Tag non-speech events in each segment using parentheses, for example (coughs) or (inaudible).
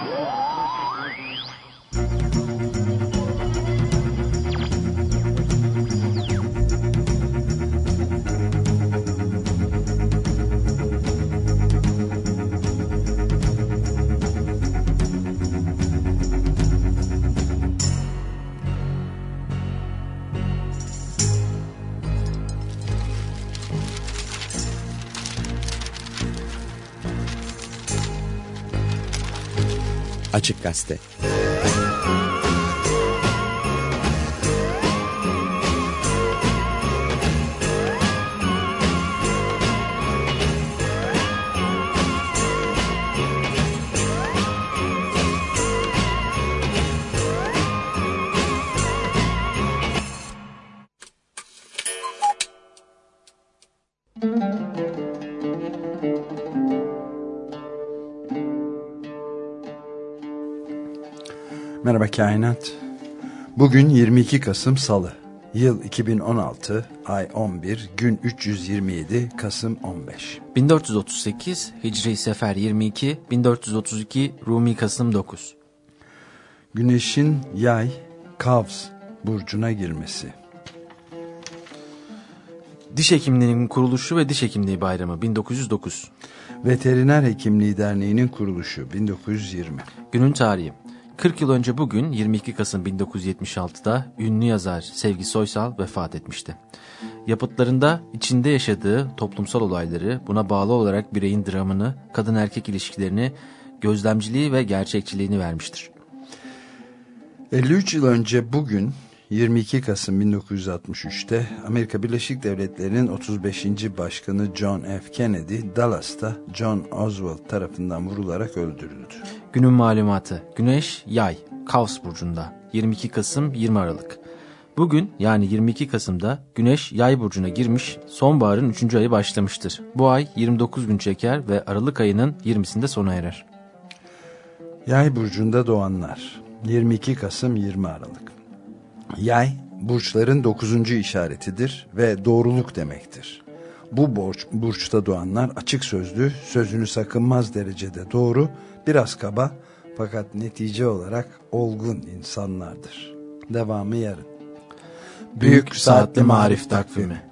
Yeah. Açık Gazete Kainat. Bugün 22 Kasım Salı. Yıl 2016, ay 11, gün 327, Kasım 15. 1438 Hicri Sefer 22, 1432 Rumi Kasım 9. Güneşin yay, Kavs burcuna girmesi. Diş Hekimliği'nin kuruluşu ve Diş Hekimliği Bayramı 1909. Veteriner Hekimliği Derneği'nin kuruluşu 1920. Günün tarihi 40 yıl önce bugün 22 Kasım 1976'da ünlü yazar Sevgi Soysal vefat etmişti. Yapıtlarında içinde yaşadığı toplumsal olayları, buna bağlı olarak bireyin dramını, kadın erkek ilişkilerini, gözlemciliği ve gerçekçiliğini vermiştir. 53 yıl önce bugün 22 Kasım 1963'te Amerika Birleşik Devletleri'nin 35. Başkanı John F. Kennedy Dallas'ta John Oswald tarafından vurularak öldürüldü. Günün malumatı Güneş Yay Kavs burcunda 22 Kasım 20 Aralık. Bugün yani 22 Kasım'da Güneş Yay burcuna girmiş, sonbaharın 3. ayı başlamıştır. Bu ay 29 gün çeker ve Aralık ayının 20'sinde sona erer. Yay burcunda doğanlar 22 Kasım 20 Aralık. Yay burçların 9. işaretidir ve doğruluk demektir. Bu borç, burçta doğanlar açık sözlü, sözünü sakınmaz derecede doğru, biraz kaba fakat netice olarak olgun insanlardır. Devamı yarın. Büyük Saatli Marif Takvimi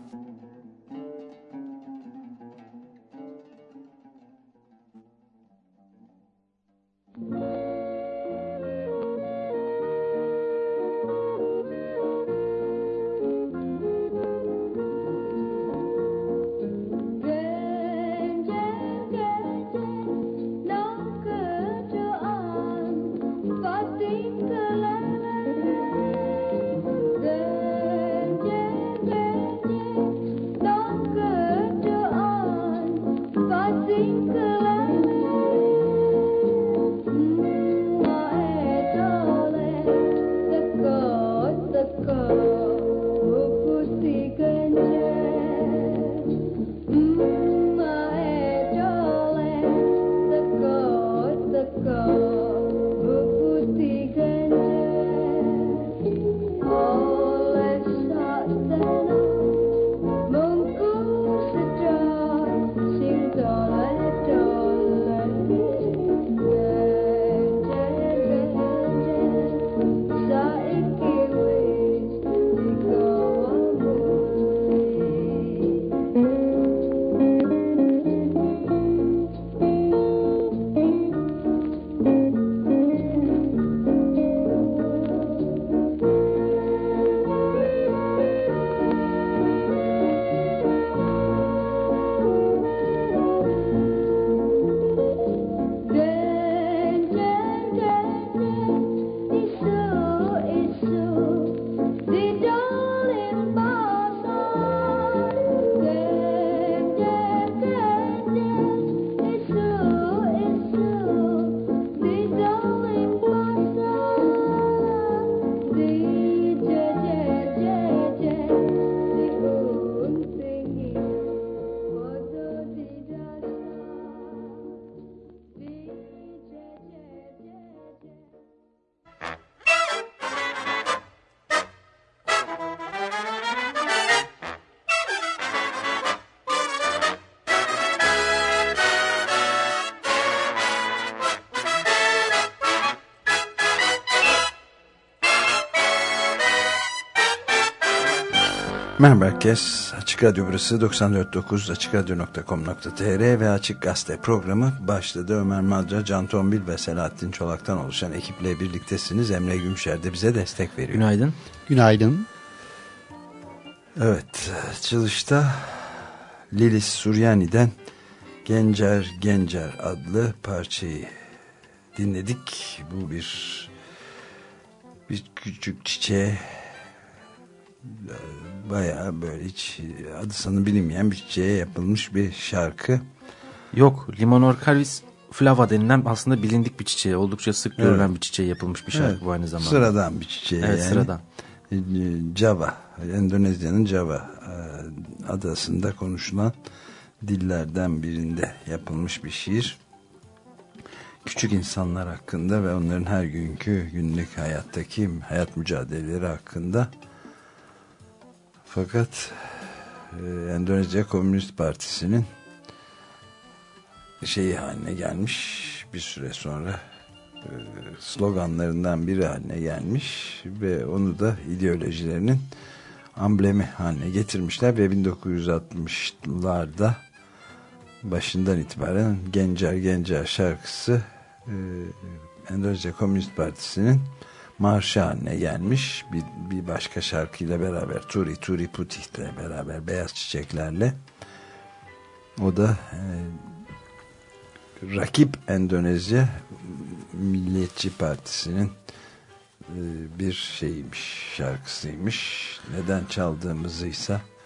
Merhaba herkes. Açık Radyo burası 94.9 AçıkRadyo.com.tr ve Açık Gazete programı başladı. Ömer Madra, Can Tombil ve Selahattin Çolak'tan oluşan ekiple birliktesiniz. Emre Gümşer de bize destek veriyor. Günaydın. Günaydın. Evet, açılışta Lilis Suryani'den Gencer Gencer adlı parçayı dinledik. Bu bir bir küçük çiçeğe bayağı böyle hiç adı sanı bilinmeyen bir çiçeğe yapılmış bir şarkı. Yok, Limonor flava denilen aslında bilindik bir çiçeği. Oldukça sık görülen evet. bir çiçeğe yapılmış bir şarkı evet. bu aynı zamanda. Sıradan bir çiçeği evet, yani. sıradan. Java, Endonezya'nın Java e, adasında konuşulan dillerden birinde yapılmış bir şiir. Küçük insanlar hakkında ve onların her günkü günlük hayattaki hayat mücadeleleri hakkında fakat Endonezya Komünist Partisi'nin şeyi haline gelmiş bir süre sonra e, sloganlarından biri haline gelmiş ve onu da ideolojilerinin amblemi haline getirmişler ve 1960'larda başından itibaren Gencer Gencer şarkısı Endonezya Komünist Partisi'nin marşı haline gelmiş. Bir, bir başka şarkıyla beraber Turi Turi Putih'le beraber Beyaz Çiçeklerle o da e, rakip Endonezya Milliyetçi Partisi'nin e, bir şeymiş şarkısıymış. Neden çaldığımızıysa çok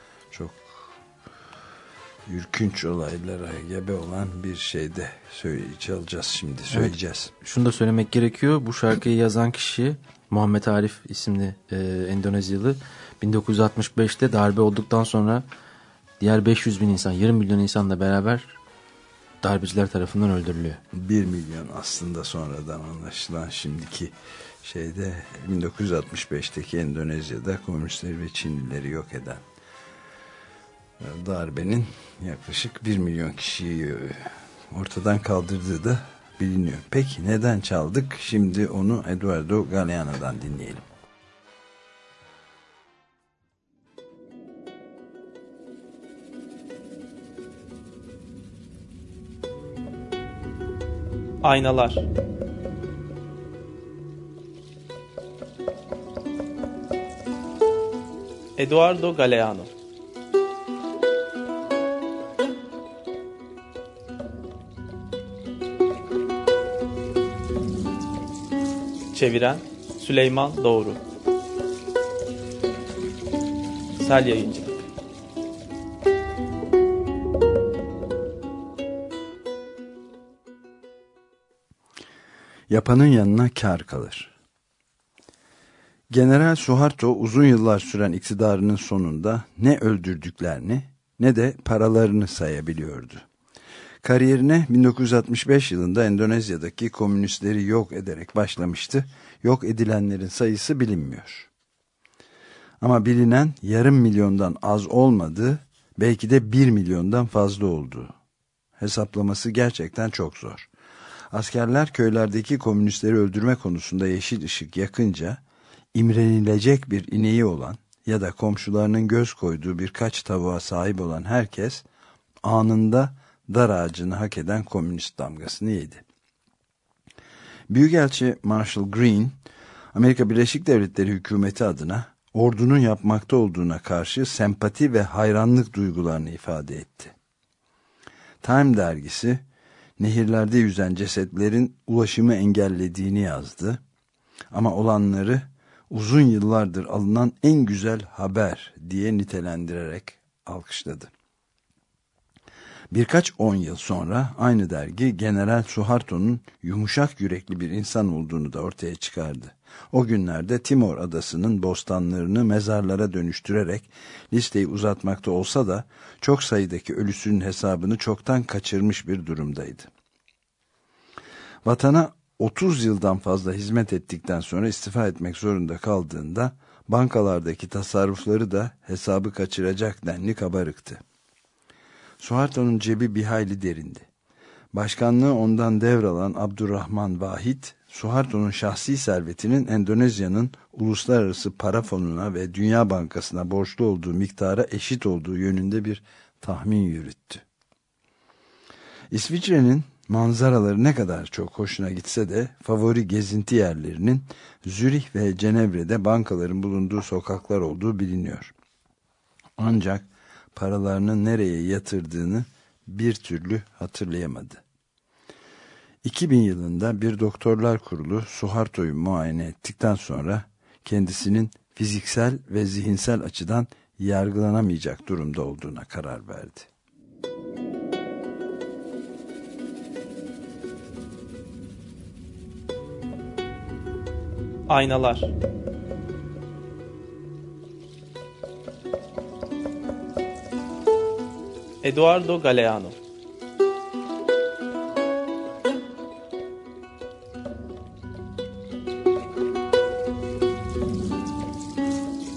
ürkünç olaylara gebe olan bir şeyde söyle, çalacağız şimdi söyleyeceğiz. Evet, şunu da söylemek gerekiyor. Bu şarkıyı yazan kişi Muhammed Arif isimli e, Endonezyalı 1965'te darbe olduktan sonra diğer 500 bin insan 20 milyon insanla beraber darbeciler tarafından öldürülüyor. 1 milyon aslında sonradan anlaşılan şimdiki şeyde 1965'teki Endonezya'da komünistleri ve Çinlileri yok eden darbenin yaklaşık 1 milyon kişiyi e, ortadan kaldırdığı da biliniyor. Peki neden çaldık? Şimdi onu Eduardo Galeano'dan dinleyelim. Aynalar Eduardo Galeano Çeviren Süleyman Doğru Sel Yayıncı Yapanın yanına kar kalır. General Suharto uzun yıllar süren iktidarının sonunda ne öldürdüklerini ne de paralarını sayabiliyordu. Kariyerine 1965 yılında Endonezya'daki komünistleri yok ederek başlamıştı. Yok edilenlerin sayısı bilinmiyor. Ama bilinen yarım milyondan az olmadığı, belki de bir milyondan fazla olduğu. Hesaplaması gerçekten çok zor. Askerler köylerdeki komünistleri öldürme konusunda yeşil ışık yakınca, imrenilecek bir ineği olan ya da komşularının göz koyduğu birkaç tavuğa sahip olan herkes anında dar ağacını hak eden komünist damgasını yedi. Büyükelçi Marshall Green, Amerika Birleşik Devletleri hükümeti adına ordunun yapmakta olduğuna karşı sempati ve hayranlık duygularını ifade etti. Time dergisi, nehirlerde yüzen cesetlerin ulaşımı engellediğini yazdı. Ama olanları uzun yıllardır alınan en güzel haber diye nitelendirerek alkışladı. Birkaç on yıl sonra aynı dergi General Suharto'nun yumuşak yürekli bir insan olduğunu da ortaya çıkardı. O günlerde Timor adasının bostanlarını mezarlara dönüştürerek listeyi uzatmakta olsa da çok sayıdaki ölüsünün hesabını çoktan kaçırmış bir durumdaydı. Vatana 30 yıldan fazla hizmet ettikten sonra istifa etmek zorunda kaldığında bankalardaki tasarrufları da hesabı kaçıracak denli kabarıktı. Suharto'nun cebi bir hayli derindi. Başkanlığı ondan devralan Abdurrahman Vahit, Suharto'nun şahsi servetinin Endonezya'nın uluslararası para fonuna ve Dünya Bankası'na borçlu olduğu miktara eşit olduğu yönünde bir tahmin yürüttü. İsviçre'nin manzaraları ne kadar çok hoşuna gitse de favori gezinti yerlerinin Zürih ve Cenevre'de bankaların bulunduğu sokaklar olduğu biliniyor. Ancak paralarını nereye yatırdığını bir türlü hatırlayamadı. 2000 yılında bir doktorlar kurulu Suharto'yu muayene ettikten sonra kendisinin fiziksel ve zihinsel açıdan yargılanamayacak durumda olduğuna karar verdi. Aynalar Eduardo Galeano.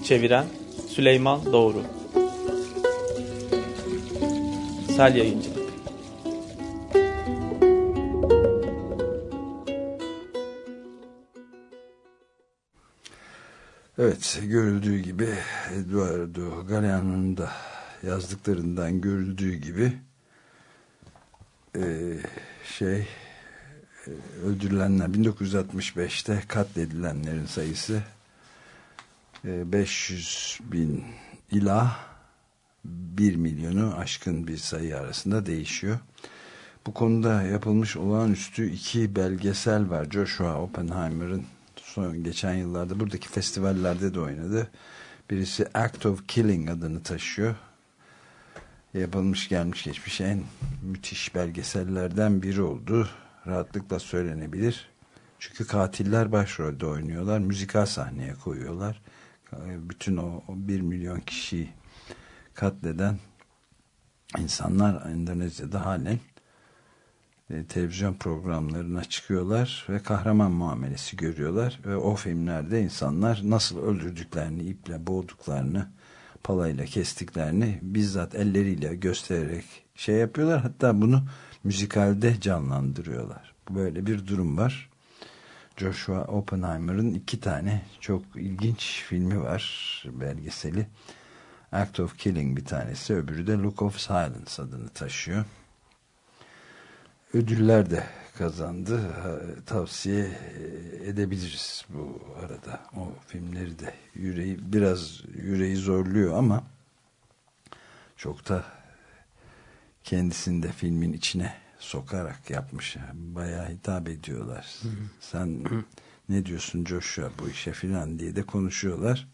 Çeviren Süleyman Doğru. Sel Yayıncı Evet görüldüğü gibi Eduardo Galeano'nun da yazdıklarından görüldüğü gibi e, şey e, öldürülenler 1965'te katledilenlerin sayısı e, 500 bin ila 1 milyonu aşkın bir sayı arasında değişiyor. Bu konuda yapılmış olağanüstü iki belgesel var. Joshua Oppenheimer'ın son geçen yıllarda buradaki festivallerde de oynadı. Birisi Act of Killing adını taşıyor. Yapılmış gelmiş geçmiş en müthiş belgesellerden biri oldu. Rahatlıkla söylenebilir. Çünkü katiller başrolde oynuyorlar. Müzikal sahneye koyuyorlar. Bütün o, o bir milyon kişiyi katleden insanlar Endonezya'da halen e, televizyon programlarına çıkıyorlar ve kahraman muamelesi görüyorlar ve o filmlerde insanlar nasıl öldürdüklerini, iple boğduklarını, palayla kestiklerini bizzat elleriyle göstererek şey yapıyorlar. Hatta bunu müzikalde canlandırıyorlar. Böyle bir durum var. Joshua Oppenheimer'ın iki tane çok ilginç filmi var belgeseli. Act of Killing bir tanesi, öbürü de Look of Silence adını taşıyor ödüller de kazandı. Tavsiye edebiliriz bu arada. O filmleri de yüreği biraz yüreği zorluyor ama çok da kendisini de filmin içine sokarak yapmış. Bayağı hitap ediyorlar. Hı hı. Sen hı. ne diyorsun Joshua bu işe filan diye de konuşuyorlar.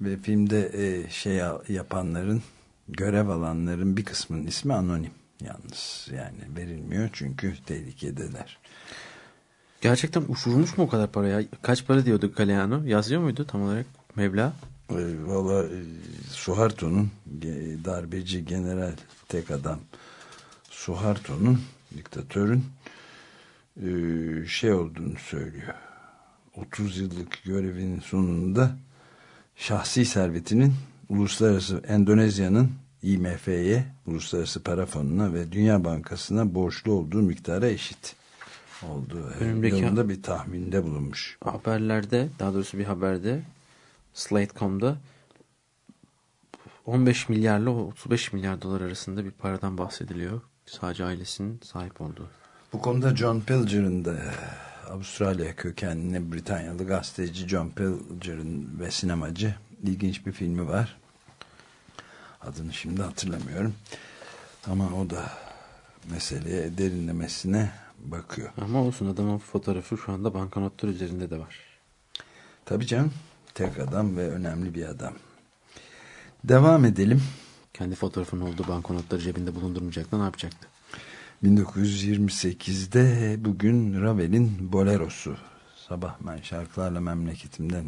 Ve filmde e, şey yapanların görev alanların bir kısmının ismi anonim yalnız yani verilmiyor çünkü tehlikedeler. Gerçekten uçurmuş mu o kadar paraya? Kaç para diyordu Galeano? Yazıyor muydu tam olarak Mevla? E, Valla e, Suharto'nun darbeci general tek adam Suharto'nun diktatörün e, şey olduğunu söylüyor. 30 yıllık görevinin sonunda şahsi servetinin uluslararası Endonezya'nın IMF'ye, Uluslararası Para Fonu'na ve Dünya Bankası'na borçlu olduğu miktara eşit olduğu Önümdeki yolunda bir tahminde bulunmuş. Haberlerde, daha doğrusu bir haberde Slate.com'da 15 milyarla 35 milyar dolar arasında bir paradan bahsediliyor. Sadece ailesinin sahip olduğu. Bu konuda John Pilger'ın da Avustralya kökenli Britanyalı gazeteci John Pilger'ın ve sinemacı ilginç bir filmi var. Adını şimdi hatırlamıyorum. Ama o da meseleye derinlemesine bakıyor. Ama olsun adamın fotoğrafı şu anda banknotlar üzerinde de var. Tabii canım. Tek adam ve önemli bir adam. Devam edelim. Kendi fotoğrafının olduğu banknotları cebinde bulundurmayacak da ne yapacaktı? 1928'de bugün Ravel'in Bolero'su sabah ben şarkılarla memleketimden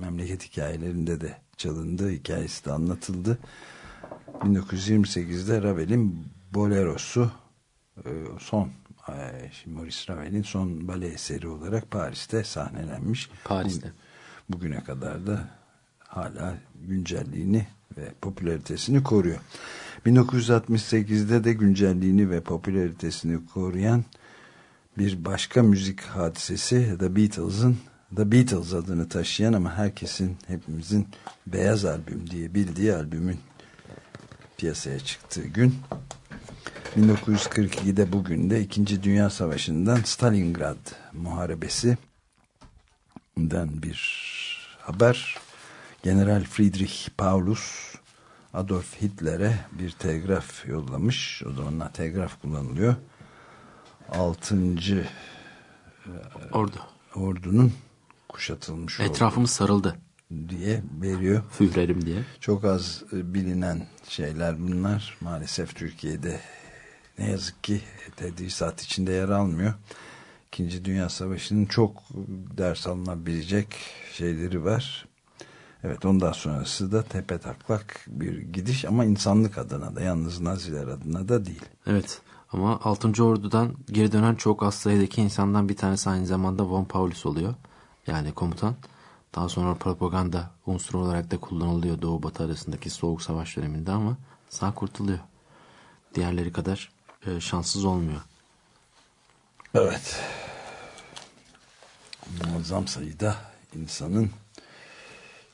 memleket hikayelerinde de çalındı hikayesi de anlatıldı 1928'de Ravel'in Bolero'su e, son e, Maurice Ravel'in son bale eseri olarak Paris'te sahnelenmiş. Paris'te. Bugüne kadar da hala güncelliğini ve popülaritesini koruyor. 1968'de de güncelliğini ve popülaritesini koruyan bir başka müzik hadisesi The Beatles'ın The Beatles adını taşıyan ama herkesin hepimizin beyaz albüm diye bildiği albümün piyasaya çıktığı gün 1942'de bugün de 2. Dünya Savaşı'ndan Stalingrad Muharebesi den bir haber General Friedrich Paulus Adolf Hitler'e bir telgraf yollamış. O zamanlar telgraf kullanılıyor. 6. Ordu. Ordunun kuşatılmış Etrafımız sarıldı. Diye veriyor. Führerim diye. Çok az e, bilinen şeyler bunlar. Maalesef Türkiye'de ne yazık ki tedrisat içinde yer almıyor. İkinci Dünya Savaşı'nın çok ders alınabilecek şeyleri var. Evet ondan sonrası da tepe taklak bir gidiş ama insanlık adına da yalnız Naziler adına da değil. Evet ama 6. Ordu'dan geri dönen çok az sayıdaki insandan bir tanesi aynı zamanda Von Paulus oluyor. Yani komutan. Daha sonra propaganda unsuru olarak da kullanılıyor Doğu Batı arasındaki soğuk savaş döneminde ama sağ kurtuluyor. Diğerleri kadar e, şanssız olmuyor. Evet. Muazzam sayıda insanın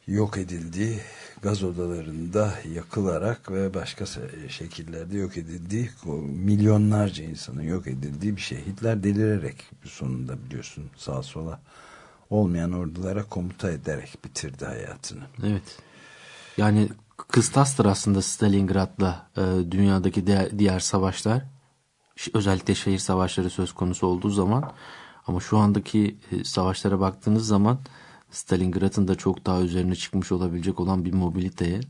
yok edildiği gaz odalarında yakılarak ve başka şekillerde yok edildiği milyonlarca insanın yok edildiği bir şey. Hitler delirerek sonunda biliyorsun sağa sola olmayan ordulara komuta ederek bitirdi hayatını. Evet. Yani kıstastır aslında Stalingrad'la e, dünyadaki diğer, diğer savaşlar. Özellikle şehir savaşları söz konusu olduğu zaman. Ama şu andaki e, savaşlara baktığınız zaman Stalingrad'ın da çok daha üzerine çıkmış olabilecek olan bir mobiliteye,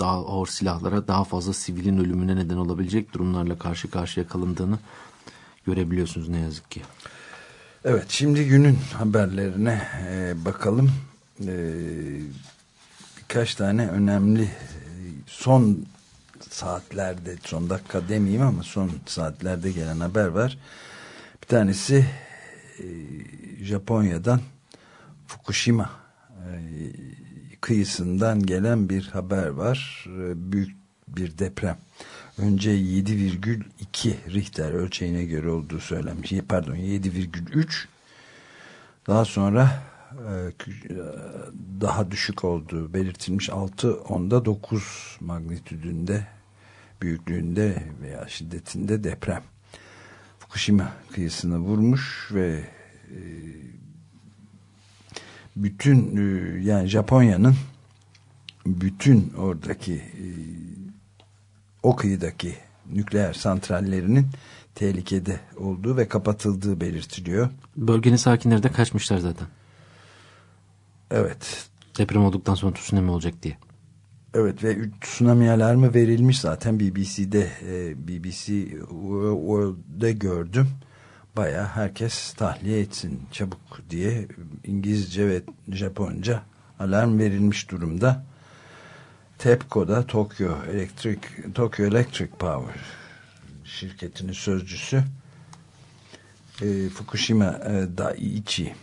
daha ağır silahlara, daha fazla sivilin ölümüne neden olabilecek durumlarla karşı karşıya kalındığını görebiliyorsunuz ne yazık ki. Evet şimdi günün haberlerine e, bakalım. E, birkaç tane önemli e, son saatlerde son dakika demeyeyim ama son saatlerde gelen haber var. Bir tanesi e, Japonya'dan Fukushima e, kıyısından gelen bir haber var. E, büyük bir deprem. Önce 7,2 Richter ölçeğine göre olduğu söylenmiş. Pardon 7,3 daha sonra daha düşük olduğu belirtilmiş 6 onda 9 magnitüdünde büyüklüğünde veya şiddetinde deprem Fukushima kıyısını vurmuş ve bütün e, yani Japonya'nın bütün oradaki e, o kıyıdaki nükleer santrallerinin tehlikede olduğu ve kapatıldığı belirtiliyor. Bölgenin sakinleri de kaçmışlar zaten. Evet. Deprem olduktan sonra tsunami olacak diye. Evet ve tsunami alarmı verilmiş zaten BBC'de e, BBC World'de gördüm baya herkes tahliye etsin çabuk diye İngilizce ve Japonca alarm verilmiş durumda. TEPCO'da Tokyo Electric Tokyo Electric Power şirketinin sözcüsü e, Fukushima e, Daiichi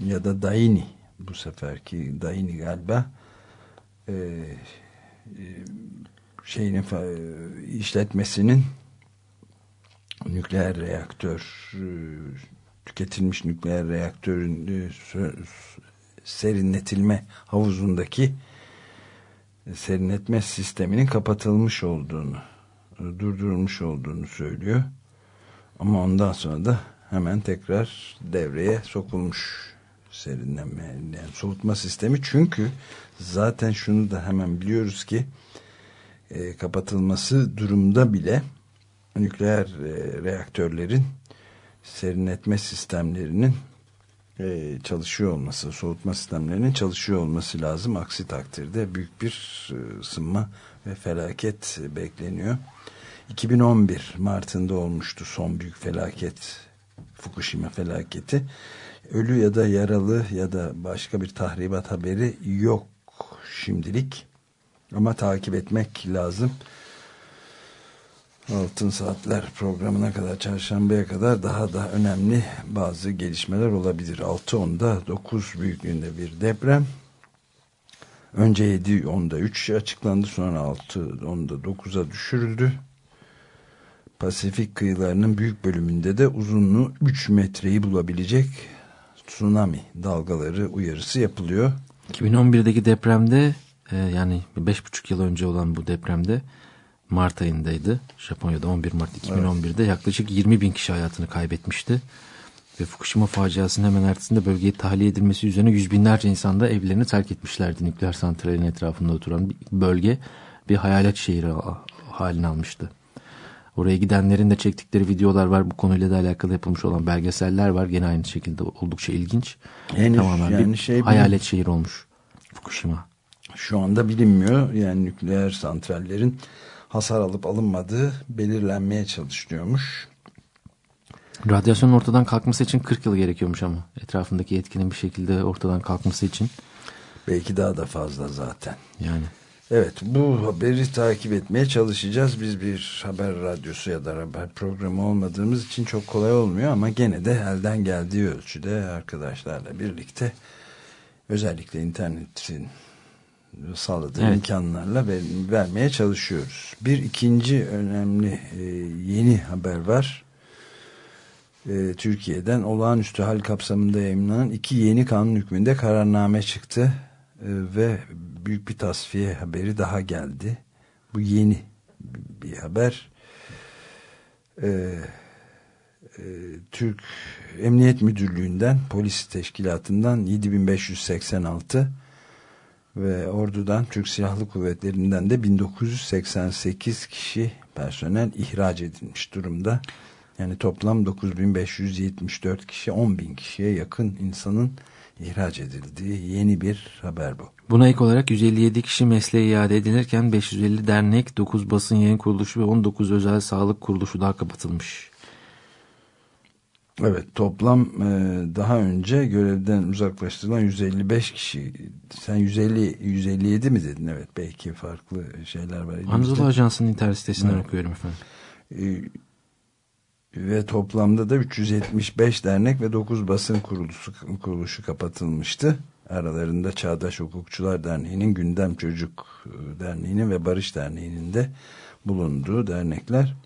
ya da Daini bu seferki Daini galiba e, e, şeyinin e, işletmesinin nükleer reaktör e, tüketilmiş nükleer reaktörün e, serinletilme havuzundaki serinletme sisteminin kapatılmış olduğunu durdurulmuş olduğunu söylüyor. Ama ondan sonra da hemen tekrar devreye sokulmuş serinleme yani soğutma sistemi çünkü zaten şunu da hemen biliyoruz ki e, kapatılması durumda bile nükleer e, reaktörlerin serinletme sistemlerinin e, çalışıyor olması, soğutma sistemlerinin çalışıyor olması lazım. Aksi takdirde büyük bir e, ısınma ve felaket bekleniyor. 2011 Mart'ında olmuştu son büyük felaket Fukushima felaketi. Ölü ya da yaralı ya da başka bir tahribat haberi yok şimdilik. Ama takip etmek lazım. Altın Saatler programına kadar çarşambaya kadar daha da önemli bazı gelişmeler olabilir. 6.10'da 9 büyüklüğünde bir deprem. Önce 7 onda 3 açıklandı sonra 6 onda 9'a düşürüldü. Pasifik kıyılarının büyük bölümünde de uzunluğu 3 metreyi bulabilecek tsunami dalgaları uyarısı yapılıyor. 2011'deki depremde e, yani 5,5 yıl önce olan bu depremde Mart ayındaydı. Japonya'da 11 Mart 2011'de evet. yaklaşık 20 bin kişi hayatını kaybetmişti. Ve Fukushima faciasının hemen ertesinde bölgeyi tahliye edilmesi üzerine yüz binlerce insan da evlerini terk etmişlerdi. Nükleer santralin etrafında oturan bir bölge bir hayalet şehri halini almıştı. Oraya gidenlerin de çektikleri videolar var. Bu konuyla da alakalı yapılmış olan belgeseller var. Gene aynı şekilde oldukça ilginç. Henüz Tamamen yani bir şey hayalet şehir olmuş Fukushima. Şu anda bilinmiyor. Yani nükleer santrallerin hasar alıp alınmadığı belirlenmeye çalışılıyormuş. Radyasyonun ortadan kalkması için 40 yıl gerekiyormuş ama etrafındaki etkinin bir şekilde ortadan kalkması için. Belki daha da fazla zaten. Yani. Evet bu haberi takip etmeye çalışacağız. Biz bir haber radyosu ya da haber programı olmadığımız için çok kolay olmuyor ama gene de elden geldiği ölçüde arkadaşlarla birlikte özellikle internetin sağladığı evet. imkanlarla ver, vermeye çalışıyoruz. Bir ikinci önemli e, yeni haber var. E, Türkiye'den olağanüstü hal kapsamında yayınlanan iki yeni kanun hükmünde kararname çıktı e, ve büyük bir tasfiye haberi daha geldi. Bu yeni bir haber. E, e, Türk Emniyet Müdürlüğü'nden, polis teşkilatından 7586 ve ordudan Türk Silahlı Kuvvetleri'nden de 1988 kişi personel ihraç edilmiş durumda. Yani toplam 9574 kişi 10.000 kişiye yakın insanın ihraç edildiği yeni bir haber bu. Buna ek olarak 157 kişi mesleğe iade edilirken 550 dernek, 9 basın yayın kuruluşu ve 19 özel sağlık kuruluşu daha kapatılmış. Evet toplam e, daha önce görevden uzaklaştırılan 155 kişi. Sen 150 157 mi dedin? Evet belki farklı şeyler var. Anadolu Ajansı'nın internet sitesinden evet. okuyorum efendim. E, ve toplamda da 375 dernek ve 9 basın kuruluşu, kuruluşu kapatılmıştı. Aralarında Çağdaş Hukukçular Derneği'nin, Gündem Çocuk Derneği'nin ve Barış Derneği'nin de bulunduğu dernekler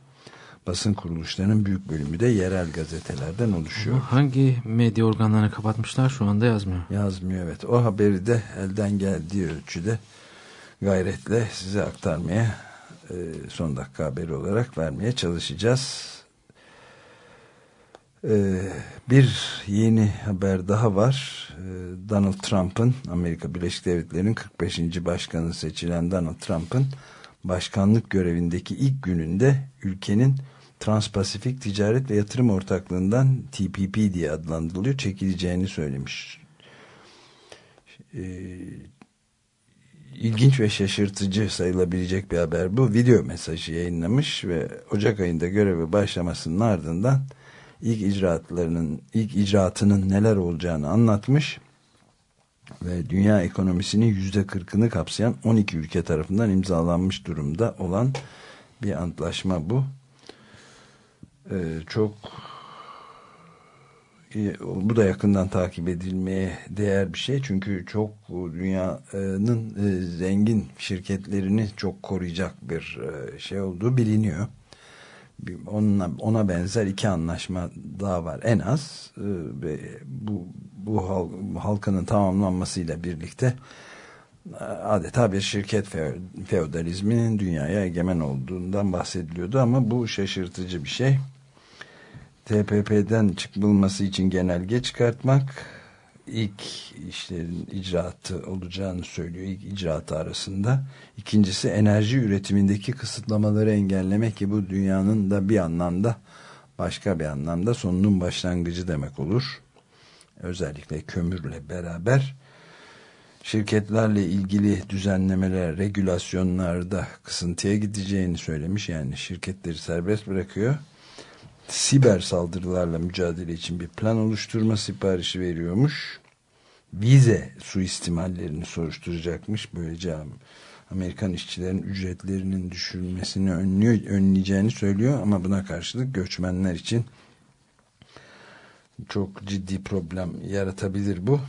basın kuruluşlarının büyük bölümü de yerel gazetelerden oluşuyor. Hangi medya organlarını kapatmışlar şu anda yazmıyor. Yazmıyor evet. O haberi de elden geldiği ölçüde gayretle size aktarmaya e, son dakika haberi olarak vermeye çalışacağız. E, bir yeni haber daha var. E, Donald Trump'ın Amerika Birleşik Devletleri'nin 45. başkanı seçilen Donald Trump'ın başkanlık görevindeki ilk gününde ülkenin Transpasifik Ticaret ve Yatırım Ortaklığından TPP diye adlandırılıyor çekileceğini söylemiş. Ee, ilginç ve şaşırtıcı sayılabilecek bir haber bu. Video mesajı yayınlamış ve Ocak ayında göreve başlamasının ardından ilk icraatlarının ilk icraatının neler olacağını anlatmış ve dünya ekonomisinin yüzde kırkını kapsayan 12 ülke tarafından imzalanmış durumda olan bir antlaşma bu. Ee, çok bu da yakından takip edilmeye değer bir şey. Çünkü çok dünyanın e, zengin şirketlerini çok koruyacak bir e, şey olduğu biliniyor. Onunla, ona benzer iki anlaşma daha var en az e, ve bu, bu halkanın tamamlanmasıyla birlikte adeta bir şirket feodalizminin dünyaya egemen olduğundan bahsediliyordu ama bu şaşırtıcı bir şey. TPP'den çıkılması için genelge çıkartmak ilk işlerin icraatı olacağını söylüyor ilk icraatı arasında. İkincisi enerji üretimindeki kısıtlamaları engellemek ki bu dünyanın da bir anlamda başka bir anlamda sonunun başlangıcı demek olur. Özellikle kömürle beraber şirketlerle ilgili düzenlemeler, regülasyonlarda kısıntıya gideceğini söylemiş. Yani şirketleri serbest bırakıyor siber saldırılarla mücadele için bir plan oluşturma siparişi veriyormuş. Vize suistimallerini soruşturacakmış. Böylece Amerikan işçilerin ücretlerinin düşürülmesini önlüyor, önleyeceğini söylüyor ama buna karşılık göçmenler için çok ciddi problem yaratabilir bu.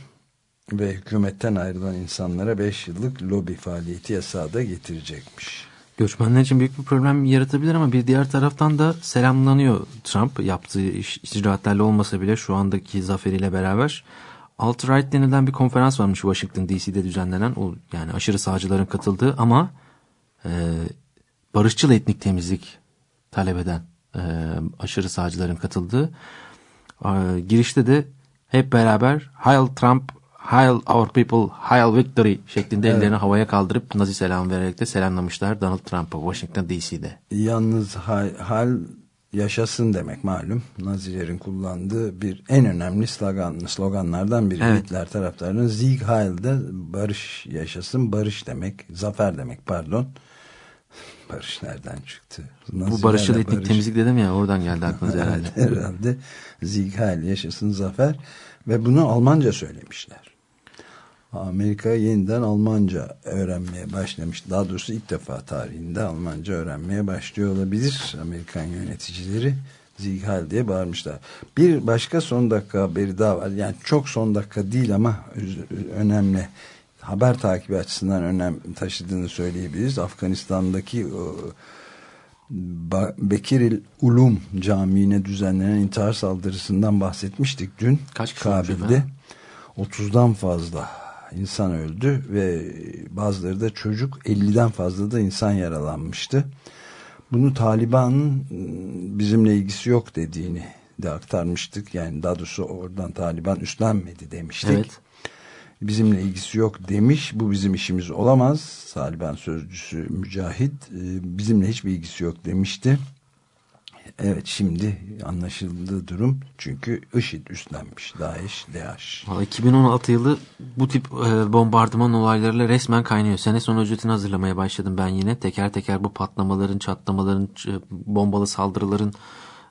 ve hükümetten ayrılan insanlara 5 yıllık lobi faaliyeti yasağı da getirecekmiş. Göçmenler için büyük bir problem yaratabilir ama bir diğer taraftan da selamlanıyor Trump yaptığı iş, icraatlerle olmasa bile şu andaki zaferiyle beraber. Alt-Right denilen bir konferans varmış Washington DC'de düzenlenen o yani aşırı sağcıların katıldığı ama e, barışçıl etnik temizlik talep eden e, aşırı sağcıların katıldığı e, girişte de hep beraber Heil Trump, Heil Our People, Heil Victory şeklinde evet. ellerini havaya kaldırıp Nazi selam vererek de selamlamışlar Donald Trump'ı Washington DC'de. Yalnız hal yaşasın demek malum. Nazilerin kullandığı bir en önemli slogan, sloganlardan biri. Evet. Hitler taraftarının Sieg Heil'de barış yaşasın, barış demek, zafer demek pardon. (laughs) Barış nereden çıktı? Nazilerle Bu barışçıl etnik barış... temizlik dedim ya oradan geldi (laughs) aklınıza herhalde. herhalde Sieg Heil yaşasın zafer ve bunu Almanca söylemişler. Amerika yeniden Almanca öğrenmeye başlamış. Daha doğrusu ilk defa tarihinde Almanca öğrenmeye başlıyor olabilir. Amerikan yöneticileri Zighal diye bağırmışlar. Bir başka son dakika haberi daha var. Yani çok son dakika değil ama önemli. Haber takibi açısından önem taşıdığını söyleyebiliriz. Afganistan'daki o, Bekiril Ulum Camii'ne düzenlenen intihar saldırısından bahsetmiştik dün. Kaç kişi Kabil'de. 30'dan fazla insan öldü ve bazıları da çocuk 50'den fazla da insan yaralanmıştı. Bunu Taliban'ın ıı, bizimle ilgisi yok dediğini de aktarmıştık. Yani daha doğrusu oradan Taliban üstlenmedi demiştik. Evet. Bizimle ilgisi yok demiş. Bu bizim işimiz olamaz. Taliban sözcüsü Mücahit ıı, bizimle hiçbir ilgisi yok demişti. Evet şimdi anlaşıldı durum. Çünkü IŞİD üstlenmiş. DAEŞ, DAEŞ. 2016 yılı bu tip e, bombardıman olaylarıyla resmen kaynıyor. Sene sonu özetini hazırlamaya başladım ben yine. Teker teker bu patlamaların, çatlamaların, bombalı saldırıların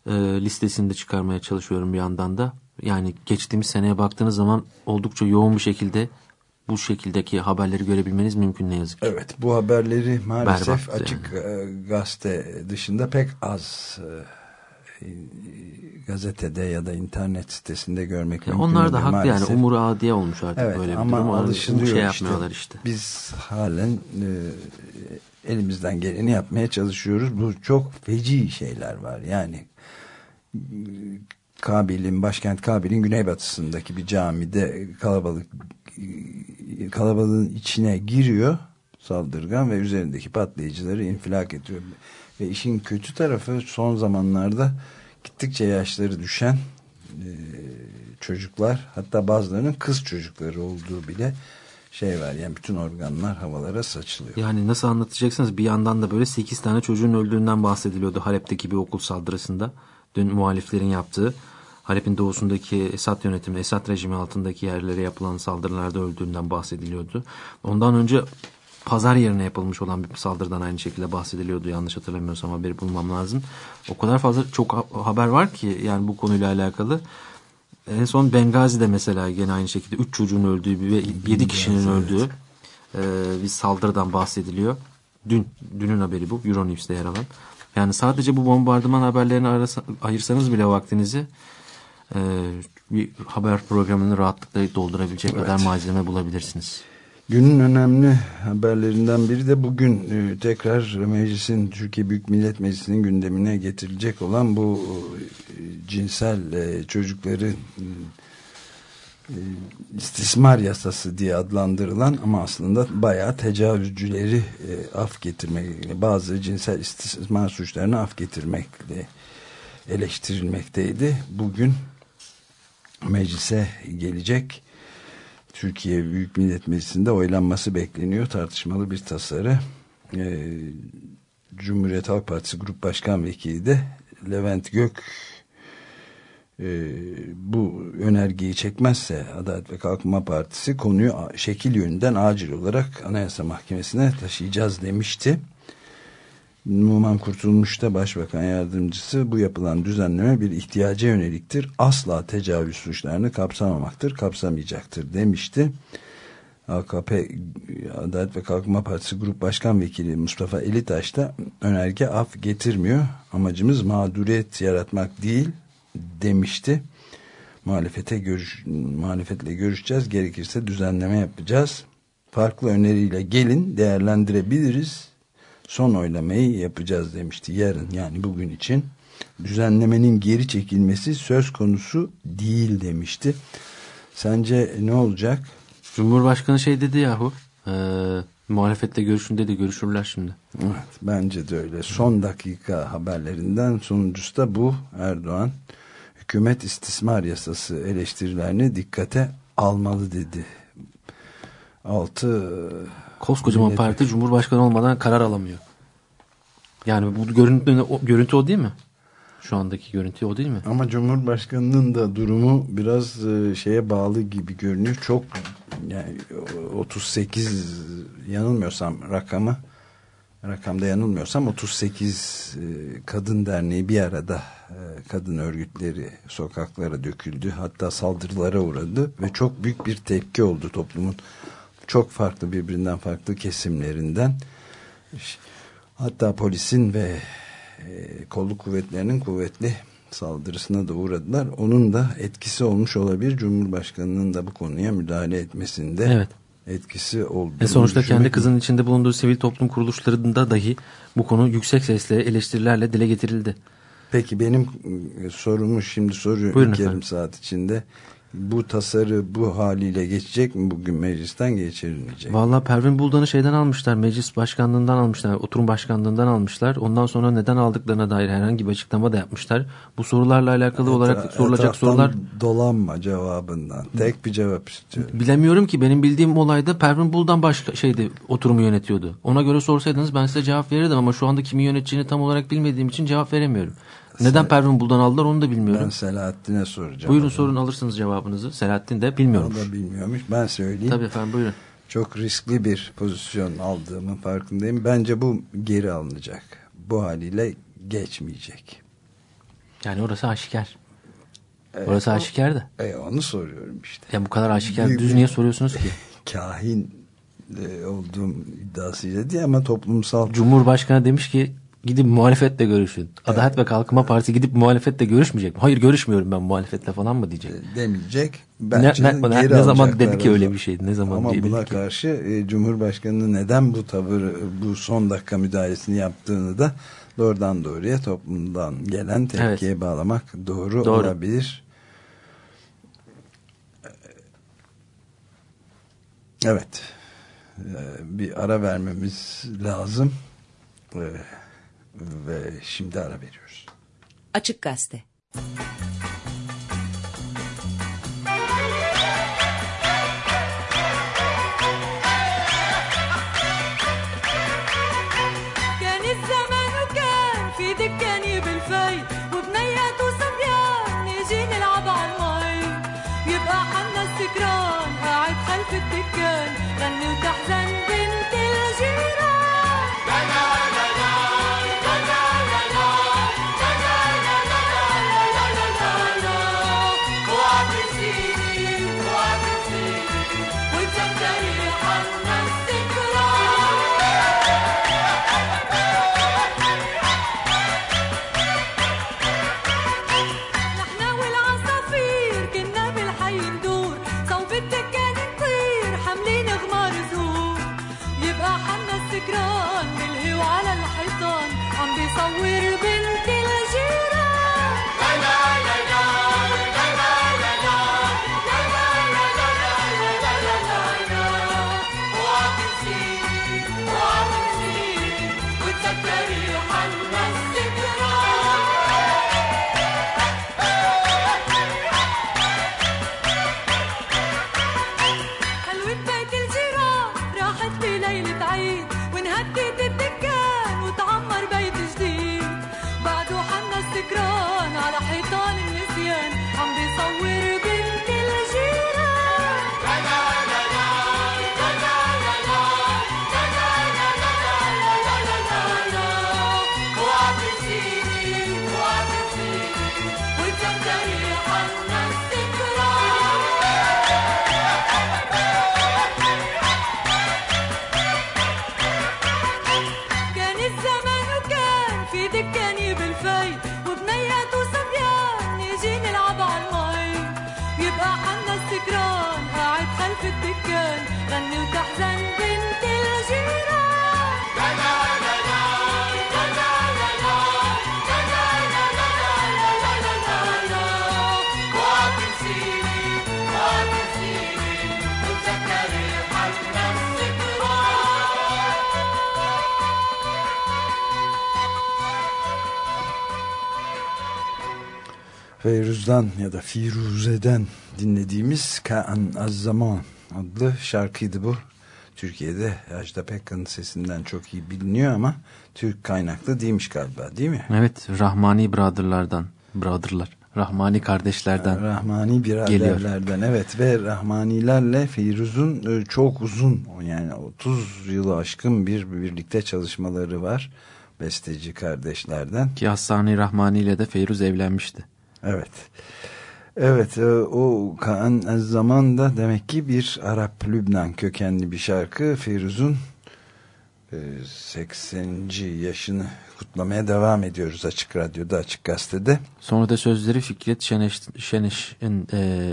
e, listesini de çıkarmaya çalışıyorum bir yandan da. Yani geçtiğimiz seneye baktığınız zaman oldukça yoğun bir şekilde bu şekildeki haberleri görebilmeniz mümkün ne yazık ki. Evet bu haberleri maalesef Berbat açık yani. E, gazete dışında pek az e, gazetede ya da internet sitesinde görmek ya mümkün. Onlar da haklı maalesef. yani umur adiye olmuş artık evet, böyle bir ama durum. alışılıyor şey yapmıyorlar işte. işte. Biz halen e, elimizden geleni yapmaya çalışıyoruz. Bu çok feci şeyler var yani Kabil'in başkent Kabil'in güneybatısındaki bir camide kalabalık kalabalığın içine giriyor saldırgan ve üzerindeki patlayıcıları infilak ediyor. Ve işin kötü tarafı son zamanlarda gittikçe yaşları düşen e, çocuklar hatta bazılarının kız çocukları olduğu bile şey var yani bütün organlar havalara saçılıyor. Yani nasıl anlatacaksınız bir yandan da böyle 8 tane çocuğun öldüğünden bahsediliyordu Halep'teki bir okul saldırısında. Dün muhaliflerin yaptığı Halep'in doğusundaki Esad yönetimi, Esad rejimi altındaki yerlere yapılan saldırılarda öldüğünden bahsediliyordu. Ondan önce pazar yerine yapılmış olan bir saldırıdan aynı şekilde bahsediliyordu. Yanlış hatırlamıyorsam haberi bulmam lazım. O kadar fazla çok haber var ki yani bu konuyla alakalı. En son Bengazi'de mesela gene aynı şekilde 3 çocuğun öldüğü ve 7 kişinin öldüğü e, bir saldırıdan bahsediliyor. Dün, dünün haberi bu. Euronews'te yer alan. Yani sadece bu bombardıman haberlerini ayırsanız bile vaktinizi e, bir haber programını rahatlıkla doldurabilecek evet. kadar malzeme bulabilirsiniz. Günün önemli haberlerinden biri de bugün e, tekrar meclisin Türkiye Büyük Millet Meclisi'nin gündemine getirilecek olan bu e, cinsel e, çocukları istismar yasası diye adlandırılan ama aslında bayağı tecavüzcüleri af getirmek, bazı cinsel istismar suçlarını af getirmekle eleştirilmekteydi. Bugün meclise gelecek. Türkiye Büyük Millet Meclisi'nde oylanması bekleniyor. Tartışmalı bir tasarı. Ee, Cumhuriyet Halk Partisi Grup Başkan Vekili de Levent Gök e, bu önergeyi çekmezse Adalet ve Kalkınma Partisi konuyu şekil yönünden acil olarak Anayasa Mahkemesi'ne taşıyacağız demişti. Numan Kurtulmuş'ta Başbakan Yardımcısı bu yapılan düzenleme bir ihtiyaca yöneliktir. Asla tecavüz suçlarını kapsamamaktır, kapsamayacaktır demişti. AKP Adalet ve Kalkınma Partisi Grup Başkan Vekili Mustafa Elitaş da önerge af getirmiyor. Amacımız mağduriyet yaratmak değil demişti. muhalefete görüş, muhalefetle görüşeceğiz. Gerekirse düzenleme yapacağız. Farklı öneriyle gelin değerlendirebiliriz. Son oylamayı yapacağız demişti yarın yani bugün için. Düzenlemenin geri çekilmesi söz konusu değil demişti. Sence ne olacak? Cumhurbaşkanı şey dedi yahu. E, muhalefetle görüşün dedi görüşürler şimdi. Evet bence de öyle. Son dakika haberlerinden sonuncusu da bu. Erdoğan hükümet istismar yasası eleştirilerini dikkate almalı dedi. Altı Koskocaman millet- parti Cumhurbaşkanı olmadan karar alamıyor. Yani bu görüntü o, görüntü o değil mi? Şu andaki görüntü o değil mi? Ama Cumhurbaşkanı'nın da durumu biraz e, şeye bağlı gibi görünüyor. Çok yani 38 yanılmıyorsam rakamı rakamda yanılmıyorsam 38 e, kadın derneği bir arada e, kadın örgütleri sokaklara döküldü. Hatta saldırılara uğradı ve çok büyük bir tepki oldu toplumun çok farklı birbirinden farklı kesimlerinden. Hatta polisin ve e, kolluk kuvvetlerinin kuvvetli saldırısına da uğradılar. Onun da etkisi olmuş olabilir. Cumhurbaşkanının da bu konuya müdahale etmesinde Evet. etkisi oldu. E sonuçta kendi kızının içinde bulunduğu sivil toplum kuruluşlarında dahi bu konu yüksek sesle eleştirilerle dile getirildi. Peki benim e, sorumu şimdi soruyorum Buyurun yarım efendim. saat içinde. Bu tasarı bu haliyle geçecek mi bugün meclisten geçirilmeyecek? Vallahi Pervin Buldan'ı şeyden almışlar. Meclis başkanlığından almışlar. Oturum başkanlığından almışlar. Ondan sonra neden aldıklarına dair herhangi bir açıklama da yapmışlar. Bu sorularla alakalı olarak Etra- sorulacak etraftan sorular dolanma cevabından. Tek bir cevap istiyorum. bilemiyorum ki benim bildiğim olayda Pervin Buldan başka şeydi oturumu yönetiyordu. Ona göre sorsaydınız ben size cevap verirdim ama şu anda kimin yöneteceğini tam olarak bilmediğim için cevap veremiyorum. Neden Pervin Buldan aldılar onu da bilmiyorum. Ben Selahattin'e soracağım. Buyurun sorun alırsınız cevabınızı. Selahattin de O bilmiyormuş. da bilmiyormuş. Ben söyleyeyim. Tabii efendim buyurun. Çok riskli bir pozisyon aldığımın farkındayım. Bence bu geri alınacak. Bu haliyle geçmeyecek. Yani orası aşikar. Orası aşikar da. E, onu soruyorum işte. Ya bu kadar aşikar Büyük düz bir- niye soruyorsunuz ki? (laughs) Kahin e, olduğum iddiasıyla değil ama toplumsal Cumhurbaşkanı demiş ki gidip muhalefetle görüşün. Adalet ve Kalkınma Partisi gidip muhalefetle görüşmeyecek mi? Hayır görüşmüyorum ben muhalefetle falan mı diyecek? demeyecek. Ne, Bence ne, ne, ne zaman dedi ki öyle bir şey? Ne zaman Ama buna ki? karşı e, Cumhurbaşkanı neden bu tavır, bu son dakika müdahalesini yaptığını da doğrudan doğruya toplumdan gelen tepkiye bağlamak doğru, Doğru. olabilir. Evet. Ee, Bir ara vermemiz lazım. Ee, Ve şimdi ara veriyoruz. Açık Gazete. كان Feyruz'dan ya da Firuze'den dinlediğimiz Kaan Azzaman adlı şarkıydı bu. Türkiye'de Ajda Pekkan'ın sesinden çok iyi biliniyor ama Türk kaynaklı değilmiş galiba değil mi? Evet Rahmani Brother'lardan. Brother'lar. Rahmani kardeşlerden. Rahmani biraderlerden evet ve Rahmanilerle Firuz'un e, çok uzun yani 30 yılı aşkın bir birlikte çalışmaları var besteci kardeşlerden. Ki Hassani Rahmani ile de Feyruz evlenmişti. Evet. Evet e, o Kaan zaman da demek ki bir Arap Lübnan kökenli bir şarkı. Firuz'un e, 80. yaşını kutlamaya devam ediyoruz Açık Radyo'da Açık Gazete'de. Sonra da sözleri Fikret Şeneş, Şeneş'in e,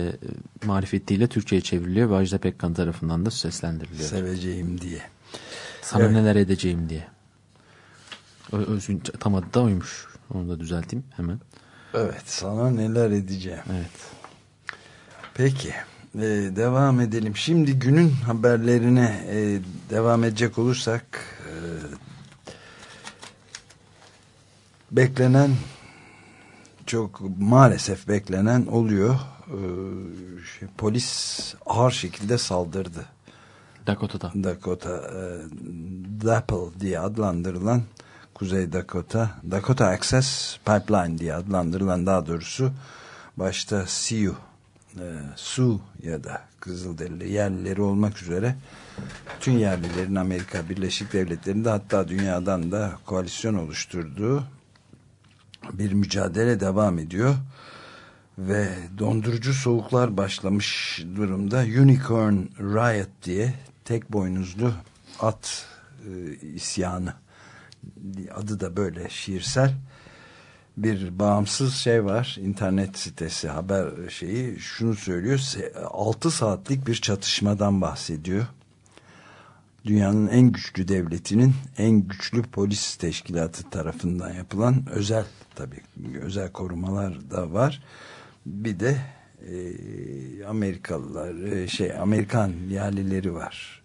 marifetiyle Türkçe'ye çevriliyor ve Ajda Pekkan tarafından da seslendiriliyor. Seveceğim diye. Sana Evet. neler edeceğim diye. Özgün tam adı da oymuş. Onu da düzelteyim hemen. Evet sana neler edeceğim. Evet. Peki e, devam edelim. Şimdi günün haberlerine e, devam edecek olursak e, beklenen çok maalesef beklenen oluyor. E, şey, polis ağır şekilde saldırdı. Dakota'da. Dakota e, DAPL diye adlandırılan Kuzey Dakota Dakota Access Pipeline diye adlandırılan daha doğrusu başta Sioux e, Sioux ya da Kızılderili yerlileri olmak üzere tüm yerlilerin Amerika Birleşik Devletleri'nde hatta dünyadan da koalisyon oluşturduğu bir mücadele devam ediyor. Ve dondurucu soğuklar başlamış durumda. Unicorn Riot diye tek boynuzlu at e, isyanı adı da böyle şiirsel. Bir bağımsız şey var. İnternet sitesi haber şeyi. Şunu söylüyor 6 saatlik bir çatışmadan bahsediyor. Dünyanın en güçlü devletinin en güçlü polis teşkilatı tarafından yapılan özel tabii özel korumalar da var. Bir de e, Amerikalılar e, şey Amerikan yerlileri var.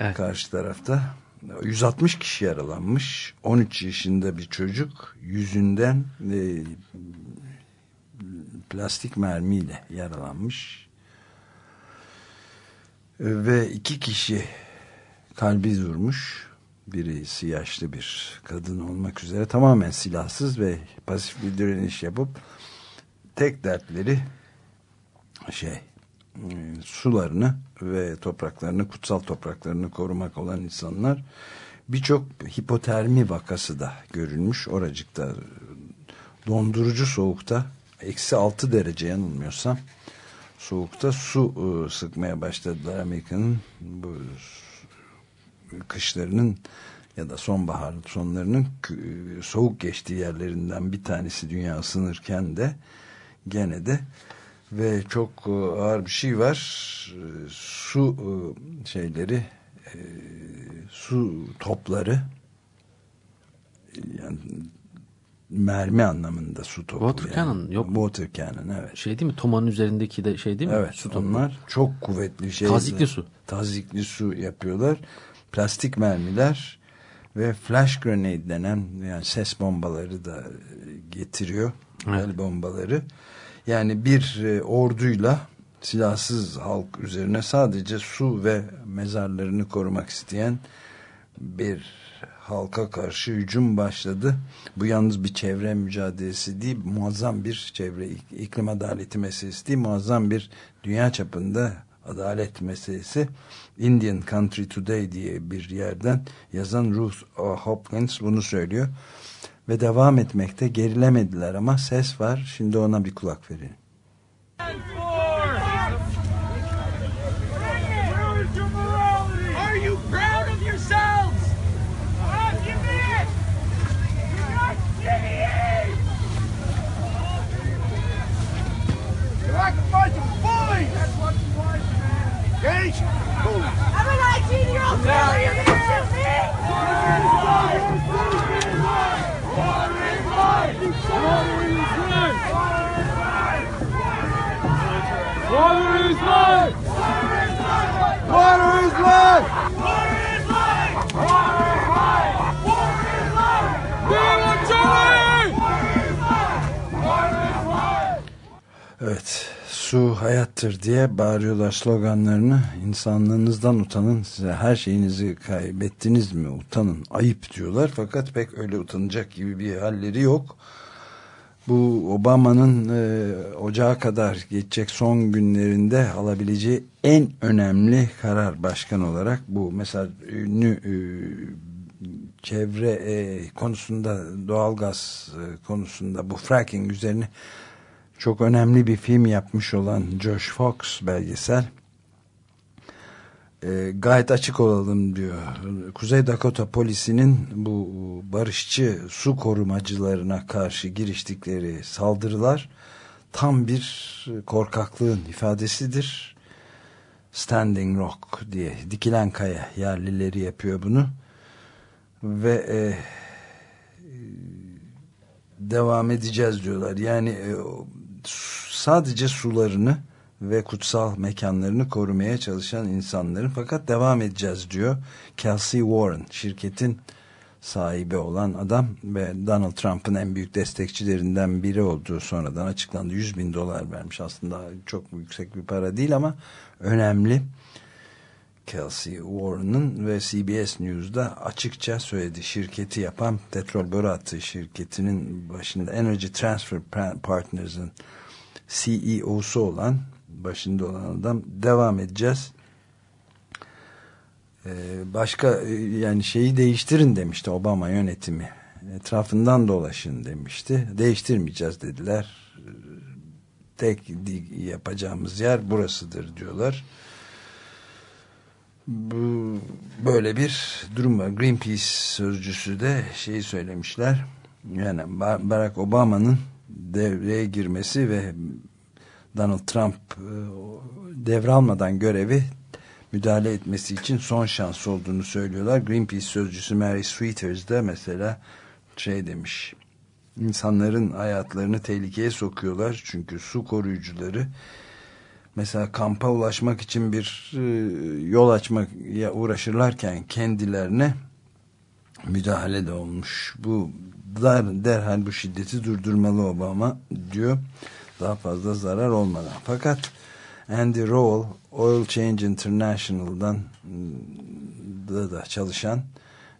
Evet. karşı tarafta 160 kişi yaralanmış. 13 yaşında bir çocuk yüzünden e, plastik mermiyle yaralanmış. Ve iki kişi kalbi durmuş birisi yaşlı bir kadın olmak üzere. Tamamen silahsız ve pasif bir direniş yapıp tek dertleri şey e, sularını ve topraklarını kutsal topraklarını korumak olan insanlar birçok hipotermi vakası da görülmüş. Oracıkta dondurucu soğukta eksi 6 derece yanılmıyorsam soğukta su e, sıkmaya başladılar Amerika'nın bu kışlarının ya da sonbahar sonlarının kü- soğuk geçtiği yerlerinden bir tanesi dünya ısınırken de gene de ve çok e, ağır bir şey var E, su e, şeyleri su topları yani mermi anlamında su topu Water cannon, yok water cannon evet Şey değil mi? Tomanın üzerindeki de şey değil mi? Evet Su topu. onlar çok kuvvetli şey. Tazikli su. Tazikli su yapıyorlar. Plastik mermiler ve flash grenade denen yani ses bombaları da getiriyor. Evet. El bombaları. Yani bir e, orduyla silahsız halk üzerine sadece su ve mezarlarını korumak isteyen bir halka karşı hücum başladı. Bu yalnız bir çevre mücadelesi değil, muazzam bir çevre ik- iklim adaleti meselesi değil, muazzam bir dünya çapında adalet meselesi. Indian Country Today diye bir yerden yazan Ruth O. Hopkins bunu söylüyor. Ve devam etmekte gerilemediler ama ses var. Şimdi ona bir kulak verin. Evet, su hayattır diye bağırıyorlar sloganlarını. İnsanlığınızdan utanın, size her şeyinizi kaybettiniz mi utanın, ayıp diyorlar. Fakat pek öyle utanacak gibi bir halleri yok. Bu Obama'nın e, ocağa kadar geçecek son günlerinde alabileceği en önemli karar başkan olarak bu. Mesela ünlü e, çevre e, konusunda doğalgaz e, konusunda bu fracking üzerine çok önemli bir film yapmış olan Josh Fox belgesel e, gayet açık olalım diyor. Kuzey Dakota polisinin bu barışçı su korumacılarına karşı giriştikleri saldırılar tam bir korkaklığın ifadesidir. Standing Rock diye dikilen kaya yerlileri yapıyor bunu ve e, devam edeceğiz diyorlar. Yani e, sadece sularını ve kutsal mekanlarını korumaya çalışan insanların fakat devam edeceğiz diyor. Kelsey Warren şirketin sahibi olan adam ve Donald Trump'ın en büyük destekçilerinden biri olduğu sonradan açıklandı. 100 bin dolar vermiş aslında çok yüksek bir para değil ama önemli. Kelsey Warren'ın ve CBS News'da açıkça söyledi. Şirketi yapan petrol boru hattı şirketinin başında Energy Transfer Partners'ın CEO'su olan başında olan adam devam edeceğiz. Ee, başka yani şeyi değiştirin demişti Obama yönetimi. Etrafından dolaşın demişti. Değiştirmeyeceğiz dediler. Tek yapacağımız yer burasıdır diyorlar. Bu, böyle bir durum var. Greenpeace sözcüsü de şeyi söylemişler. Yani Barack Obama'nın devreye girmesi ve Donald Trump e, devralmadan görevi müdahale etmesi için son şans olduğunu söylüyorlar. Greenpeace sözcüsü Mary Sweeters de mesela şey demiş insanların hayatlarını tehlikeye sokuyorlar çünkü su koruyucuları mesela kampa ulaşmak için bir e, yol açmak ya uğraşırlarken kendilerine müdahale de olmuş. Bu der, derhal bu şiddeti durdurmalı Obama diyor. Daha fazla zarar olmadan. Fakat Andy Rowell Oil Change International'dan da, da çalışan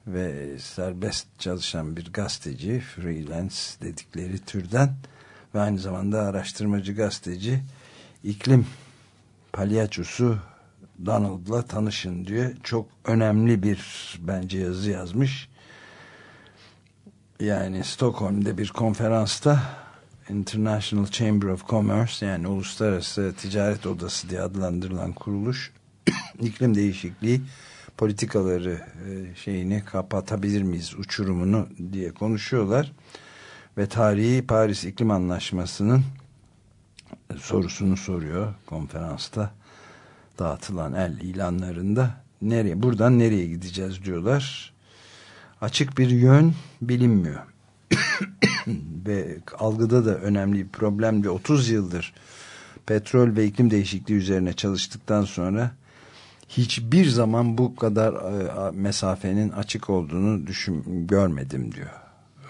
ve serbest çalışan bir gazeteci freelance dedikleri türden ve aynı zamanda araştırmacı gazeteci iklim palyaçosu Donald'la tanışın diye çok önemli bir bence yazı yazmış. Yani Stockholm'de bir konferansta International Chamber of Commerce yani Uluslararası Ticaret Odası diye adlandırılan kuruluş (coughs) iklim değişikliği politikaları e, şeyini kapatabilir miyiz uçurumunu diye konuşuyorlar ve tarihi Paris İklim Anlaşması'nın sorusunu soruyor konferansta. Dağıtılan el ilanlarında nereye buradan nereye gideceğiz diyorlar. Açık bir yön bilinmiyor. (coughs) Ve algıda da önemli bir problem ve 30 yıldır petrol ve iklim değişikliği üzerine çalıştıktan sonra hiçbir zaman bu kadar e, mesafenin açık olduğunu düşün, görmedim diyor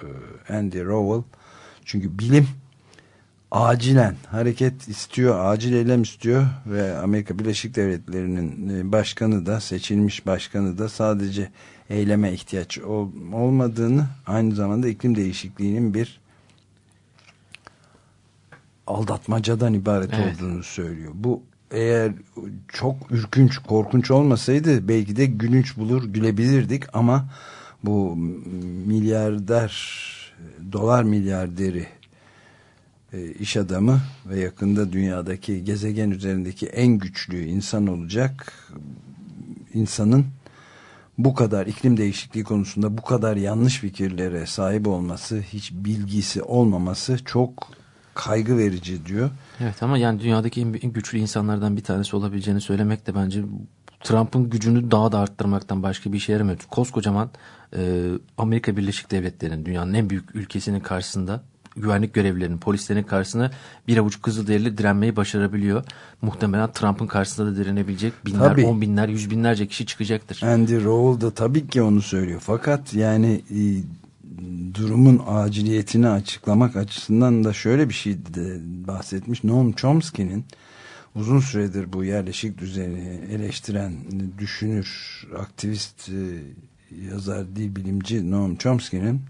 e, Andy Rowell. Çünkü bilim acilen hareket istiyor, acil eylem istiyor ve Amerika Birleşik Devletleri'nin e, başkanı da seçilmiş başkanı da sadece eyleme ihtiyaç ol, olmadığını aynı zamanda iklim değişikliğinin bir aldatmacadan ibaret evet. olduğunu söylüyor. Bu eğer çok ürkünç, korkunç olmasaydı belki de gülünç bulur, gülebilirdik ama bu milyarder, dolar milyarderi iş adamı ve yakında dünyadaki gezegen üzerindeki en güçlü insan olacak insanın bu kadar iklim değişikliği konusunda bu kadar yanlış fikirlere sahip olması, hiç bilgisi olmaması çok kaygı verici diyor. Evet ama yani dünyadaki en güçlü insanlardan bir tanesi olabileceğini söylemek de bence Trump'ın gücünü daha da arttırmaktan başka bir işe yaramıyor. Koskocaman e, Amerika Birleşik Devletleri'nin dünyanın en büyük ülkesinin karşısında güvenlik görevlilerinin, polislerin karşısına bir avuç kızılderili direnmeyi başarabiliyor. Muhtemelen Trump'ın karşısında da direnebilecek binler, Tabii. on binler, yüz binlerce kişi çıkacaktır. Andy Rowell da tabii ki onu söylüyor. Fakat yani e, durumun aciliyetini açıklamak açısından da şöyle bir şey de bahsetmiş. Noam Chomsky'nin uzun süredir bu yerleşik düzeni eleştiren düşünür, aktivist, e, yazar, dil bilimci Noam Chomsky'nin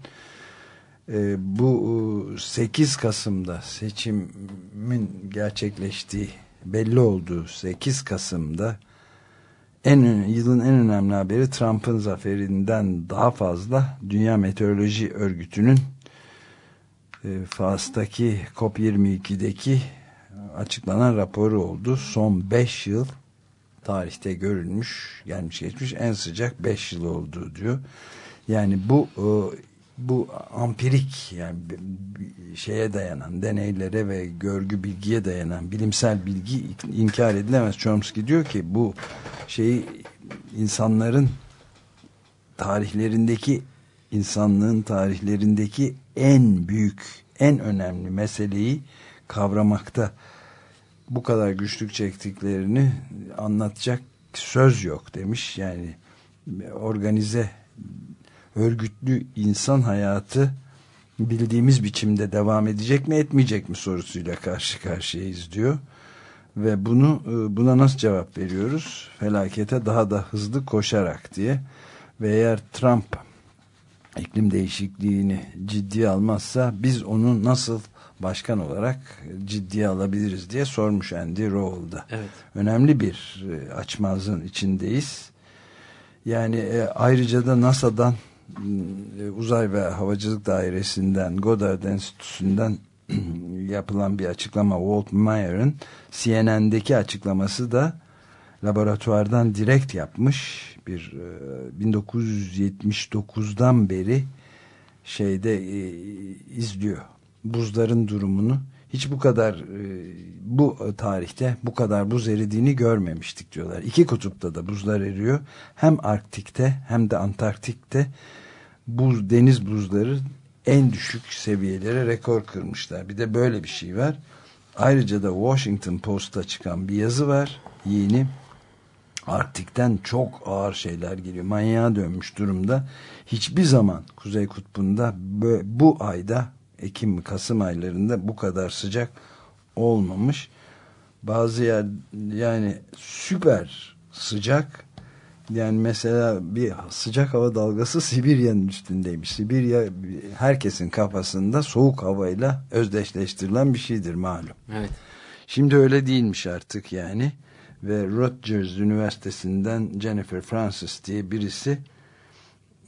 e, bu e, 8 Kasım'da seçimin gerçekleştiği belli olduğu 8 Kasım'da en yılın en önemli haberi Trump'ın zaferinden daha fazla Dünya Meteoroloji Örgütü'nün e, Fas'taki COP22'deki açıklanan raporu oldu. Son 5 yıl tarihte görülmüş, gelmiş geçmiş en sıcak 5 yıl oldu diyor. Yani bu e, bu ampirik yani şeye dayanan deneylere ve görgü bilgiye dayanan bilimsel bilgi inkar edilemez. Chomsky diyor ki bu şeyi insanların tarihlerindeki insanlığın tarihlerindeki en büyük en önemli meseleyi kavramakta bu kadar güçlük çektiklerini anlatacak söz yok demiş. Yani organize örgütlü insan hayatı bildiğimiz biçimde devam edecek mi etmeyecek mi sorusuyla karşı karşıyayız diyor. Ve bunu e, buna nasıl cevap veriyoruz? Felakete daha da hızlı koşarak diye. Ve eğer Trump iklim değişikliğini ciddiye almazsa biz onu nasıl başkan olarak ciddiye alabiliriz diye sormuş Andy Rowell'da. Evet. Önemli bir e, açmazın içindeyiz. Yani e, ayrıca da NASA'dan Uzay ve Havacılık Dairesi'nden Goddard Enstitüsü'nden (clears throat) yapılan bir açıklama Walt Mayer'ın CNN'deki açıklaması da laboratuvardan direkt yapmış bir e, 1979'dan beri şeyde e, izliyor. Buzların durumunu hiç bu kadar e, bu tarihte bu kadar buz eridiğini görmemiştik diyorlar. İki kutupta da buzlar eriyor. Hem Arktik'te hem de Antarktik'te buz deniz buzları en düşük seviyelere rekor kırmışlar. Bir de böyle bir şey var. Ayrıca da Washington Post'ta çıkan bir yazı var. Yeni Arktik'ten çok ağır şeyler geliyor. Manyağa dönmüş durumda. Hiçbir zaman Kuzey Kutbu'nda bu ayda Ekim Kasım aylarında bu kadar sıcak olmamış. Bazı yer yani süper sıcak yani mesela bir sıcak hava dalgası (laughs) Sibirya'nın üstündeymiş. Sibirya herkesin kafasında soğuk havayla özdeşleştirilen bir şeydir malum. Evet. Şimdi öyle değilmiş artık yani. Ve Rutgers Üniversitesi'nden Jennifer Francis diye birisi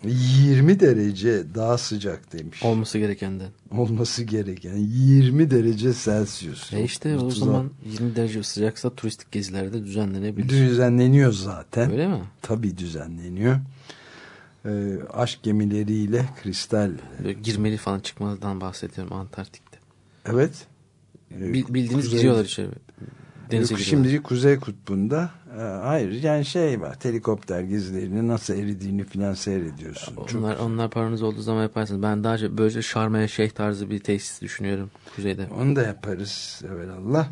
20 derece daha sıcak demiş. Olması gerekenden. Olması gereken 20 derece Celsius. E işte o 36 zaman 20 derece sıcaksa turistik gezilerde düzenlenebilir. düzenleniyor zaten. Öyle mi? Tabii düzenleniyor. Ee, aşk gemileriyle kristal Böyle girmeli falan çıkmadan bahsediyorum Antarktik'te. evet. Bil- bildiğiniz kuzey- giriyorlar içeri. Denize Yok, giriyorlar. Şimdi Kuzey Kutbu'nda e, hayır yani şey var helikopter gezilerini nasıl eridiğini filan seyrediyorsun. Çok- Onlar, onlar paranız olduğu zaman yaparsınız. Ben daha böylece Şarmaya Şeyh tarzı bir tesis düşünüyorum kuzeyde. Onu da yaparız evvelallah.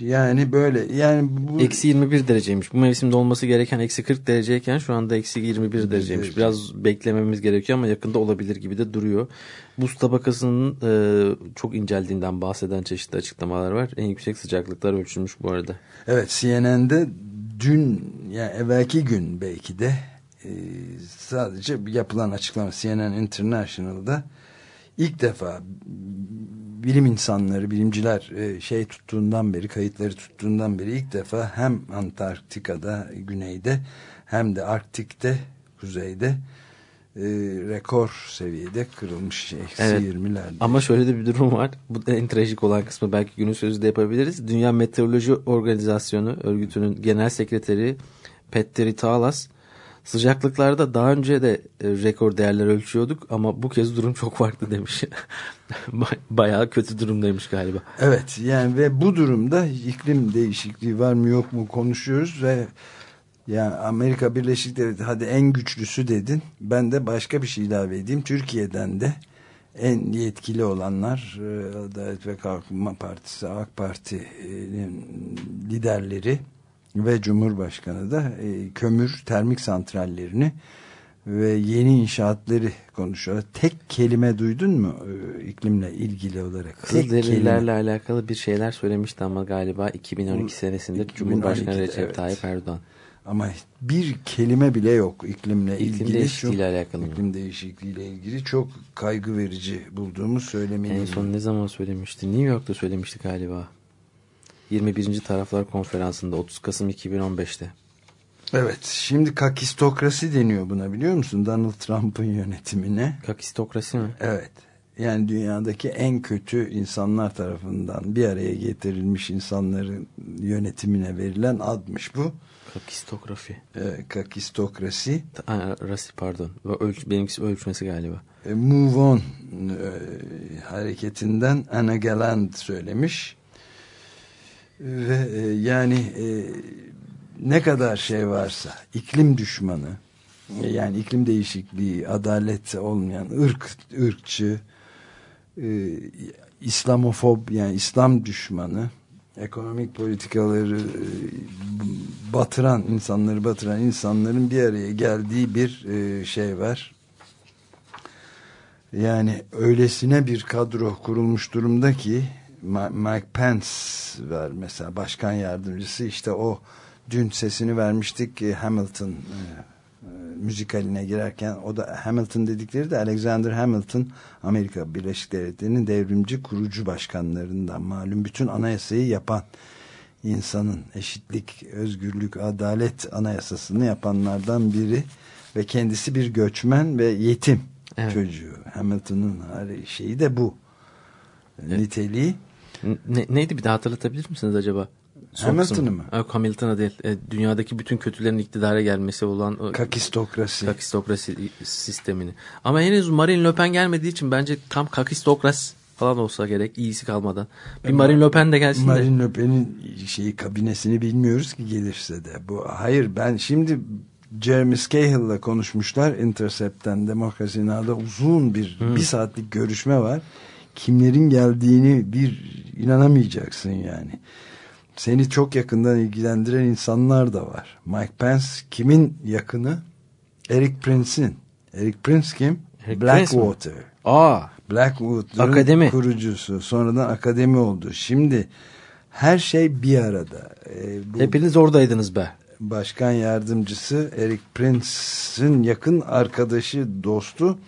Yani böyle yani bu Eksi 21 dereceymiş. Bu mevsimde olması gereken eksi 40 dereceyken şu anda eksi 21 dereceymiş. derece. Biraz beklememiz gerekiyor ama yakında olabilir gibi de duruyor. Buz tabakasının e, çok inceldiğinden bahseden çeşitli açıklamalar var. En yüksek sıcaklıklar ölçülmüş bu arada. Evet CNN'de dün yani evvelki gün belki de e, sadece yapılan açıklama CNN International'da ilk defa bilim insanları, bilimciler e, şey tuttuğundan beri, kayıtları tuttuğundan beri ilk defa hem Antarktika'da, güneyde hem de Arktik'te, kuzeyde e, rekor seviyede kırılmış eksi Evet. 20'lerde. Ama şöyle de bir durum var. Bu en trajik olan kısmı belki günün sözü de yapabiliriz. Dünya Meteoroloji Organizasyonu örgütünün genel sekreteri Petteri Taalas sıcaklıklarda daha önce de e, rekor değerler ölçüyorduk ama bu kez durum çok farklı demiş. (laughs) Ba- Bayağı kötü durumdaymış galiba. Evet yani ve bu durumda iklim değişikliği var mı yok mu konuşuyoruz ve Yani Amerika Birleşik Devletleri hadi en güçlüsü dedin. Ben de başka bir şey ilave edeyim. Türkiye'den de en yetkili olanlar e, Adalet ve Kalkınma Partisi, AK Parti'nin liderleri ve Cumhurbaşkanı da e, kömür termik santrallerini ve yeni inşaatları konuşuyor. Tek kelime duydun mu e, iklimle ilgili olarak? Kızılderililerle alakalı bir şeyler söylemişti ama galiba 2012 senesinde 2012'de, Cumhurbaşkanı Recep evet. Tayyip Erdoğan. Ama bir kelime bile yok iklimle İklim ilgili. değişikliğiyle çok, alakalı? İklim değişikliğiyle ilgili çok kaygı verici bulduğumu söylemeliyim. En son ne zaman söylemişti? New York'ta söylemişti galiba. 21. Taraflar Konferansı'nda 30 Kasım 2015'te. Evet şimdi kakistokrasi deniyor buna biliyor musun? Donald Trump'ın yönetimine. Kakistokrasi mi? Evet. Yani dünyadaki en kötü insanlar tarafından bir araya getirilmiş insanların yönetimine verilen admış bu. Kakistografi. Ee, kakistokrasi. Ha, rasi pardon. Ölç, benimkisi ölçmesi galiba. E, Move On e, hareketinden Anna Galand söylemiş. Ve e, yani e, ne kadar şey varsa iklim düşmanı e, yani iklim değişikliği, adalet olmayan ırk, ırkçı, e, İslamofob yani İslam düşmanı, ekonomik politikaları e, batıran insanları batıran insanların bir araya geldiği bir e, şey var. Yani öylesine bir kadro kurulmuş durumda ki Mike Pence var mesela başkan yardımcısı işte o dün sesini vermiştik Hamilton e, e, müzikaline girerken o da Hamilton dedikleri de Alexander Hamilton Amerika Birleşik Devletleri'nin devrimci kurucu başkanlarından malum bütün anayasayı yapan insanın eşitlik, özgürlük, adalet anayasasını yapanlardan biri ve kendisi bir göçmen ve yetim Evet. çocuğu. Hamilton'ın şeyi de bu. Niteliği. Ne, neydi bir daha hatırlatabilir misiniz acaba? Hamilton'ı mı? Yok Hamilton'ı değil. E, dünyadaki bütün kötülerin iktidara gelmesi olan o Kakistokrasi. kakistokrasi sistemini. Ama henüz Marine Le Pen gelmediği için bence tam kakistokras falan olsa gerek iyisi kalmadan. Bir Marine Le Pen de gelsin de. Marine Le Pen'in şeyi kabinesini bilmiyoruz ki gelirse de. Bu hayır ben şimdi Jeremy Scahill'la konuşmuşlar Intercept'ten Demokrasi Now'da uzun bir bir saatlik görüşme var. Kimlerin geldiğini bir inanamayacaksın yani. Seni çok yakından ilgilendiren insanlar da var. Mike Pence kimin yakını? Eric Prince'in. Eric Prince kim? Eric Blackwater. Aa, Blackwood'un Akademi. kurucusu. Sonradan akademi oldu. Şimdi her şey bir arada. Ee, bu hepiniz oradaydınız be. başkan yardımcısı Eric Prince'in yakın arkadaşı, dostu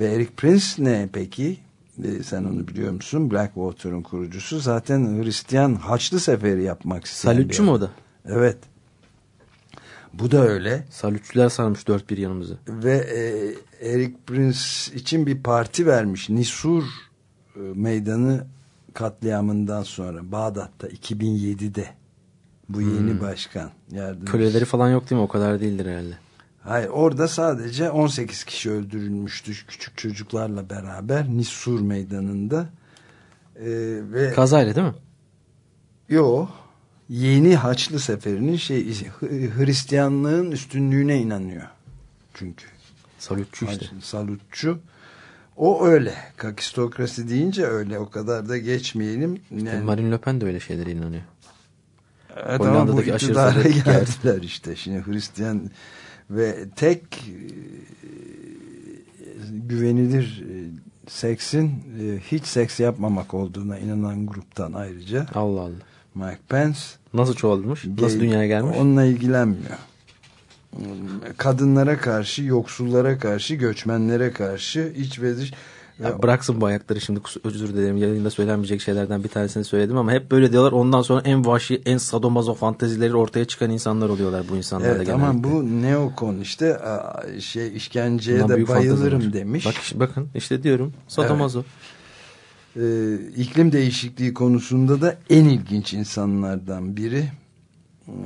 ve Eric Prince ne peki? Ee, sen onu biliyor musun? Blackwater'ın kurucusu. Zaten Hristiyan Haçlı Seferi yapmak isteyen Salütçü mü o da? Evet. Bu da öyle. Salütçüler sarmış dört bir yanımızı. ve e, Eric Prince için bir parti vermiş. Nisur e, meydanı katliamından sonra Bağdat'ta 2007'de bu yeni başkan yardımcısı. Köleleri falan yok değil mi? O kadar değildir herhalde. Hayır orada sadece 18 kişi öldürülmüştü küçük çocuklarla beraber Nisur meydanında E, ve Kazayla değil mi? yo yeni Haçlı Seferi'nin şey Hristiyanlığın üstünlüğüne inanıyor çünkü. Salütçü işte. Salutçu. O öyle. Kakistokrasi deyince öyle. O kadar da geçmeyelim. Yani, Marine Le Pen de öyle şeylere inanıyor. evet, Hollanda'daki aşırı geldiler işte. Şimdi Hristiyan ve tek e, güvenilir e, seksin e, hiç seks yapmamak olduğuna inanan gruptan ayrıca Allah Allah. Mike Pence Nasıl çoğalmış? Nasıl dünyaya gelmiş? Onunla ilgilenmiyor. Kadınlara karşı, yoksullara karşı, göçmenlere karşı iç ve dış Ya bıraksın bu ayakları şimdi özür dilerim yayında söylenmeyecek şeylerden bir tanesini söyledim ama hep böyle diyorlar ondan sonra en vahşi en sadomazo fantezileri ortaya çıkan insanlar oluyorlar bu insanlar da Evet genellikle. ama bu neokon işte şey işkenceye Bundan de bayılırım demiş. Bak, bakın işte diyorum sadomazo. Ee, iklim değişikliği konusunda da en ilginç insanlardan biri.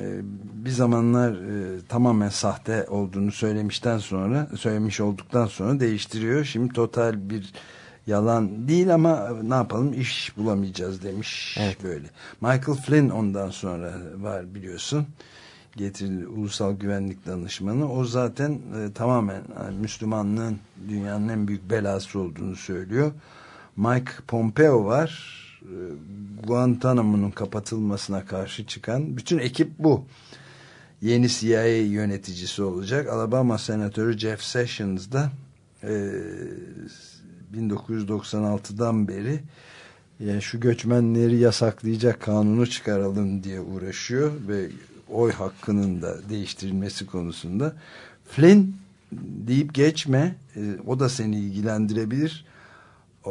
Ee, bir zamanlar e, tamamen sahte olduğunu söylemişten sonra söylemiş olduktan sonra değiştiriyor. Şimdi total bir yalan değil ama ne yapalım iş bulamayacağız demiş Evet. böyle. Michael Flynn ondan sonra var biliyorsun. getirildi ulusal güvenlik danışmanı. O zaten e, tamamen yani Müslümanlığın dünyanın en büyük belası olduğunu söylüyor. Mike Pompeo var. E, Guantanamo'nun kapatılmasına karşı çıkan bütün ekip bu. Yeni CIA yöneticisi olacak. Alabama Senatörü Jeff Sessions da e, 1996'dan beri yani şu göçmenleri yasaklayacak kanunu çıkaralım diye uğraşıyor ve oy hakkının da değiştirilmesi konusunda. Flynn deyip geçme e, o da seni ilgilendirebilir. O,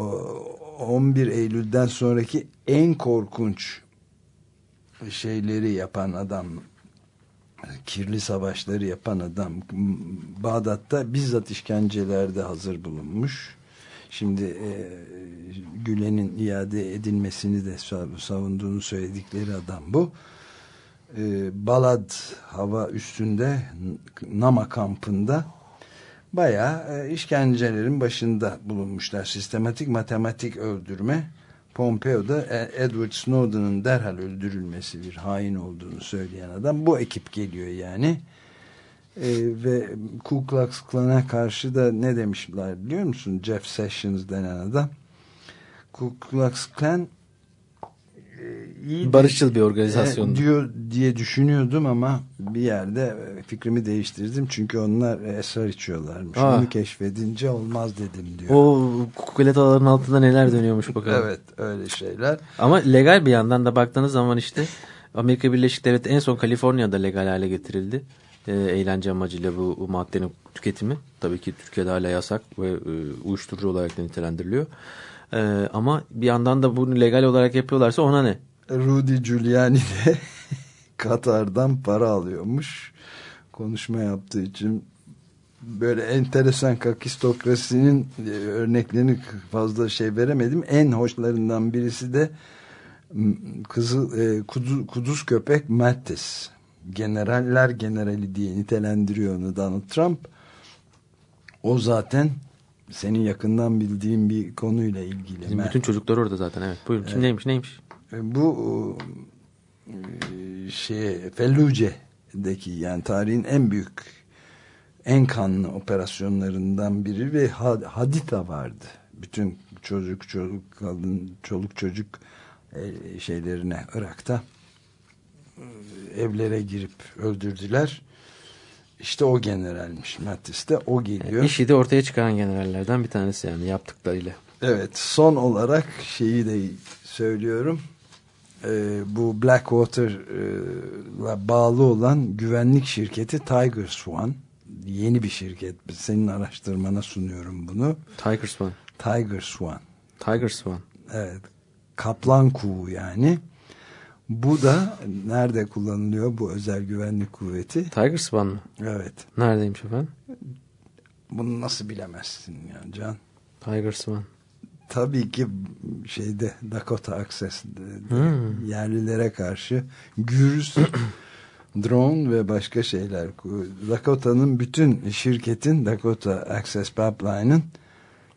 11 Eylül'den sonraki en korkunç şeyleri yapan adam kirli savaşları yapan adam Bağdat'ta bizzat işkencelerde hazır bulunmuş. Şimdi e, Gülen'in iade edilmesini de savunduğunu söyledikleri adam bu. E, Balad hava üstünde Nama kampında bayağı e, işkencelerin başında bulunmuşlar. Sistematik matematik öldürme. Pompeo da e, Edward Snowden'ın derhal öldürülmesi bir hain olduğunu söyleyen adam. Bu ekip geliyor yani. E, ve Ku Klux Klan'a karşı da ne demişler biliyor musun? Jeff Sessions denen adam. Ku Klux Klan iyi barışçıl bir organizasyon e, diyor diye düşünüyordum ama bir yerde e, fikrimi değiştirdim çünkü onlar esrar içiyorlarmış. Aa. Onu keşfedince olmaz dedim diyor. O kukuletaların altında neler dönüyormuş bakalım. evet öyle şeyler. Ama legal bir yandan da baktığınız zaman işte Amerika Birleşik Devletleri en son Kaliforniya'da legal hale getirildi. E, eğlence amacıyla bu, bu maddenin tüketimi. Tabii ki Türkiye'de hala yasak ve e, uyuşturucu olarak da nitelendiriliyor. E, ama bir yandan da bunu legal olarak yapıyorlarsa ona ne? Rudy Giuliani de (laughs) Katar'dan para alıyormuş. Konuşma yaptığı için böyle enteresan kakistokrasinin e, örneklerini fazla şey veremedim. En hoşlarından birisi de Kızıl, e, Kuduz, Kuduz köpek Mattis. Generaller generali diye nitelendiriyor onu Donald Trump. O zaten senin yakından bildiğin bir konuyla ilgili. Bizim bütün çocuklar orada zaten evet. Buyurun kim Evet. neymiş neymiş? Bu e, şey Felluce'deki yani tarihin en büyük en kanlı operasyonlarından biri ve Hadita vardı. Bütün çocuk çocuk kadın çoluk çocuk e, şeylerine Irak'ta e, evlere girip öldürdüler. İşte o generalmiş Mattis de o geliyor. İşi de ortaya çıkaran generallerden bir tanesi yani yaptıklarıyla. Evet son olarak şeyi de söylüyorum. Ee, bu Blackwater'la bağlı olan güvenlik şirketi Tiger Swan yeni bir şirket. Senin araştırmana sunuyorum bunu. Tiger Swan. Tiger Swan. Tiger Swan. Evet. Kaplan kuğu yani. Bu da nerede kullanılıyor bu özel güvenlik kuvveti? Tiger Swan mı? Evet. Neredeymiş efendim? Bunu nasıl bilemezsin ya Can? Tiger Swan. Tabii ki şeyde Dakota Access Hmm. yerlilere karşı gürüz (clears throat) drone ve başka şeyler. Dakota'nın bütün şirketin Dakota Access Pipeline'ın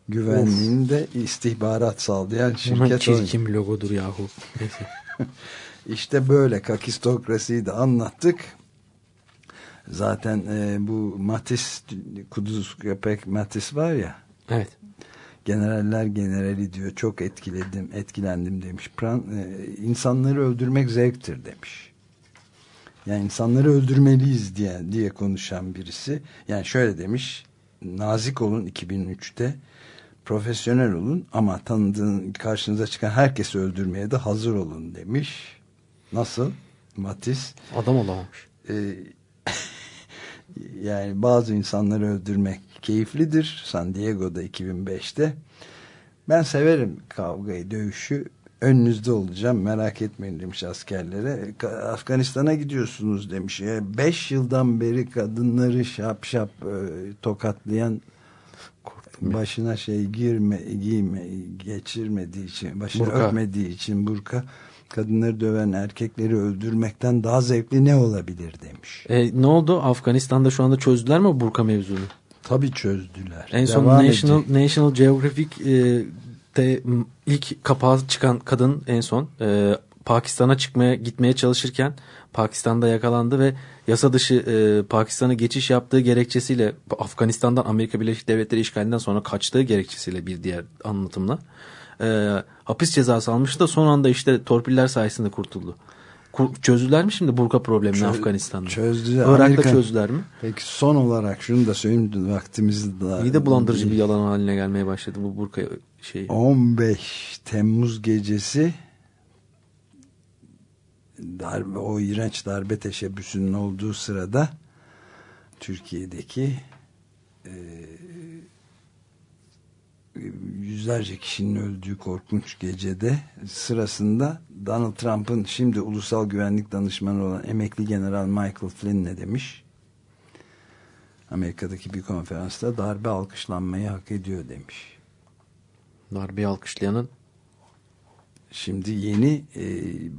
güvenliğinde istihbarat sağlayan şirket. çirkin bir logodur yahu. Neyse. (laughs) İşte böyle kakistokrasiyi de anlattık. Zaten e, bu Matis, Kuduz köpek Matis var ya. Evet. Generaller generali diyor. Çok etkiledim, etkilendim demiş. Pran, e, insanları öldürmek zevktir demiş. Yani insanları öldürmeliyiz diye diye konuşan birisi. Yani şöyle demiş. Nazik olun 2003'te. Profesyonel olun ama tanıdığın karşınıza çıkan herkesi öldürmeye de hazır olun demiş. Nasıl? Matis. Adam olamamış. Ee, (laughs) yani bazı insanları öldürmek keyiflidir. San Diego'da 2005'te. Ben severim kavgayı, dövüşü. Önünüzde olacağım merak etmeyin demiş askerlere. Afganistan'a gidiyorsunuz demiş. 5 yıldan beri kadınları şap şap e, tokatlayan başına şey girme, giyme, geçirmediği için, başına Burka. öpmediği için burka kadınları döven erkekleri öldürmekten daha zevkli ne olabilir demiş. E, ne oldu? Afganistan'da şu anda çözdüler mi burka mevzunu? Tabii çözdüler. En son Devam National. National Geographic e, de ilk kapağı çıkan kadın en son e, Pakistan'a çıkmaya gitmeye çalışırken Pakistan'da yakalandı ve yasa dışı e, Pakistan'a geçiş yaptığı gerekçesiyle Afganistan'dan Amerika Birleşik Devletleri işgalinden sonra kaçtığı gerekçesiyle bir diğer anlatımla e, hapis cezası almıştı da son anda işte torpiller sayesinde kurtuldu. Kur- çözdüler mi şimdi burka problemini Çö- Afganistan'da? çözdüler. Irak'ta Amerika- çözdüler mi? Peki son olarak şunu da söyleyeyim vaktimiz daha. İyi de bulandırıcı bir yalan haline gelmeye başladı bu burka şey. 15 Temmuz gecesi darbe o iğrenç darbe teşebbüsünün olduğu sırada Türkiye'deki e, yüzlerce kişinin öldüğü korkunç gecede sırasında Donald Trump'ın şimdi ulusal güvenlik danışmanı olan emekli general Michael Flynn ne demiş? Amerika'daki bir konferansta darbe alkışlanmayı hak ediyor demiş. Darbeyi alkışlayanın Şimdi yeni e,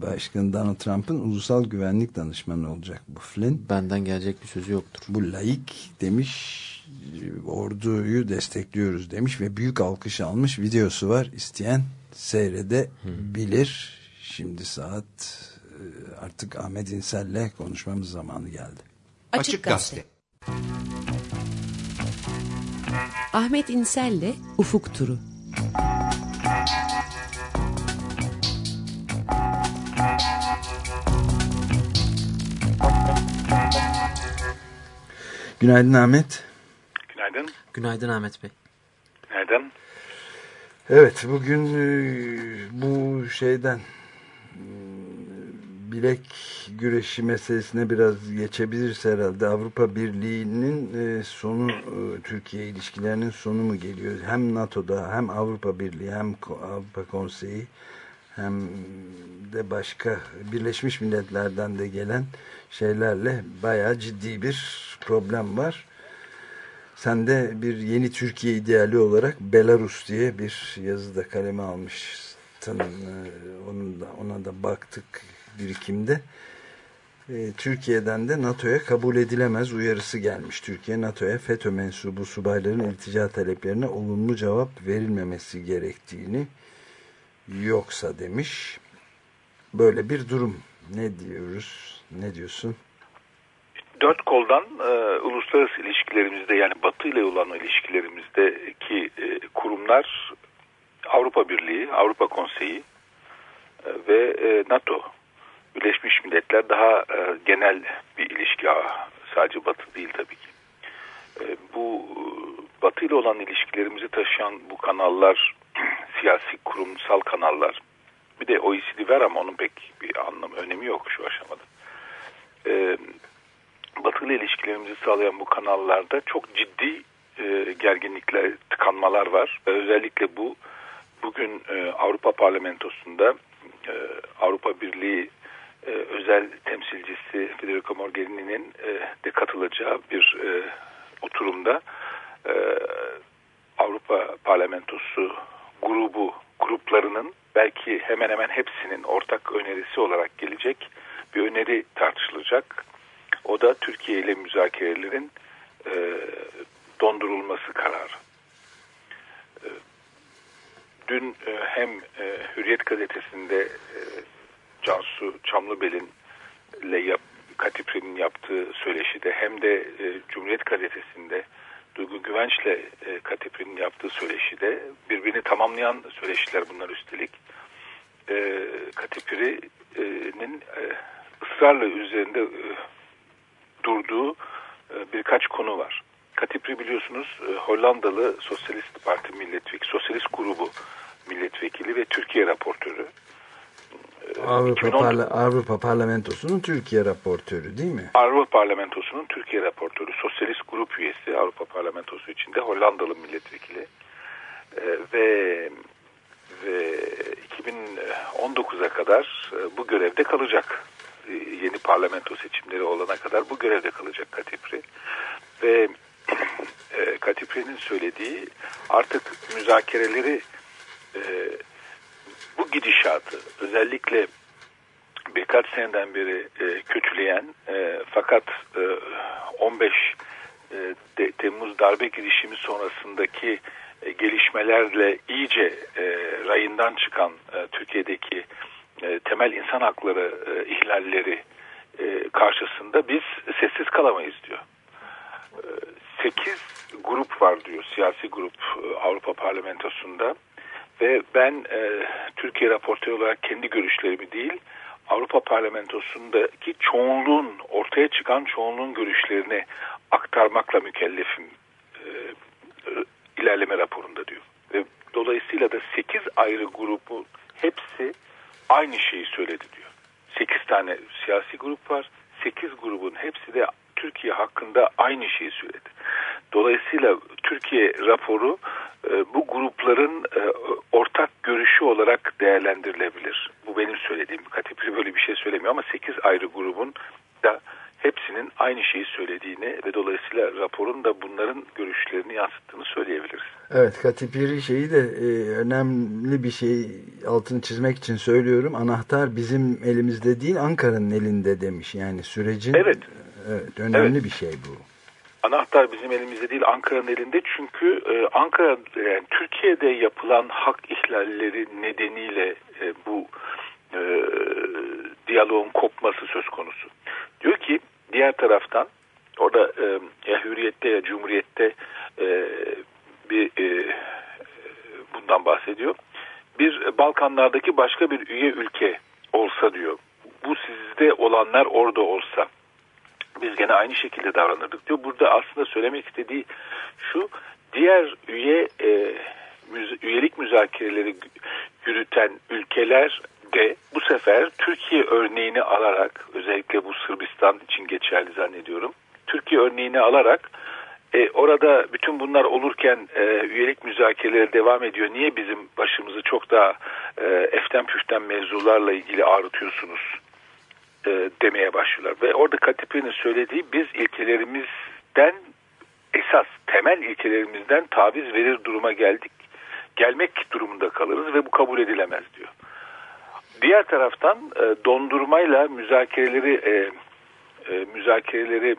Başkan Donald Trump'ın ulusal güvenlik danışmanı olacak bu Flynn. benden gelecek bir sözü yoktur. Bu laik demiş orduyu destekliyoruz demiş ve büyük alkış almış videosu var. İsteyen seyredebilir. Şimdi saat e, artık Ahmet İnsel'le konuşmamız zamanı geldi. Açık Gazete. Ahmet İnsel'le Ufuk Turu. Günaydın Ahmet. Günaydın. Günaydın Ahmet Bey. Nereden? Evet bugün e, bu şeyden e, bilek güreşi meselesine biraz geçebiliriz herhalde. Avrupa Birliği'nin e, sonu Türkiye ilişkilerinin sonu mu geliyor? Hem NATO'da hem Avrupa Birliği hem Avrupa Konseyi hem de başka Birleşmiş Milletler'den de gelen şeylerle bayağı ciddi bir problem var. Sen de bir yeni Türkiye ideali olarak Belarus diye bir yazıda kaleme almıştın. Ee, Onun da, ona da baktık birikimde. Ee, Türkiye'den de NATO'ya kabul edilemez uyarısı gelmiş. Türkiye NATO'ya FETÖ mensubu subayların iltica taleplerine olumlu cevap verilmemesi gerektiğini yoksa demiş. Böyle bir durum. Ne diyoruz? Ne diyorsun? Dört koldan e, uluslararası ilişkilerimizde yani Batı ile olan ilişkilerimizdeki e, kurumlar Avrupa Birliği, Avrupa Konseyi e, ve e, NATO. Birleşmiş Milletler daha e, genel bir ilişki ağı. Sadece Batı değil tabii ki. E, bu Batı ile olan ilişkilerimizi taşıyan bu kanallar (clears throat) siyasi kurumsal kanallar. Bir de OECD var ama onun pek bir anlamı, önemi yok şu aşamada. E, Batı ile ilişkilerimizi sağlayan bu kanallarda çok ciddi e, gerginlikler, tıkanmalar var. Özellikle bu bugün e, Avrupa Parlamentosu'nda e, Avrupa Birliği e, özel temsilcisi Federico Mogherini'nin e, de katılacağı bir e, oturumda e, Avrupa Parlamentosu grubu gruplarının belki hemen hemen hepsinin ortak önerisi olarak gelecek bir öneri tartışılacak. O da Türkiye ile müzakerelerin e, dondurulması kararı. E, dün e, hem e, Hürriyet gazetesinde e, Cansu Çamlıbel'in ile yap, Katipri'nin yaptığı söyleşide hem de e, Cumhuriyet gazetesinde Duygu Güvenç'le e, Katipri'nin yaptığı söyleşide birbirini tamamlayan söyleşiler bunlar üstelik. E, Katipri'nin e, ısrarla üzerinde e, durduğu e, birkaç konu var. Katipri biliyorsunuz e, Hollandalı Sosyalist Parti milletvekili, Sosyalist grubu milletvekili ve Türkiye raportörü. E, Avrupa, 2010 Parla- Avrupa Parlamentosu'nun Türkiye raportörü değil mi? Avrupa Parlamentosu'nun Türkiye raportörü, Sosyalist grup üyesi Avrupa Parlamentosu içinde Hollandalı milletvekili ve ve 2019'a kadar bu görevde kalacak. E, Yeni parlamento seçimleri olana kadar bu görevde kalacak Katipri. Ve (clears throat) e, Katipri'nin söylediği artık müzakereleri e, bu gidişatı özellikle birkaç seneden beri e, kötüleyen e, fakat e, 15 e, de, Temmuz darbe girişimi sonrasındaki e, gelişmelerle iyice e, rayından çıkan e, Türkiye'deki e, temel insan hakları e, ihlalleri e, karşısında biz sessiz kalamayız diyor. 8 grup var diyor siyasi grup e, Avrupa Parlamentosu'nda ve ben e, Türkiye raportörü olarak kendi görüşlerimi değil Avrupa Parlamentosu'ndaki çoğunluğun ortaya çıkan çoğunluğun görüşlerini aktarmakla mükellefim e, e, ilerleme raporunda diyor. Ve dolayısıyla da 8 ayrı grubu hepsi aynı şeyi söyledi diyor. 8 tane siyasi grup var. 8 grubun hepsi de Türkiye hakkında aynı şeyi söyledi. Dolayısıyla Türkiye raporu e, bu grupların e, ortak görüşü olarak değerlendirilebilir. Bu benim söylediğim. Katipri böyle bir şey söylemiyor ama 8 ayrı grubun da hepsinin aynı şeyi söylediğini ve dolayısıyla raporun da bunların görüşlerini yansıttığını söyleyebiliriz. Evet Katipiri şeyi de e, önemli bir şey altını çizmek için söylüyorum. Anahtar bizim elimizde değil Ankara'nın elinde demiş. Yani sürecin Evet. evet, önemli Evet. bir şey bu. Anahtar bizim elimizde değil Ankara'nın elinde çünkü e, Ankara yani Türkiye'de yapılan hak ihlalleri nedeniyle e, bu e, diyaloğun kopması söz konusu. Diyor ki diğer taraftan orada e, ya hürriyette ya cumhuriyette e, bir e, bundan bahsediyor. Bir Balkanlardaki başka bir üye ülke olsa diyor. Bu sizde olanlar orada olsa biz gene aynı şekilde davranırdık diyor. Burada aslında söylemek istediği şu diğer üye e, üyelik müzakereleri yürüten ülkeler sefer Türkiye örneğini alarak özellikle bu Sırbistan için geçerli zannediyorum. Türkiye örneğini alarak e, orada bütün bunlar olurken e, üyelik müzakereleri devam ediyor. Niye bizim başımızı çok daha e, eften püften mevzularla ilgili ağrıtıyorsunuz? e, demeye başlıyorlar. Ve orada Katipi'nin söylediği biz ilkelerimizden esas temel ilkelerimizden taviz verir duruma geldik. Gelmek durumunda kalırız ve bu kabul edilemez diyor. Diğer taraftan e, dondurmayla müzakereleri e, e, müzakereleri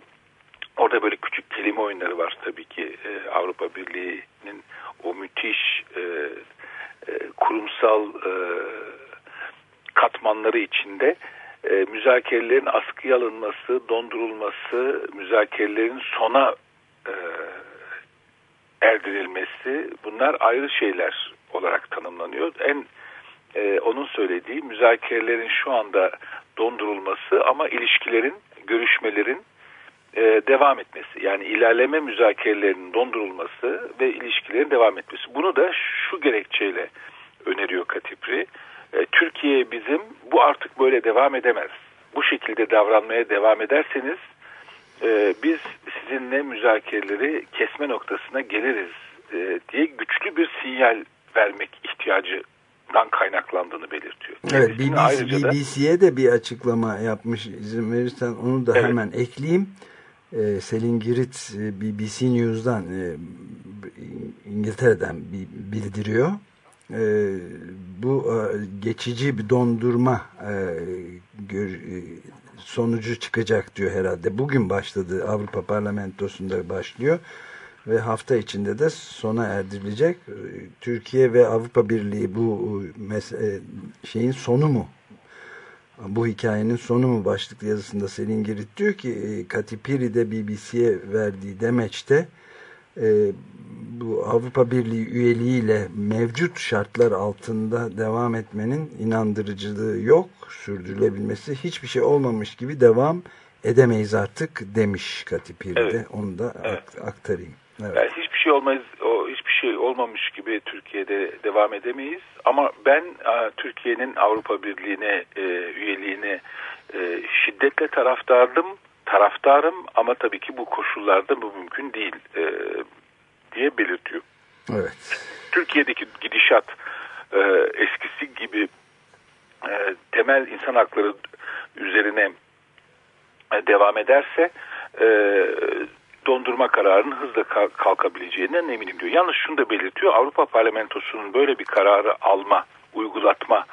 orada böyle küçük kelime oyunları var tabii ki e, Avrupa Birliği'nin o müthiş e, e, kurumsal e, katmanları içinde e, müzakerelerin askıya alınması, dondurulması, müzakerelerin sona e, erdirilmesi bunlar ayrı şeyler olarak tanımlanıyor. En e, onun söylediği müzakerelerin şu anda dondurulması ama ilişkilerin, görüşmelerin e, devam etmesi. Yani ilerleme müzakerelerinin dondurulması ve ilişkilerin devam etmesi. Bunu da şu gerekçeyle öneriyor Katipri. E, Türkiye bizim bu artık böyle devam edemez. Bu şekilde davranmaya devam ederseniz e, biz sizinle müzakereleri kesme noktasına geliriz e, diye güçlü bir sinyal vermek ihtiyacından kaynaklandığını belirtiyor. Evet BBC, ayrıca da- BBC'ye de bir açıklama yapmış izin verirsen onu da Evet. hemen ekleyeyim. Ee, Selin Girit e, BBC News'dan e, İngiltere'den bi- bildiriyor. E, bu e, geçici bir dondurma e, gör- e, sonucu çıkacak diyor herhalde. Bugün başladı Avrupa Parlamentosu'nda başlıyor ve hafta içinde de sona erdirilecek. E, Türkiye ve Avrupa Birliği bu e, e, şeyin sonu mu? Bu hikayenin sonu mu başlıklı yazısında Selin Girit diyor ki e, Katipiri'de BBC'ye verdiği demeçte e, bu Avrupa Birliği üyeliğiyle mevcut şartlar altında devam etmenin inandırıcılığı yok. Sürdürülebilmesi hiçbir şey olmamış gibi devam edemeyiz artık demiş Katipiri'de. Evet. Onu da Evet. ak- aktarayım. Evet. Yani hiçbir şey olmayız, o hiçbir şey olmamış gibi Türkiye'de devam edemeyiz. Ama ben e, Türkiye'nin Avrupa Birliği'ne e, üyeliğine e, şiddetle taraftardım, taraftarım ama tabii ki bu koşullarda bu mümkün değil e, diye belirtiyor. Evet. Türkiye'deki gidişat e, eskisi gibi e, temel insan hakları üzerine e, devam ederse e, dondurma kararının hızla ka- kalkabileceğinden eminim diyor. Yalnız şunu da belirtiyor. Avrupa Parlamentosu'nun böyle bir kararı alma, uygulatma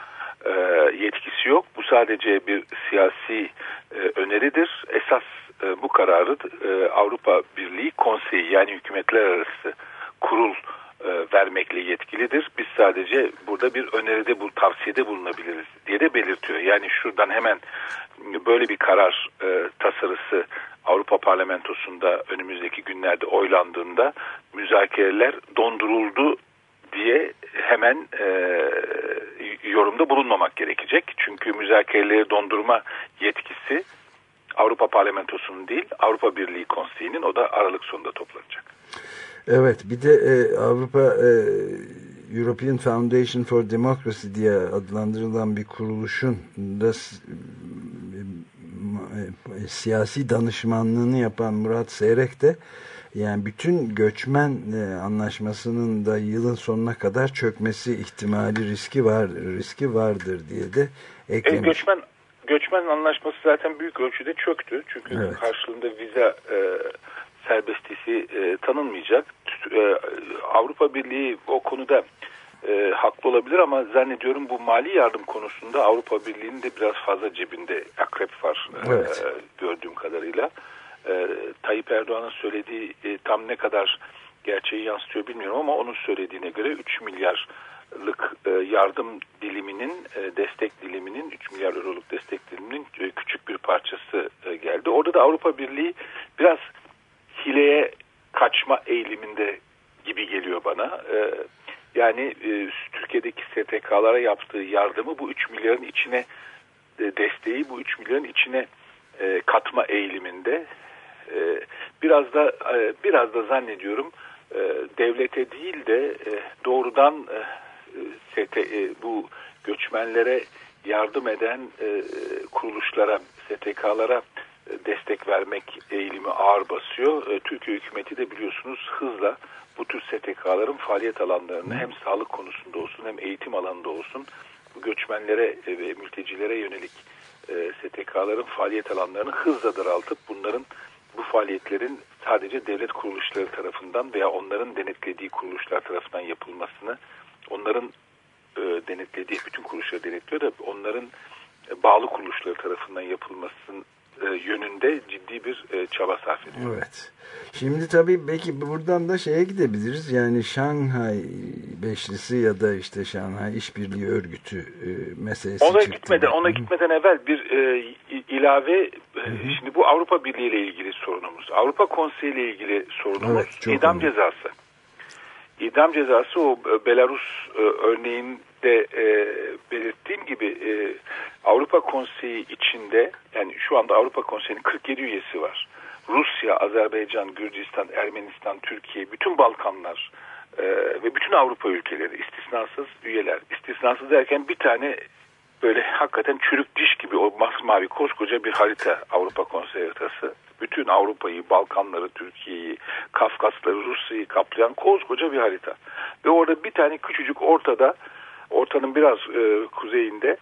e, yetkisi yok. Bu sadece bir siyasi e, öneridir. Esas e, bu kararı e, Avrupa Birliği Konseyi yani hükümetler arası kurul e, vermekle yetkilidir. Biz sadece burada bir öneride bu tavsiyede bulunabiliriz diye de belirtiyor. Yani şuradan hemen böyle bir karar e, tasarısı Avrupa Parlamentosu'nda önümüzdeki günlerde oylandığında müzakereler donduruldu diye hemen e, yorumda bulunmamak gerekecek. Çünkü müzakereleri dondurma yetkisi Avrupa Parlamentosu'nun değil Avrupa Birliği Konseyi'nin o da Aralık sonunda toplanacak. Evet bir de e, Avrupa e, European Foundation for Democracy diye adlandırılan bir kuruluşun da siyasi danışmanlığını yapan Murat Seyrek de yani bütün göçmen e, anlaşmasının da yılın sonuna kadar çökmesi ihtimali riski var riski vardır diye de eklemiş. E, göçmen göçmen anlaşması zaten büyük ölçüde çöktü. Çünkü Evet. karşılığında vize e, serbestisi e, tanınmayacak. E, Avrupa Birliği o konuda e, haklı olabilir ama zannediyorum bu mali yardım konusunda Avrupa Birliği'nin de biraz fazla cebinde akrep var e, Evet. gördüğüm kadarıyla. E, Tayyip Erdoğan'ın söylediği e, tam ne kadar gerçeği yansıtıyor bilmiyorum ama onun söylediğine göre 3 milyarlık e, yardım diliminin e, destek diliminin 3 milyar euroluk destek diliminin e, küçük bir parçası e, geldi. Orada da Avrupa Birliği biraz hileye kaçma eğiliminde gibi geliyor bana. E, yani e, Türkiye'deki STK'lara yaptığı yardımı bu 3 milyarın içine e, desteği bu 3 milyarın içine e, katma eğiliminde. E, biraz da e, biraz da zannediyorum e, devlete değil de e, doğrudan e, ST, e, bu göçmenlere yardım eden e, kuruluşlara, STK'lara e, destek vermek eğilimi ağır basıyor. E, Türkiye hükümeti de biliyorsunuz hızla bu tür STK'ların faaliyet alanlarını hem sağlık konusunda olsun hem eğitim alanında olsun bu göçmenlere e, ve mültecilere yönelik e, STK'ların faaliyet alanlarını hızla daraltıp bunların bu faaliyetlerin sadece devlet kuruluşları tarafından veya onların denetlediği kuruluşlar tarafından yapılmasını onların e, denetlediği bütün kuruluşları denetliyor da onların e, bağlı kuruluşları tarafından yapılmasının e, yönünde ciddi bir e, çaba sarf ediyor. Evet. Şimdi tabii belki buradan da şeye gidebiliriz. Yani Şanghay Beşlisi ya da işte Şanghay İşbirliği Örgütü e, meselesi Ona çıktı. gitmeden ona gitmeden evvel bir e, ilave e, şimdi bu Avrupa Birliği ile ilgili sorunumuz. Avrupa Konseyi ile ilgili sorunumuz Evet, idam önemli. cezası. İdam cezası o e, Belarus e, örneğinde e, belirttiğim gibi e, Avrupa Konseyi içinde yani şu anda Avrupa Konseyi'nin 47 üyesi var. Rusya, Azerbaycan, Gürcistan, Ermenistan, Türkiye, bütün Balkanlar e, ve bütün Avrupa ülkeleri istisnasız üyeler. İstisnasız derken bir tane böyle hakikaten çürük diş gibi o masmavi koskoca bir harita Avrupa Konseyi haritası. Bütün Avrupa'yı, Balkanları, Türkiye'yi, Kafkasları, Rusya'yı kaplayan koskoca bir harita. Ve orada bir tane küçücük ortada, ortanın biraz e, kuzeyinde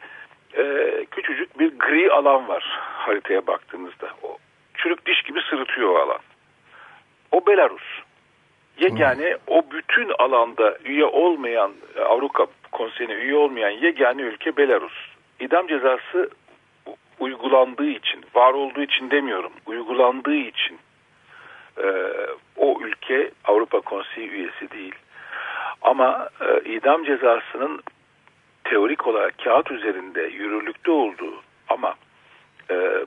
e, küçücük bir gri alan var haritaya baktığınızda. O çürük diş gibi sırıtıyor o alan. O Belarus. Yegane o bütün alanda üye olmayan Avrupa Konseyi'ne üye olmayan yegane ülke Belarus. İdam cezası uygulandığı için, var olduğu için demiyorum, uygulandığı için e, o ülke Avrupa Konseyi üyesi değil. Ama e, idam cezasının teorik olarak kağıt üzerinde yürürlükte olduğu ama e,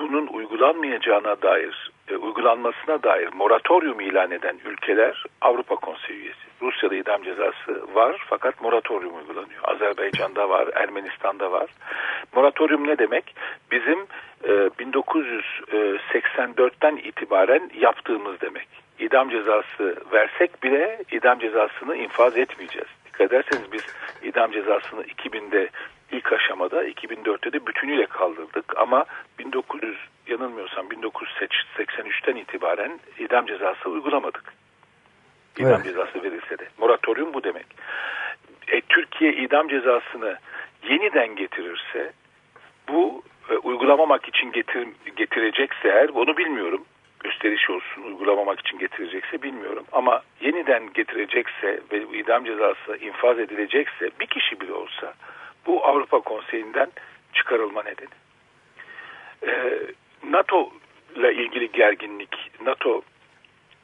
bunun uygulanmayacağına dair, e, uygulanmasına dair moratorium ilan eden ülkeler Avrupa Konseyi üyesi. Rusya'da idam cezası var fakat moratorium uygulanıyor. Azerbaycan'da var, Ermenistan'da var. Moratorium ne demek? Bizim e, 1984'ten itibaren yaptığımız demek. İdam cezası versek bile idam cezasını infaz etmeyeceğiz. Dikkat ederseniz biz idam cezasını 2000'de ilk aşamada 2004'te de bütünüyle kaldırdık ama 1900 yanılmıyorsam 1983'ten itibaren idam cezası uygulamadık. İdam Evet. cezası verilse de. Moratorium bu demek. E, Türkiye idam cezasını yeniden getirirse bu e, uygulamamak için getir, getirecekse eğer onu bilmiyorum. Gösteriş olsun uygulamamak için getirecekse bilmiyorum. Ama yeniden getirecekse ve idam cezası infaz edilecekse bir kişi bile olsa bu Avrupa Konseyi'nden çıkarılma nedeni. Ee, NATO ile ilgili gerginlik, NATO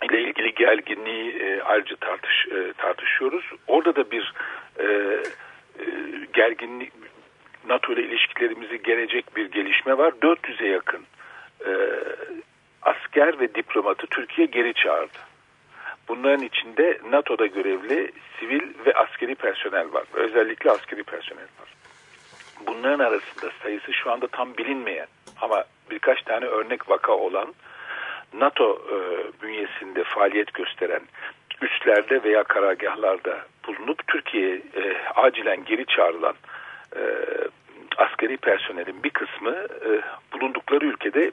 ile ilgili gerginliği e, ayrıca tartış, e, tartışıyoruz. Orada da bir e, e, gerginlik NATO ile ilişkilerimizi gelecek bir gelişme var. 400'e yakın e, asker ve diplomatı Türkiye geri çağırdı. Bunların içinde NATO'da görevli sivil ve askeri personel var. Özellikle askeri personel var. Bunların arasında sayısı şu anda tam bilinmeyen ama birkaç tane örnek vaka olan NATO e, bünyesinde faaliyet gösteren üslerde veya karargahlarda bulunup Türkiye'ye e, acilen geri çağrılan e, askeri personelin bir kısmı e, bulundukları ülkede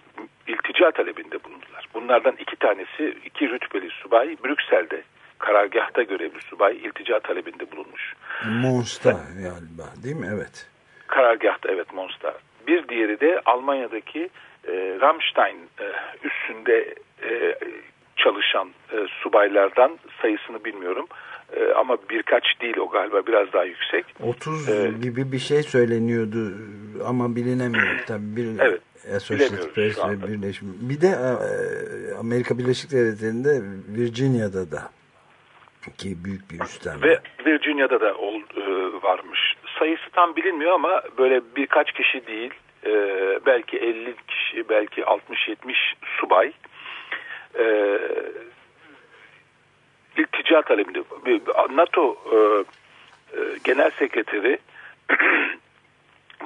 iltica talebinde bulundular. Bunlardan iki tanesi iki rütbeli subay Brüksel'de karargahta görevli subay iltica talebinde bulunmuş. Monster galiba değil mi? Evet. Karargahta evet Monstar. Bir diğeri de Almanya'daki e, Ramstein e, üstünde e, çalışan e, subaylardan sayısını bilmiyorum. E, ama birkaç değil o galiba biraz daha yüksek. 30 Ee, gibi bir şey söyleniyordu ama bilinemiyor (clears throat) tabii. Bir, Evet, Associated Press ve. Birleşmiş. Bir de e, Amerika Birleşik Devletleri'nde Virginia'da da ki büyük bir üstten. Ve Virginia'da da ol, e, varmış. Sayısı tam bilinmiyor ama böyle birkaç kişi değil. e, belki 50 kişi, belki 60-70 subay. E, iltica talebinde. NATO e, e, Genel Sekreteri (clears throat)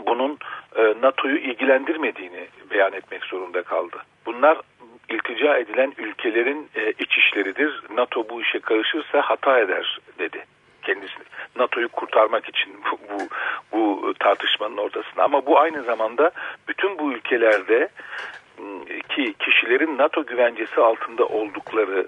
bunun e, NATO'yu ilgilendirmediğini beyan etmek zorunda kaldı. Bunlar iltica edilen ülkelerin e, iç işleridir. NATO bu işe karışırsa hata eder dedi kendisi. NATO'yu kurtarmak için bu, bu, bu tartışmanın ortasında. Ama bu aynı zamanda bütün bu ülkelerde ki kişilerin NATO güvencesi altında oldukları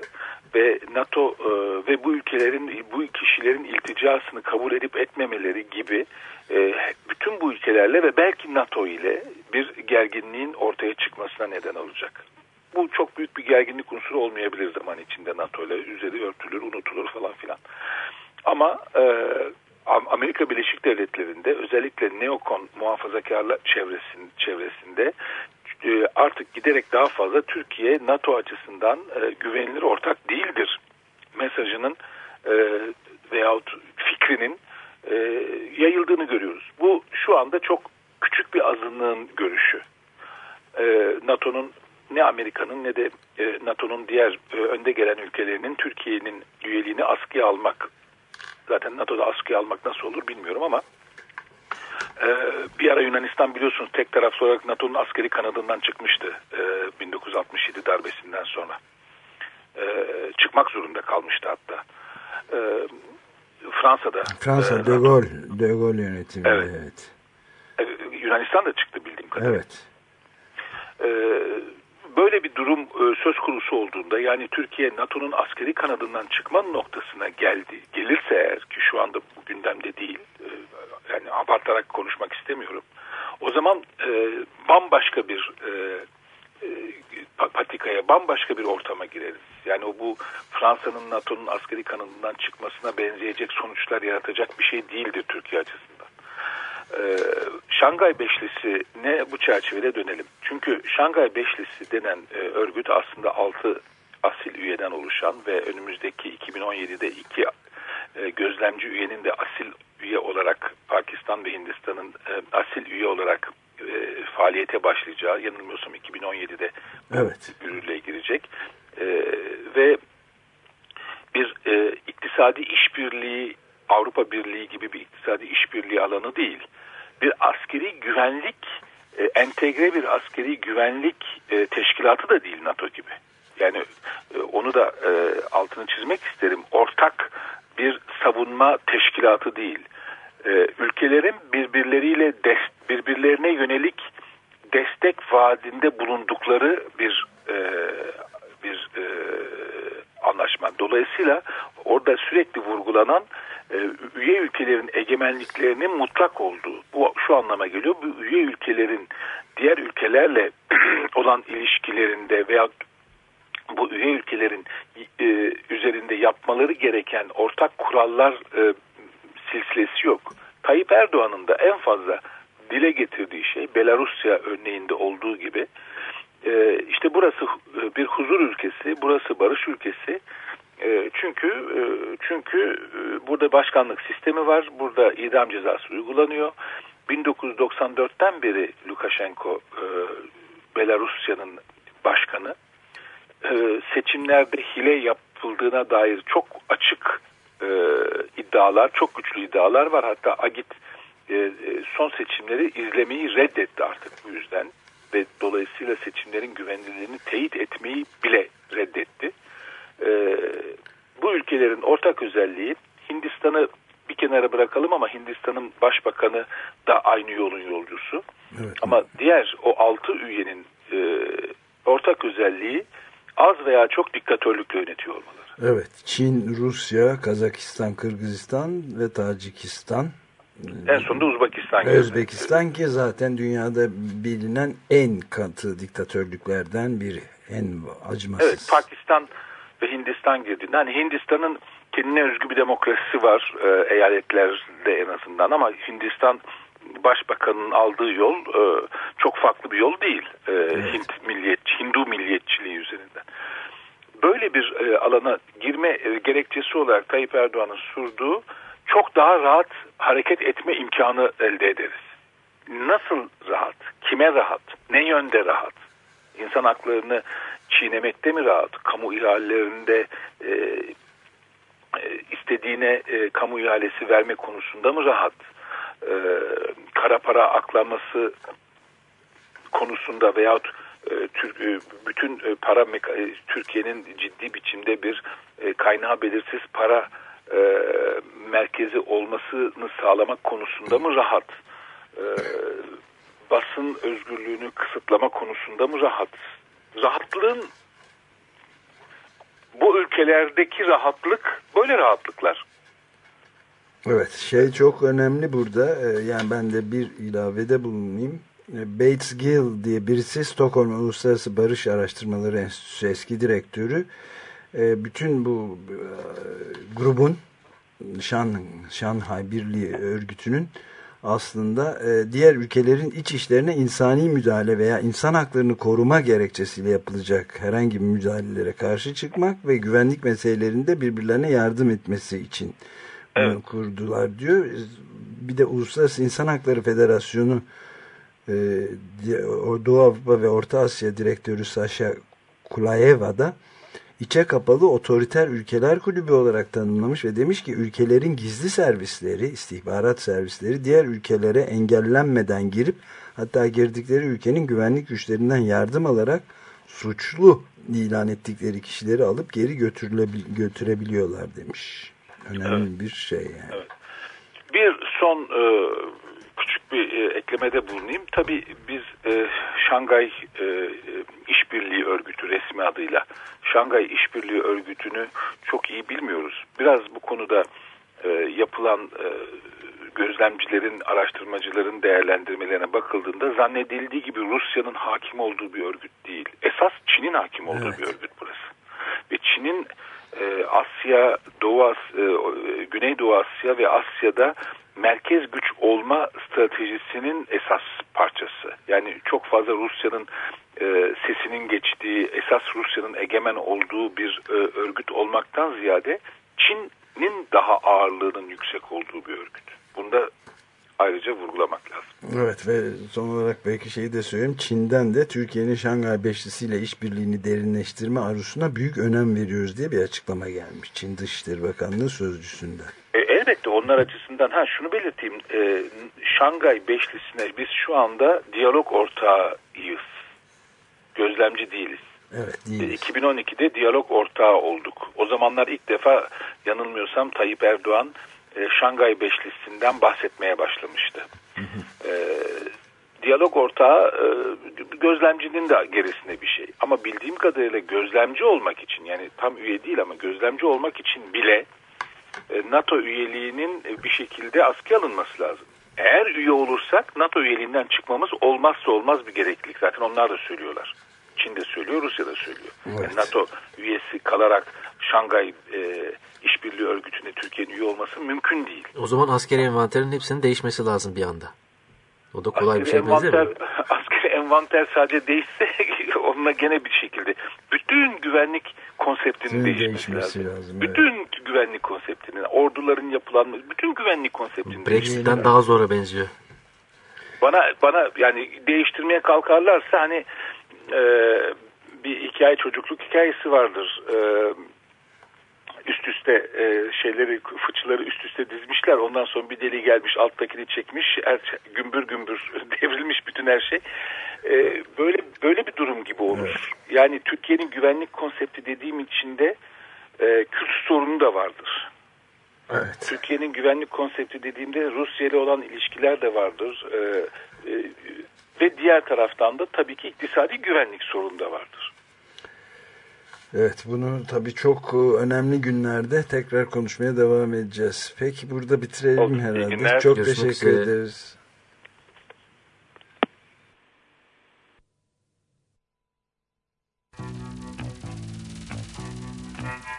ve NATO e, ve bu ülkelerin bu kişilerin ilticasını kabul edip etmemeleri gibi e, bütün bu ülkelerle ve belki NATO ile bir gerginliğin ortaya çıkmasına neden olacak. Bu çok büyük bir gerginlik unsuru olmayabilir zaman içinde NATO ile üzeri örtülür, unutulur falan filan. Ama e, Am- Amerika Birleşik Devletleri'nde özellikle neokon muhafazakarlar çevresin, çevresinde artık giderek daha fazla Türkiye NATO açısından e, güvenilir ortak değildir mesajının e, veyahut fikrinin e, yayıldığını görüyoruz. Bu şu anda çok küçük bir azınlığın görüşü. E, NATO'nun ne Amerika'nın ne de e, NATO'nun diğer e, önde gelen ülkelerinin Türkiye'nin üyeliğini askıya almak zaten NATO'da askıya almak nasıl olur bilmiyorum ama e, bir ara Yunanistan biliyorsunuz tek taraflı olarak NATO'nun askeri kanadından çıkmıştı e, 1967 darbesinden sonra. E, çıkmak zorunda kalmıştı hatta. E, Fransa'da Fransa e, De Gaulle, De Gaulle yönetimi. Evet. evet. e, Yunanistan da çıktı bildiğim kadarıyla. Evet. Ee, böyle bir durum e, söz konusu olduğunda yani Türkiye NATO'nun askeri kanadından çıkma noktasına geldi gelirse eğer ki şu anda bu gündemde değil e, yani abartarak konuşmak istemiyorum. O zaman e, bambaşka bir pa- patikaya bambaşka bir ortama gireriz. Yani o bu Fransa'nın NATO'nun askeri kanadından çıkmasına benzeyecek sonuçlar yaratacak bir şey değildir Türkiye açısından. Ee, Şangay Beşlisi ne bu çerçevede dönelim. Çünkü Şangay Beşlisi denen e, örgüt aslında 6 asil üyeden oluşan ve önümüzdeki 2017'de iki e, gözlemci üyenin de asil üye olarak Pakistan ve Hindistan'ın e, asil üye olarak e, faaliyete başlayacağı yanılmıyorsam 2017'de bu Evet. yürürlüğe girecek E, ve bir e, iktisadi işbirliği Avrupa Birliği gibi bir iktisadi işbirliği alanı değil. Bir askeri güvenlik e, entegre bir askeri güvenlik e, teşkilatı da değil NATO gibi. Yani e, onu da e, altını çizmek isterim. Ortak bir savunma teşkilatı değil. E, ülkelerin birbirleriyle des- birbirlerine yönelik destek vaadinde bulundukları bir e, bir e, anlaşma. Dolayısıyla orada sürekli vurgulanan üye ülkelerin egemenliklerinin mutlak olduğu. Bu şu anlama geliyor. Bu üye ülkelerin diğer ülkelerle (clears throat) olan ilişkilerinde veya bu üye ülkelerin e, üzerinde yapmaları gereken ortak kurallar e, silsilesi yok. Tayyip Erdoğan'ın da en fazla dile getirdiği şey Belarusya örneğinde olduğu gibi e, işte burası e, bir huzur ülkesi, burası barış ülkesi. E, çünkü e, çünkü e, burada başkanlık sistemi var, burada idam cezası uygulanıyor. 1994'ten beri Lukashenko Belarusya'nın başkanı seçimlerde hile yapıldığına dair çok açık iddialar, çok güçlü iddialar var. Hatta Agit son seçimleri izlemeyi reddetti artık bu yüzden ve dolayısıyla seçimlerin güvenilirliğini teyit etmeyi bile reddetti. E, bu ülkelerin ortak özelliği Hindistan'ı bir kenara bırakalım ama Hindistan'ın başbakanı da aynı yolun yolcusu. Evet. Ama diğer o altı üyenin e, ortak özelliği az veya çok diktatörlükle yönetiyor olmaları. Evet. Çin, Rusya, Kazakistan, Kırgızistan ve Tacikistan. En sonunda Uzbekistan. Özbekistan ki zaten dünyada bilinen en katı diktatörlüklerden biri. En acımasız. Evet Pakistan ve Hindistan girdiğinde hani Hindistan'ın kendine özgü bir demokrasisi var e, eyaletlerde en azından ama Hindistan başbakanının aldığı yol e, çok farklı bir yol değil. E, Hint milliyetçi, Hindu milliyetçiliği üzerinden. Böyle bir e, alana girme e, gerekçesi olarak Tayyip Erdoğan'ın sunduğu çok daha rahat hareket etme imkanı elde ederiz. Nasıl rahat? Kime rahat? Ne yönde rahat? İnsan haklarını çiğnemekte mi rahat? Kamu ihalelerinde e, e, istediğine e, kamu ihalesi verme konusunda mı rahat? E, kara para aklanması konusunda veyahut e, e, bütün para Türkiye'nin ciddi biçimde bir kaynağı belirsiz para merkezi olmasını sağlamak konusunda mı rahat? Basın özgürlüğünü kısıtlama konusunda mı rahat? Rahatlığın bu ülkelerdeki rahatlık böyle rahatlıklar. Evet şey çok önemli burada Ee, yani ben de bir ilavede bulunayım. Ee, Bates Gill diye birisi Stockholm Uluslararası Barış Araştırmaları Enstitüsü eski direktörü. Ee, Bütün bu e, grubun Şan, Şanhay Birliği örgütünün aslında e, diğer ülkelerin iç işlerine insani müdahale veya insan haklarını koruma gerekçesiyle yapılacak herhangi bir müdahalelere karşı çıkmak ve güvenlik meselelerinde birbirlerine yardım etmesi için bunu kurdular diyor. Bir de Uluslararası İnsan Hakları Federasyonu e, Doğu Avrupa ve Orta Asya Direktörü Sasha Kulayeva da içe kapalı otoriter ülkeler kulübü olarak tanımlamış ve demiş ki ülkelerin gizli servisleri, istihbarat servisleri diğer ülkelere engellenmeden girip hatta girdikleri ülkenin güvenlik güçlerinden yardım alarak suçlu ilan ettikleri kişileri alıp geri götürebiliyorlar demiş. Önemli bir şey yani. Bir son e, küçük bir e, eklemede bulunayım. Tabii biz e, Şangay e, e, İşbirliği Örgütü resmi adıyla Şangay İşbirliği Örgütü'nü çok iyi bilmiyoruz. Biraz bu konuda e, yapılan e, gözlemcilerin, araştırmacıların değerlendirmelerine bakıldığında zannedildiği gibi Rusya'nın hakim olduğu bir örgüt değil. Esas Çin'in hakim olduğu Evet. bir örgüt burası. Ve Çin'in e, Asya, Doğu As- e, Güneydoğu Asya ve Asya'da merkez güç olma stratejisinin esas parçası. Yani çok fazla Rusya'nın e, sesinin geçtiği, esas Rusya'nın egemen olduğu bir e, örgüt olmaktan ziyade Çin'in daha ağırlığının yüksek olduğu bir örgüt. Bunda ayrıca vurgulamak lazım. Evet ve son olarak belki şeyi de söyleyeyim. Çin'den de Türkiye'nin Şangay Beşlisi'yle işbirliğini derinleştirme arzusuna büyük önem veriyoruz diye bir açıklama gelmiş. Çin Dışişleri Bakanlığı sözcüsünden. E, elbette onlar açısından ha şunu belirteyim. E, Şangay Beşlisi'ne biz şu anda diyalog ortağıyız. Gözlemci değiliz. Evet E, değiliz. 2012'de diyalog ortağı olduk. O zamanlar ilk defa yanılmıyorsam Tayyip Erdoğan e, Şangay Beşlisi'nden bahsetmeye başlamıştı. E, diyalog ortağı e, gözlemcinin de gerisinde bir şey. Ama bildiğim kadarıyla gözlemci olmak için yani tam üye değil ama gözlemci olmak için bile e, NATO üyeliğinin bir şekilde askıya alınması lazım. Eğer üye olursak NATO üyeliğinden çıkmamız olmazsa olmaz bir gereklilik. Zaten onlar da söylüyorlar. Çin de söylüyor, Rusya da söylüyor. Evet. Yani NATO üyesi kalarak Şangay e, İşbirliği Örgütü'ne Türkiye'nin üye olması mümkün değil. O zaman askeri envanterin hepsinin değişmesi lazım bir anda. O da kolay bir Askeri şey benzer mi? envanter, (laughs) askeri envanter sadece değişse (laughs) onunla gene bir şekilde bütün güvenlik konseptinin Bütün değişmesi, değişmesi lazım. lazım, Bütün güvenlik konseptinin, orduların yapılanması, bütün güvenlik konseptinin değişmesi Brexit'ten lazım. daha zora benziyor. Bana bana yani değiştirmeye kalkarlarsa hani e, bir hikaye çocukluk hikayesi vardır. E, üst üste e, şeyleri fıçıları üst üste dizmişler. Ondan sonra bir deli gelmiş alttakini çekmiş. Her, gümbür gümbür (laughs) devrilmiş bütün her şey. E, böyle böyle bir durum gibi olur. Yani Türkiye'nin güvenlik konsepti dediğim içinde e, Kürt sorunu da vardır. Evet. Türkiye'nin güvenlik konsepti dediğimde Rusya ile olan ilişkiler de vardır. E, e, ve diğer taraftan da tabii ki iktisadi güvenlik sorunu da vardır. Evet bunu tabii çok e, önemli günlerde tekrar konuşmaya devam edeceğiz. Peki burada bitirelim iyi herhalde. günler. Çok Görüşmek teşekkür üzere. ederiz.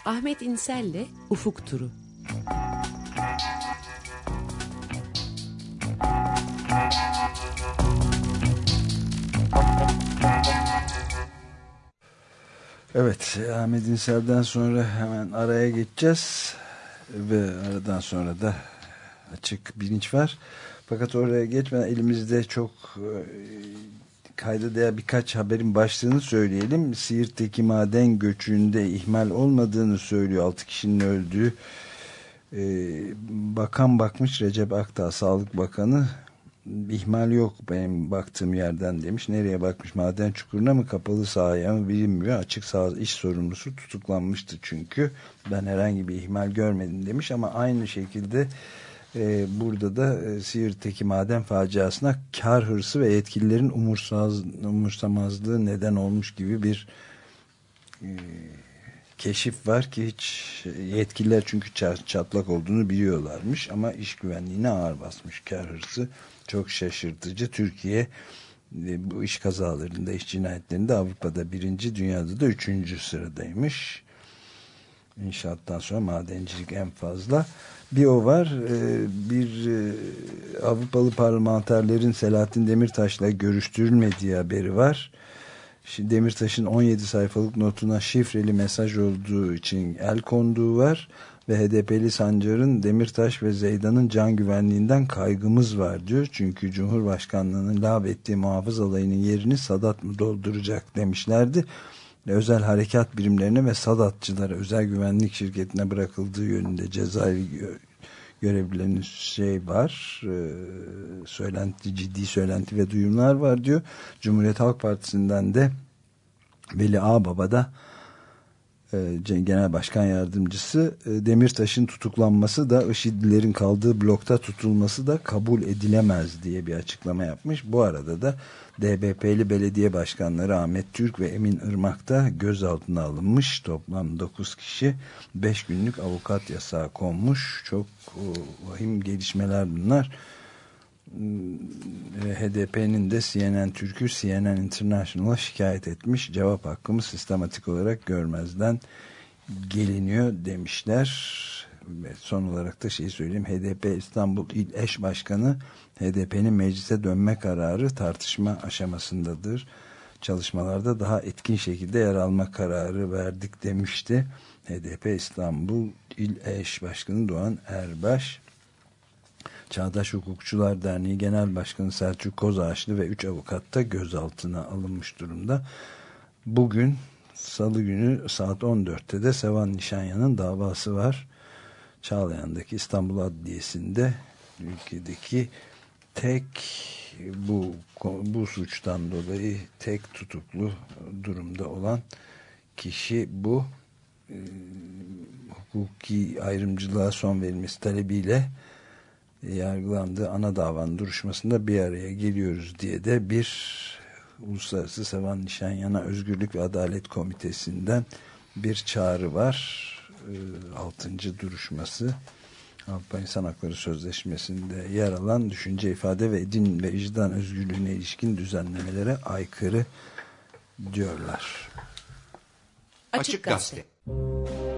Ahmet İnsel'le Ufuk Turu. Evet Ahmet İnsel'den sonra hemen araya geçeceğiz. Ve aradan sonra da açık bilinç var. Fakat oraya geçmeden elimizde çok e, kayda değer birkaç haberin başlığını söyleyelim. Siirt'teki maden göçüğünde ihmal olmadığını söylüyor. 6 kişinin öldüğü. E, bakan bakmış Recep Akdağ Sağlık Bakanı ihmal yok benim baktığım yerden demiş. Nereye bakmış maden çukuruna mı kapalı sahaya mı bilinmiyor. Açık sağ iş sorumlusu tutuklanmıştı çünkü. Ben herhangi bir ihmal görmedim demiş ama aynı şekilde e, burada da e, Siirt'teki maden faciasına kar hırsı ve yetkililerin umursaz, umursamazlığı neden olmuş gibi bir e, keşif var ki hiç yetkililer çünkü ça- çatlak olduğunu biliyorlarmış ama iş güvenliğine ağır basmış kar hırsı çok şaşırtıcı Türkiye e, bu iş kazalarında iş cinayetlerinde Avrupa'da birinci dünyada da üçüncü sıradaymış İnşaattan sonra madencilik en fazla. Bir o var. e, Bir e, Avrupalı parlamenterlerin Selahattin Demirtaş'la görüştürülmediği haberi var. Şimdi Demirtaş'ın 17 sayfalık notuna şifreli mesaj olduğu için el konduğu var. Ve HDP'li Sancar'ın Demirtaş ve Zeydan'ın can güvenliğinden kaygımız var diyor. Çünkü Cumhurbaşkanlığı'nın lav ettiği muhafız alayının yerini Sadat mı dolduracak demişlerdi özel harekat birimlerine ve Sadatçılara özel güvenlik şirketine bırakıldığı yönünde cezaevi gö- görevlilerinin şey var e, söylenti ciddi söylenti ve duyumlar var diyor. Cumhuriyet Halk Partisi'nden de Veli Ağbaba da Genel Başkan Yardımcısı e, Demirtaş'ın tutuklanması da IŞİD'lilerin kaldığı blokta tutulması da kabul edilemez diye bir açıklama yapmış. Bu arada da DBP'li belediye başkanları Ahmet Türk ve Emin Irmak da gözaltına alınmış. Toplam 9 kişi 5 günlük avukat yasağı konmuş. Çok o, vahim gelişmeler bunlar. HDP'nin de CNN Türk'ü CNN International'a şikayet etmiş. Cevap hakkımı sistematik olarak görmezden geliniyor demişler. Ve son olarak da şeyi söyleyeyim. HDP İstanbul İl Eş Başkanı HDP'nin meclise dönme kararı tartışma aşamasındadır. Çalışmalarda daha etkin şekilde yer alma kararı verdik demişti. HDP İstanbul İl Eş Başkanı Doğan Erbaş. Çağdaş Hukukçular Derneği Genel Başkanı Selçuk Kozağaçlı ve 3 avukat da gözaltına alınmış durumda. Bugün salı günü saat 14'te de Sevan Nişanyan'ın davası var. Çağlayan'daki İstanbul Adliyesi'nde ülkedeki tek bu bu suçtan dolayı tek tutuklu durumda olan kişi bu e, hukuki ayrımcılığa son verilmesi talebiyle yargılandığı ana davanın duruşmasında bir araya geliyoruz diye de bir Uluslararası Sevan Nişanyana Özgürlük ve Adalet Komitesi'nden bir çağrı var. E, altıncı duruşması Avrupa İnsan Hakları Sözleşmesi'nde yer alan düşünce ifade ve din ve vicdan özgürlüğüne ilişkin düzenlemelere aykırı diyorlar. Açık Gazete. Açık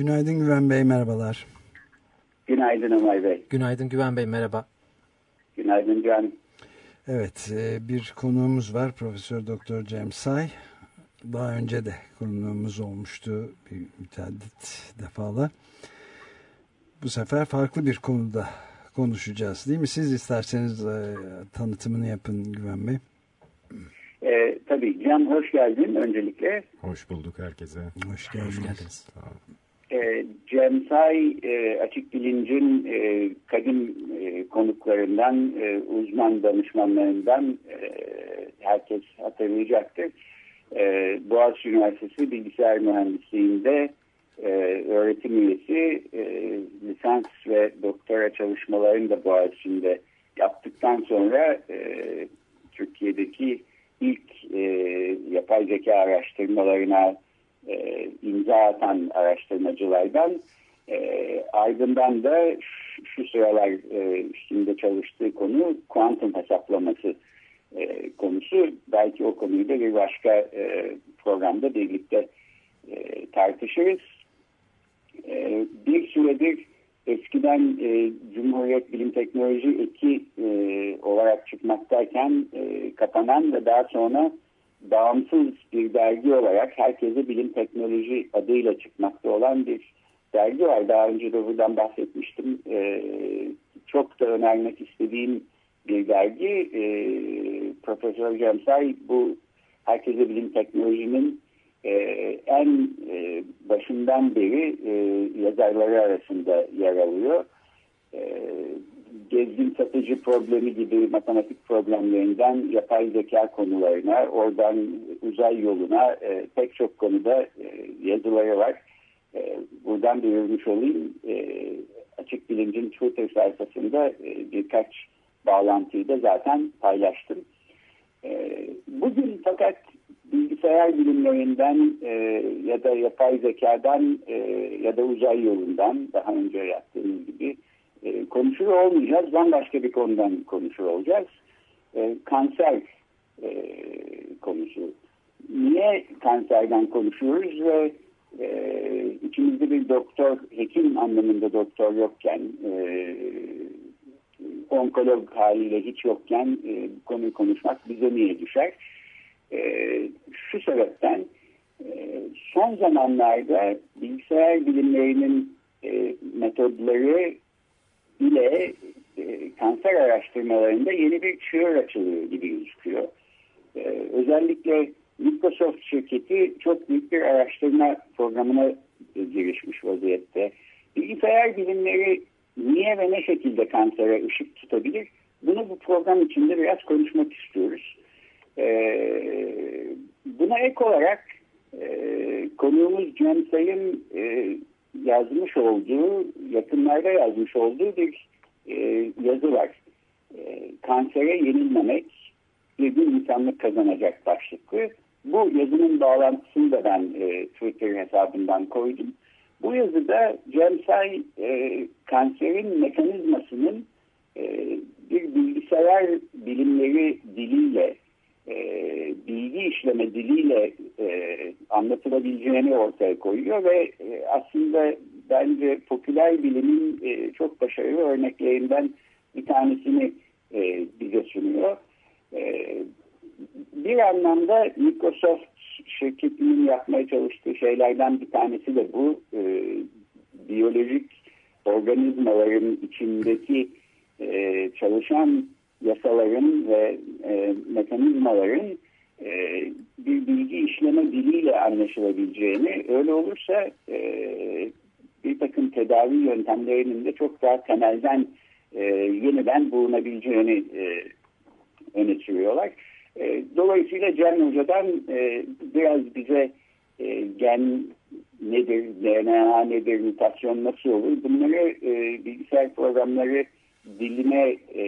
Günaydın Güven Bey, merhabalar. Günaydın Ömer Bey. Günaydın Güven Bey merhaba. Günaydın Can. Evet, e, bir konuğumuz var Profesör Doktor Cem Say. Daha önce de konuğumuz olmuştu bir müteaddit defalar. Bu sefer farklı bir konuda konuşacağız değil mi? Siz isterseniz e, tanıtımını yapın Güven Bey. Ee, tabii Can hoş geldin öncelikle. Hoş bulduk herkese. Hoş geldiniz. Hoş geldiniz. Ee, Cem Say e, Açık Bilinc'in e, kadim e, konuklarından, e, uzman danışmanlarından e, herkes hatırlayacaktır. E, Boğaziçi Üniversitesi Bilgisayar Mühendisliği'nde e, öğretim üyesi, e, lisans ve doktora çalışmalarını da Boğaziçi'nde yaptıktan sonra e, Türkiye'deki ilk e, yapay zeka araştırmalarına e, imza atan araştırmacılardan e, ardından da şu, sıralar e, üstünde çalıştığı konu kuantum hesaplaması e, konusu. Belki o konuyu da bir başka e, programda birlikte e, tartışırız. E, bir süredir eskiden e, Cumhuriyet Bilim Teknoloji Eki e, olarak çıkmaktayken e, kapanan ve daha sonra bağımsız bir dergi olarak herkese bilim teknoloji adıyla çıkmakta olan bir dergi var. Daha önce de buradan bahsetmiştim. E, çok da önermek istediğim bir dergi. E, Profesör Cemsay bu herkese bilim teknolojinin e, en e, başından beri e, yazarları arasında yer alıyor. E, gezgin satıcı problemi gibi matematik problemlerinden yapay zeka konularına, oradan uzay yoluna e, pek çok konuda e, yazıları var. E, buradan duyurmuş olayım. E, Açık Bilinc'in Twitter sayfasında e, birkaç bağlantıyı da zaten paylaştım. E, bugün fakat bilgisayar bilimlerinden e, ya da yapay zekadan e, ya da uzay yolundan daha önce yaptığımız gibi e, konuşuyor olmayacağız. Bambaşka bir konudan konuşuyor olacağız. E, kanser e, konusu. Niye kanserden konuşuyoruz ve e, içimizde bir doktor, hekim anlamında doktor yokken e, onkolog haliyle hiç yokken e, bu konuyu konuşmak bize niye düşer? E, şu sebepten e, son zamanlarda bilgisayar bilimlerinin e, metodları ile e, kanser araştırmalarında yeni bir çığır açılıyor gibi gözüküyor. E, özellikle Microsoft şirketi çok büyük bir araştırma programına girişmiş vaziyette. Bilgisayar bilimleri niye ve ne şekilde kansere ışık tutabilir? Bunu bu program içinde biraz konuşmak istiyoruz. Ee, buna ek olarak e, konuğumuz Cem Say'ın e, yazmış olduğu, yakınlarda yazmış olduğu bir e, yazı var. E, kansere yenilmemek bir insanlık kazanacak başlıklı. Bu yazının bağlantısını da ben e, Twitter hesabından koydum. Bu yazıda Cem Say e, kanserin mekanizmasının e, bir bilgisayar bilimleri diliyle e, bilgi işleme diliyle e, anlatılabileceğini ortaya koyuyor ve e, aslında bence popüler bilimin e, çok başarılı örneklerinden bir tanesini e, bize sunuyor. E, bir anlamda Microsoft şirketinin yapmaya çalıştığı şeylerden bir tanesi de bu. E, biyolojik organizmaların içindeki e, çalışan yasaların ve e, mekanizmaların bir bilgi işleme diliyle anlaşılabileceğini, öyle olursa e, bir takım tedavi yöntemlerinin de çok daha temelden e, yeniden bulunabileceğini e, öne sürüyorlar. E, dolayısıyla Cem Hoca'dan e, biraz bize e, gen nedir, DNA nedir, mutasyon nasıl olur bunları e, bilgisayar programları diline e,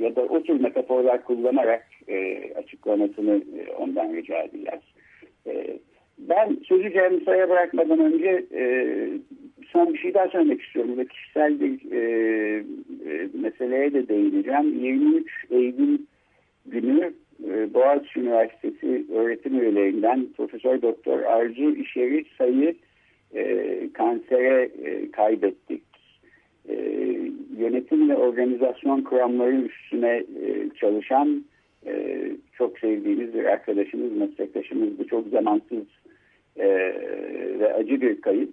ya da o tür metaforlar kullanarak e, açıklamasını e, ondan rica edeceğiz. E, ben sözü Cem Say'a bırakmadan önce e, son bir şey daha söylemek istiyorum ve kişisel bir e, e, meseleye de değineceğim. 23 Eylül günü e, Boğaziçi Üniversitesi öğretim üyelerinden Profesör Doktor Arzu İşeri Sayı e, kansere e, kaybettik. E, yönetim ve organizasyon kuramları üstüne e, çalışan e, çok sevdiğimiz bir arkadaşımız, meslektaşımız bu çok zamansız e, ve acı bir kayıp.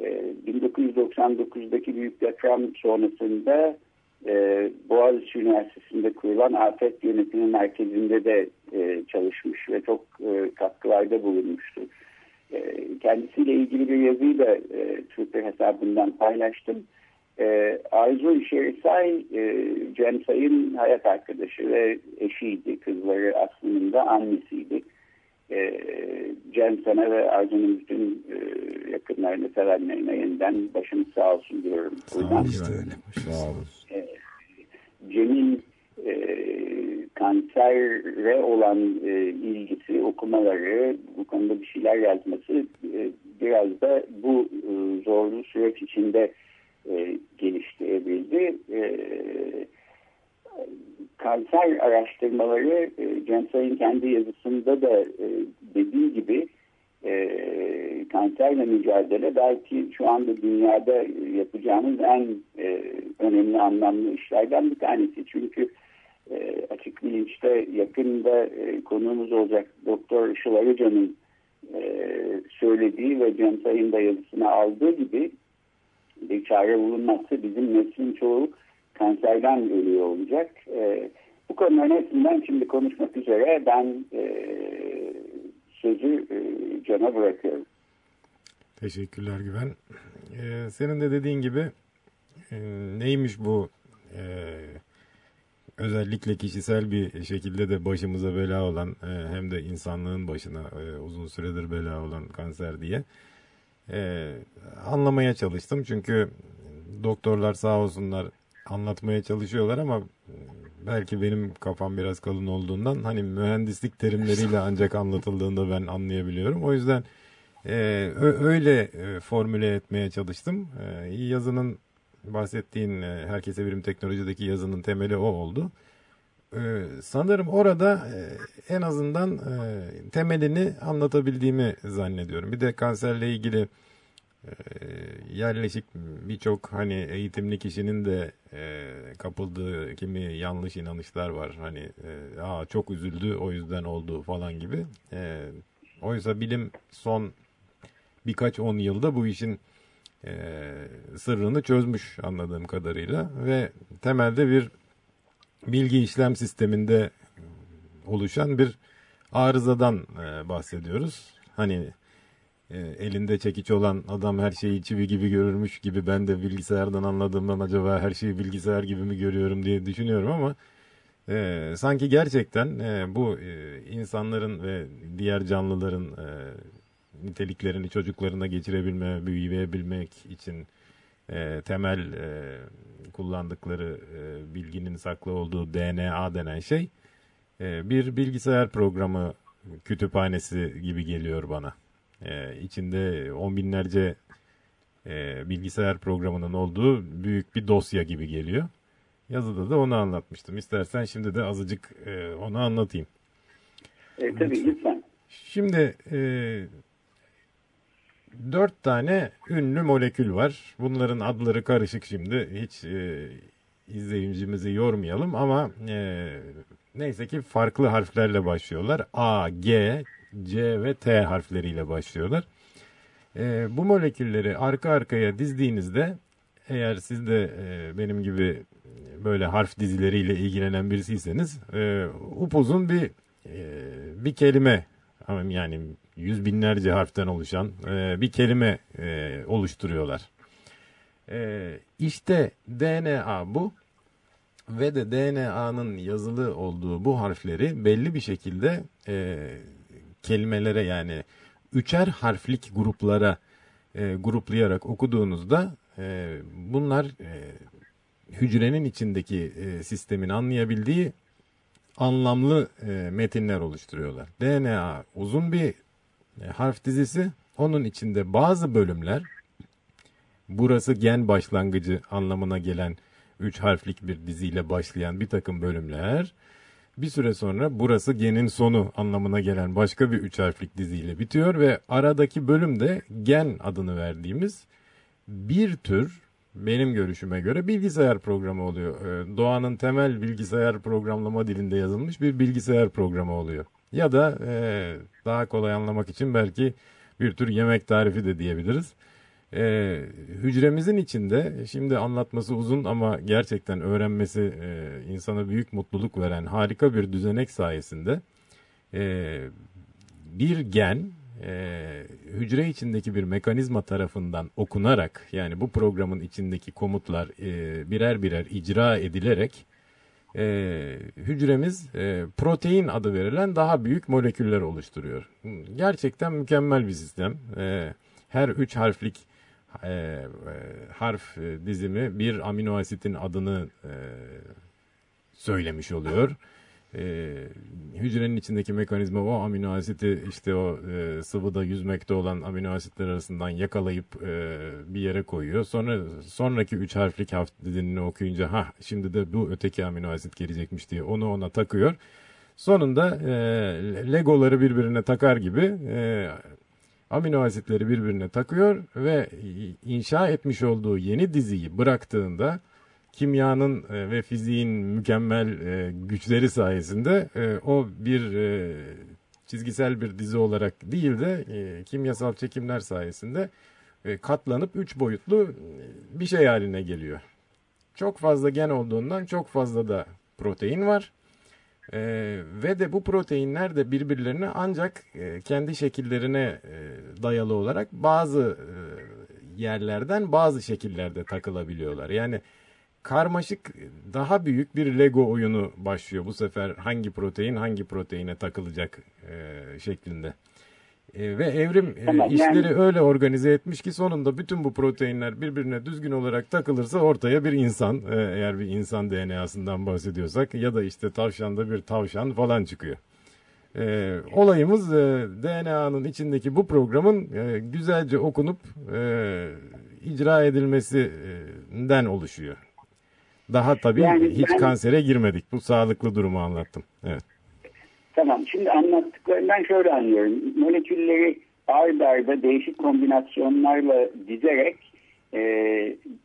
E, 1999'daki büyük deprem sonrasında e, Boğaziçi Üniversitesi'nde kurulan Afet Yönetimi Merkezi'nde de çalışmış ve çok e, katkılarda bulunmuştu. Kendisiyle ilgili bir yazıyı da Twitter hesabından paylaştım. E, Arzu Şerisay, e, Cem Say'ın hayat arkadaşı ve eşiydi. Kızları aslında annesiydi. E, Cem sana ve Arzu'nun bütün e, yakınlarını, sevenlerine yeniden başınız sağ olsun diyorum. İşte öyle. Sağ olun. e, Cem'in e, kansere olan e, ilgisi, okumaları, bu konuda bir şeyler yazması e, biraz da bu e, zorlu süreç içinde e, geliştirebildi. E, kanser araştırmaları e, Cem Sayın kendi yazısında da e, dediği gibi e, kanserle mücadele belki şu anda dünyada yapacağımız en e, önemli anlamlı işlerden bir tanesi. Çünkü e, açık bilinçte yakında e, konuğumuz olacak Doktor Işıl Arıcan'ın e, söylediği ve Cem Sayın da yazısına aldığı gibi bir çare bulunmazsa bizim neslin çoğu kanserden ölüyor olacak. E, bu konuların hepsinden şimdi konuşmak üzere ben e, sözü e, Can'a bırakıyorum. Teşekkürler Güven. Ee, senin de dediğin gibi e, neymiş bu e, özellikle kişisel bir şekilde de başımıza bela olan e, hem de insanlığın başına e, uzun süredir bela olan kanser diye e, anlamaya çalıştım. Çünkü doktorlar sağ olsunlar anlatmaya çalışıyorlar ama belki benim kafam biraz kalın olduğundan hani mühendislik terimleriyle (laughs) ancak anlatıldığında ben anlayabiliyorum. O yüzden e, öyle e, formüle etmeye çalıştım. E, yazının bahsettiğin e, herkese birim teknolojideki yazının temeli o oldu. E, sanırım orada e, en azından e, temelini anlatabildiğimi zannediyorum. Bir de kanserle ilgili e, yerleşik birçok hani eğitimli kişinin de kapıldığı kimi yanlış inanışlar var. Hani Aa, çok üzüldü o yüzden oldu falan gibi. Oysa bilim son birkaç on yılda bu işin sırrını çözmüş anladığım kadarıyla ve temelde bir bilgi işlem sisteminde oluşan bir arızadan e, bahsediyoruz. Hani e, elinde çekiç olan adam her şeyi çivi gibi görürmüş gibi ben de bilgisayardan anladığımdan acaba her şeyi bilgisayar gibi mi görüyorum diye düşünüyorum ama e, sanki gerçekten e, bu e, insanların ve diğer canlıların e, niteliklerini çocuklarına geçirebilme, büyüyebilmek için e, temel e, kullandıkları e, bilginin saklı olduğu DNA denen şey e, bir bilgisayar programı kütüphanesi gibi geliyor bana. E, içinde on binlerce e, bilgisayar programının olduğu büyük bir dosya gibi geliyor. Yazıda da onu anlatmıştım. İstersen şimdi de azıcık e, onu anlatayım. E, tabii lütfen. Şimdi e, dört tane ünlü molekül var. Bunların adları karışık şimdi. Hiç e, izleyicimizi yormayalım ama e, neyse ki farklı harflerle başlıyorlar. A, G, C ve T harfleriyle başlıyorlar. E, bu molekülleri arka arkaya dizdiğinizde eğer siz de e, benim gibi böyle harf dizileriyle ilgilenen birisiyseniz e, upuzun bir e, bir kelime yani yüz binlerce harften oluşan e, bir kelime e, oluşturuyorlar. E, işte DNA bu ve de DNA'nın yazılı olduğu bu harfleri belli bir şekilde e, kelimelere yani üçer harflik gruplara e, gruplayarak okuduğunuzda e, bunlar e, hücrenin içindeki e, sistemin anlayabildiği anlamlı e, metinler oluşturuyorlar. DNA uzun bir e, harf dizisi. Onun içinde bazı bölümler burası gen başlangıcı anlamına gelen üç harflik bir diziyle başlayan bir takım bölümler bir süre sonra burası genin sonu anlamına gelen başka bir üç harflik diziyle bitiyor ve aradaki bölümde gen adını verdiğimiz bir tür benim görüşüme göre bilgisayar programı oluyor. Ee, Doğanın temel bilgisayar programlama dilinde yazılmış bir bilgisayar programı oluyor. Ya da e, daha kolay anlamak için belki bir tür yemek tarifi de diyebiliriz. E, hücremizin içinde şimdi anlatması uzun ama gerçekten öğrenmesi e, insana büyük mutluluk veren harika bir düzenek sayesinde e, bir gen e, hücre içindeki bir mekanizma tarafından okunarak yani bu programın içindeki komutlar e, birer birer icra edilerek e, hücremiz e, protein adı verilen daha büyük moleküller oluşturuyor. Gerçekten mükemmel bir sistem. E, her üç harflik e, e, harf e, dizimi bir amino asitin adını e, söylemiş oluyor. E, hücrenin içindeki mekanizma o amino asiti işte o e, sıvıda yüzmekte olan amino asitler arasından yakalayıp e, bir yere koyuyor. Sonra sonraki üç harflik harf dizini okuyunca ha şimdi de bu öteki amino asit gelecekmiş diye onu ona takıyor. Sonunda e, legoları birbirine takar gibi e, amino asitleri birbirine takıyor ve inşa etmiş olduğu yeni diziyi bıraktığında kimyanın e, ve fiziğin mükemmel e, güçleri sayesinde e, o bir çizgisel bir dizi olarak değil de kimyasal çekimler sayesinde katlanıp üç boyutlu bir şey haline geliyor. Çok fazla gen olduğundan çok fazla da protein var. Ve de bu proteinler de birbirlerine ancak kendi şekillerine dayalı olarak bazı yerlerden bazı şekillerde takılabiliyorlar. Yani karmaşık daha büyük bir Lego oyunu başlıyor bu sefer hangi protein hangi proteine takılacak e, şeklinde. E, ve evrim e, Tamam, işleri yani- öyle organize etmiş ki sonunda bütün bu proteinler birbirine düzgün olarak takılırsa ortaya bir insan e, eğer bir insan DNA'sından bahsediyorsak ya da işte tavşanda bir tavşan falan çıkıyor. E, olayımız e, DNA'nın içindeki bu programın e, güzelce okunup e, icra edilmesinden oluşuyor. Daha tabii Yani hiç ben- kansere girmedik. Bu sağlıklı durumu anlattım. Evet. Tamam. Şimdi anlattıklarından şöyle anlıyorum. Molekülleri ard arda değişik kombinasyonlarla dizerek e,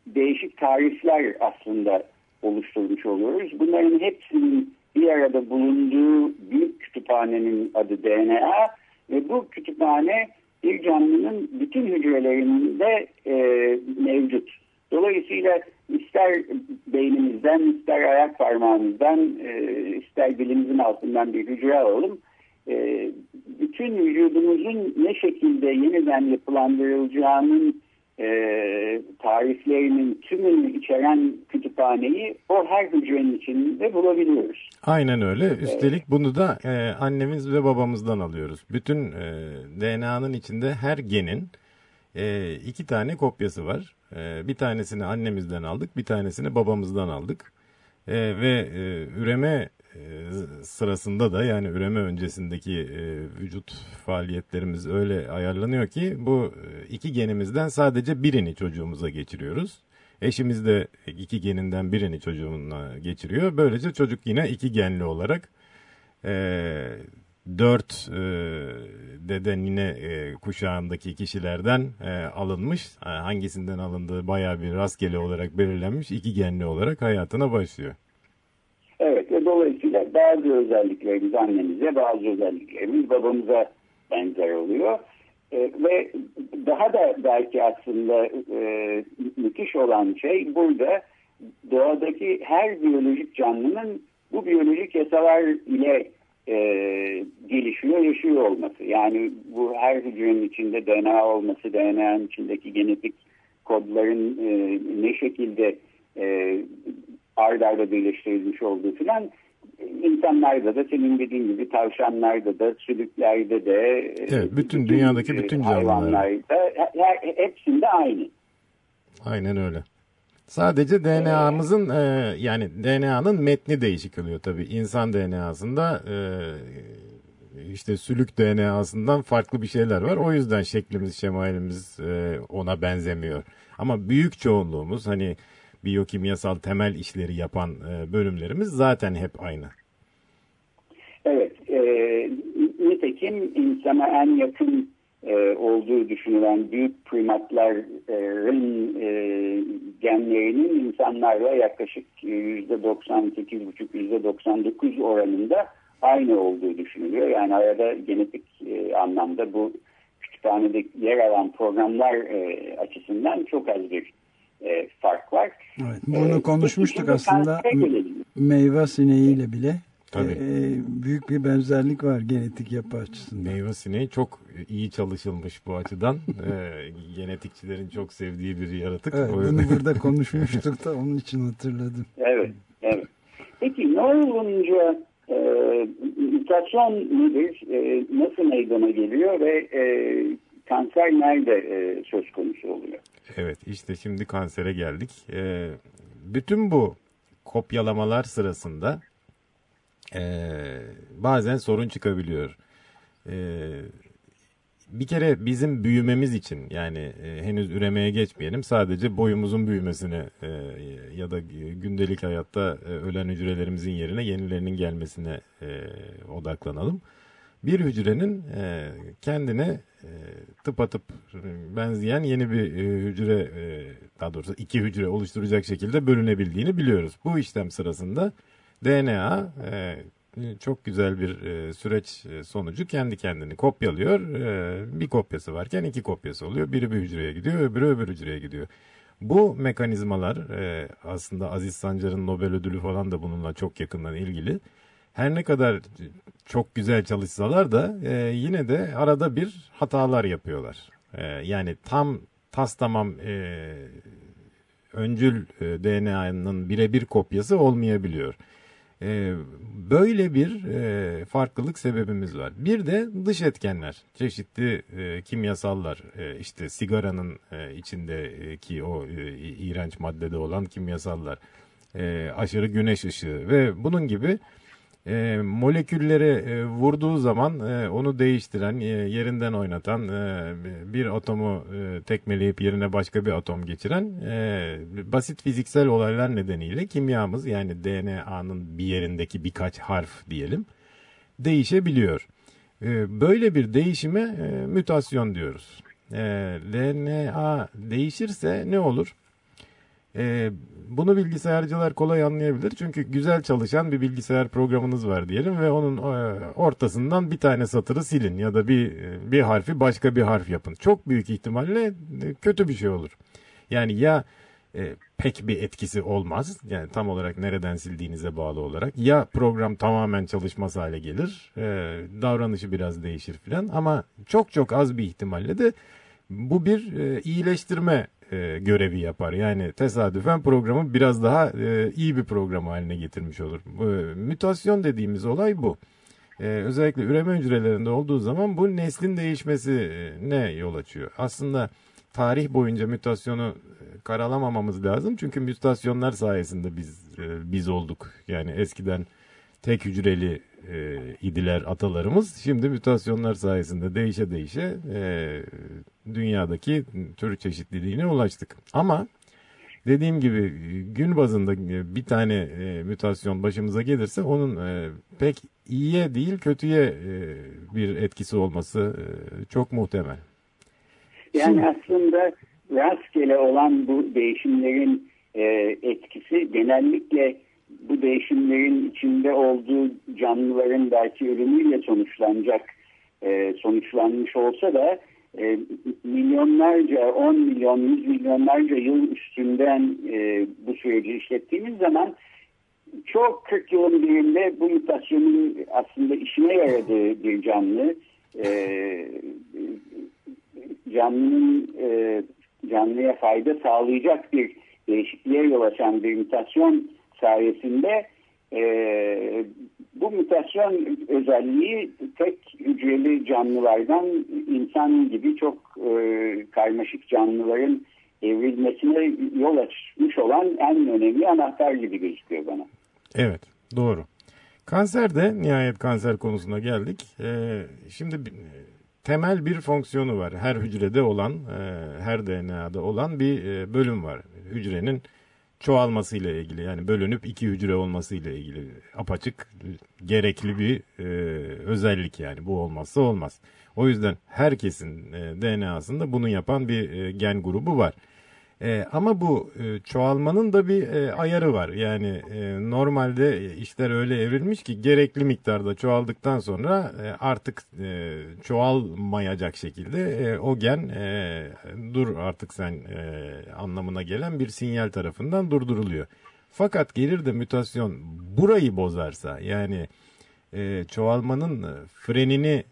değişik tarifler aslında oluşturmuş oluyoruz. Bunların hepsinin bir arada bulunduğu büyük kütüphanenin adı DNA ve bu kütüphane bir canlının bütün hücrelerinde e, mevcut. Dolayısıyla ister beynimizden, ister ayak parmağımızdan, e, ister dilimizin altından bir hücre alalım. E, bütün vücudumuzun ne şekilde yeniden yapılandırılacağının e, tariflerinin tümünü içeren kütüphaneyi o her hücrenin içinde bulabiliyoruz. Aynen öyle. Üstelik bunu da e, annemiz ve babamızdan alıyoruz. Bütün e, DNA'nın içinde her genin e, iki tane kopyası var. E, bir tanesini annemizden aldık, bir tanesini babamızdan aldık. E, ve e, üreme e, sırasında da yani üreme öncesindeki e, vücut faaliyetlerimiz öyle ayarlanıyor ki bu iki genimizden sadece birini çocuğumuza geçiriyoruz. Eşimiz de iki geninden birini çocuğuna geçiriyor. Böylece çocuk yine iki genli olarak dört e, dede nine e, kuşağındaki kişilerden e, alınmış. E, hangisinden alındığı bayağı bir rastgele olarak belirlenmiş. iki genli olarak hayatına başlıyor. Evet ve dolayısıyla bazı özelliklerimiz annemize, bazı özelliklerimiz babamıza benzer oluyor. E, ve daha da belki aslında e, müthiş olan şey burada doğadaki her biyolojik canlının bu biyolojik yasalar ile e, gelişiyor, yaşıyor olması. Yani bu her hücrenin içinde DNA olması, DNA'nın içindeki genetik kodların e, ne şekilde e, ard arda birleştirilmiş olduğu filan insanlarda da senin dediğin gibi tavşanlarda da sülüklerde de e, Evet, bütün dünyadaki bütün canlılar. hayvanlarda her, hepsinde aynı. Aynen öyle. Sadece DNA'mızın e, yani DNA'nın metni değişik oluyor tabii. İnsan DNA'sında e, işte sülük DNA'sından farklı bir şeyler var. O yüzden şeklimiz, şemalimiz e, ona benzemiyor. Ama büyük çoğunluğumuz hani biyokimyasal temel işleri yapan e, bölümlerimiz zaten hep aynı. nitekim insana en yakın e, olduğu düşünülen büyük primatların e, genlerinin insanlarla yaklaşık %98,5-%99 oranında aynı olduğu düşünülüyor. Yani arada genetik e, anlamda bu kütüphanede yer alan programlar e, açısından çok az bir e, fark var. Evet, bunu E, konuşmuştuk aslında meyve sineğiyle bile. Tabii. e, büyük bir benzerlik var genetik yapı açısından. Meyve sineği çok iyi çalışılmış bu açıdan. Ee, (laughs) genetikçilerin çok sevdiği bir yaratık. Evet, bunu burada konuşmuştuk (laughs) da onun için hatırladım. Evet, evet. Peki ne olunca e, mutasyon nedir, e, nasıl meydana geliyor ve e, kanser nerede e, söz konusu oluyor? Evet işte şimdi kansere geldik. Ee, bütün bu kopyalamalar sırasında ee, bazen sorun çıkabiliyor. Ee, bir kere bizim büyümemiz için yani e, henüz üremeye geçmeyelim sadece boyumuzun büyümesine e, ya da gündelik hayatta e, ölen hücrelerimizin yerine yenilerinin gelmesine e, odaklanalım. Bir hücrenin e, kendine e, tıpatıp benzeyen yeni bir e, hücre e, daha doğrusu iki hücre oluşturacak şekilde bölünebildiğini biliyoruz. Bu işlem sırasında DNA e, çok güzel bir e, süreç e, sonucu kendi kendini kopyalıyor. E, bir kopyası varken iki kopyası oluyor. Biri bir hücreye gidiyor, öbürü öbür hücreye gidiyor. Bu mekanizmalar e, aslında Aziz Sancar'ın Nobel ödülü falan da bununla çok yakından ilgili. Her ne kadar çok güzel çalışsalar da e, yine de arada bir hatalar yapıyorlar. E, yani tam tas tamam e, öncül e, DNA'nın birebir kopyası olmayabiliyor. E, böyle bir e, farklılık sebebimiz var. Bir de dış etkenler, çeşitli e, kimyasallar, e, işte sigaranın e, içindeki o e, iğrenç maddede olan kimyasallar, e, aşırı güneş ışığı ve bunun gibi e, moleküllere e, vurduğu zaman e, onu değiştiren, e, yerinden oynatan, e, bir atomu e, tekmeleyip yerine başka bir atom geçiren e, basit fiziksel olaylar nedeniyle kimyamız yani DNA'nın bir yerindeki birkaç harf diyelim değişebiliyor. E, böyle bir değişime e, mütasyon diyoruz. E, DNA değişirse ne olur? Ee, bunu bilgisayarcılar kolay anlayabilir. Çünkü güzel çalışan bir bilgisayar programınız var diyelim ve onun e, ortasından bir tane satırı silin ya da bir bir harfi başka bir harf yapın. Çok büyük ihtimalle e, kötü bir şey olur. Yani ya e, pek bir etkisi olmaz. Yani tam olarak nereden sildiğinize bağlı olarak. Ya program tamamen çalışmaz hale gelir. E, davranışı biraz değişir filan. Ama çok çok az bir ihtimalle de bu bir e, iyileştirme e, görevi yapar. Yani tesadüfen programı biraz daha e, iyi bir program haline getirmiş olur. E, mütasyon dediğimiz olay bu. E, özellikle üreme hücrelerinde olduğu zaman bu neslin değişmesine yol açıyor. Aslında tarih boyunca mütasyonu e, karalamamamız lazım. Çünkü mütasyonlar sayesinde biz e, biz olduk. Yani eskiden tek hücreli e, idiler atalarımız. Şimdi mütasyonlar sayesinde değişe değişe e, dünyadaki tür çeşitliliğine ulaştık. Ama dediğim gibi gün bazında bir tane e, mütasyon başımıza gelirse onun e, pek iyiye değil kötüye e, bir etkisi olması e, çok muhtemel. Yani aslında rastgele olan bu değişimlerin e, etkisi genellikle bu değişimlerin içinde olduğu canlıların belki ölümüyle sonuçlanacak e, sonuçlanmış olsa da e, milyonlarca, 10 milyon, 100 milyonlarca yıl üstünden e, bu süreci işlettiğimiz zaman çok 40 yılın birinde bu mutasyonun aslında işine yaradığı bir canlı e, canlının e, canlıya fayda sağlayacak bir değişikliğe yol açan bir mutasyon sayesinde e, bu mutasyon özelliği tek hücreli canlılardan insan gibi çok e, karmaşık canlıların evrilmesine yol açmış olan en önemli anahtar gibi gözüküyor bana. Evet doğru. Kanser de nihayet kanser konusuna geldik. Ee, şimdi temel bir fonksiyonu var. Her hücrede olan, e, her DNA'da olan bir e, bölüm var. Hücrenin çoğalmasıyla ilgili yani bölünüp iki hücre olmasıyla ilgili apaçık gerekli bir e, özellik yani bu olmazsa olmaz. O yüzden herkesin e, DNA'sında bunu yapan bir e, gen grubu var. E, ama bu e, çoğalmanın da bir e, ayarı var. Yani e, normalde işler öyle evrilmiş ki gerekli miktarda çoğaldıktan sonra e, artık e, çoğalmayacak şekilde e, o gen e, dur artık sen e, anlamına gelen bir sinyal tarafından durduruluyor. Fakat gelir de mutasyon burayı bozarsa yani e, çoğalmanın frenini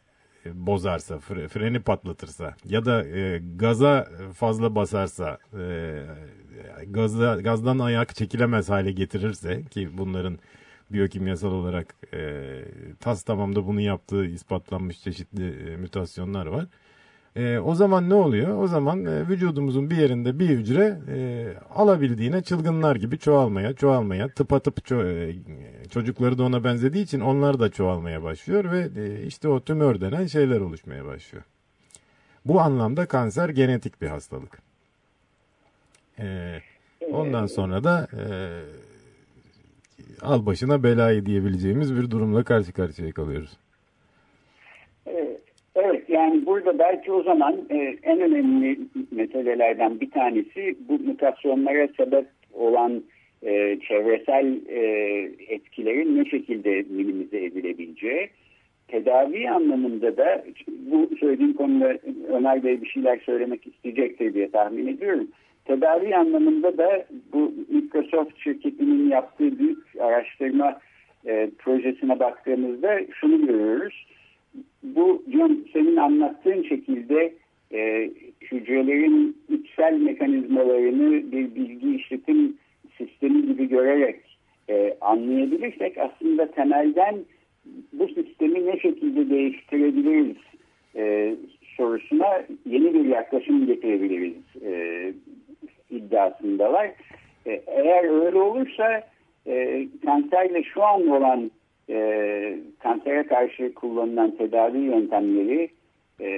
bozarsa, fre- freni patlatırsa ya da e, gaza fazla basarsa, e, gazda, gazdan ayak çekilemez hale getirirse ki bunların biyokimyasal olarak e, tas tamamda bunu yaptığı ispatlanmış çeşitli e, mütasyonlar var. E, o zaman ne oluyor? O zaman e, vücudumuzun bir yerinde bir hücre e, alabildiğine çılgınlar gibi çoğalmaya, çoğalmaya, tıpatıp ço- e, çocukları da ona benzediği için onlar da çoğalmaya başlıyor ve e, işte o tümör denen şeyler oluşmaya başlıyor. Bu anlamda kanser genetik bir hastalık. E, ondan sonra da e, al başına belayı diyebileceğimiz bir durumla karşı karşıya kalıyoruz. Yani burada belki o zaman e, en önemli meselelerden bir tanesi bu mutasyonlara sebep olan e, çevresel e, etkilerin ne şekilde minimize edilebileceği. Tedavi anlamında da bu söylediğim konuda Ömer Bey bir şeyler söylemek isteyecektir diye tahmin ediyorum. Tedavi anlamında da bu Microsoft şirketinin yaptığı büyük araştırma e, projesine baktığımızda şunu görüyoruz bu John senin anlattığın şekilde e, hücrelerin içsel mekanizmalarını bir bilgi işletim sistemi gibi görerek e, anlayabilirsek aslında temelden bu sistemi ne şekilde değiştirebiliriz e, sorusuna yeni bir yaklaşım getirebiliriz e, iddiasındalar. E, eğer öyle olursa e, kanserle şu an olan e, kansere karşı kullanılan tedavi yöntemleri e,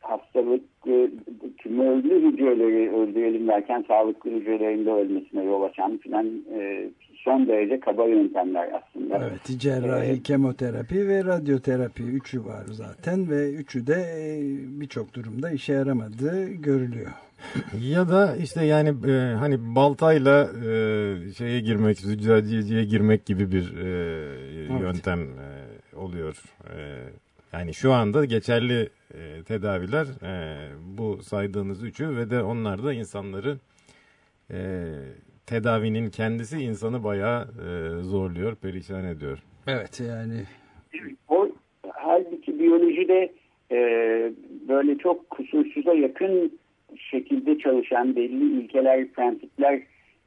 hastalıklı tümörlü hücreleri öldürelim derken sağlıklı hücrelerin de ölmesine yol açan filan e, son derece kaba yöntemler aslında. Evet, cerrahi, evet. kemoterapi ve radyoterapi üçü var zaten ve üçü de e, birçok durumda işe yaramadığı görülüyor. Ya da işte yani e, hani baltayla e, şeye girmek, züccaciyeciye girmek gibi bir e, evet. yöntem e, oluyor. E, yani şu anda geçerli e, tedaviler e, bu saydığınız üçü ve de onlar da insanları e, tedavinin kendisi insanı bayağı e, zorluyor, perişan ediyor. Evet yani. O halbuki biyolojide e, böyle çok kusursuza yakın şekilde çalışan belli ilkeler, prensipler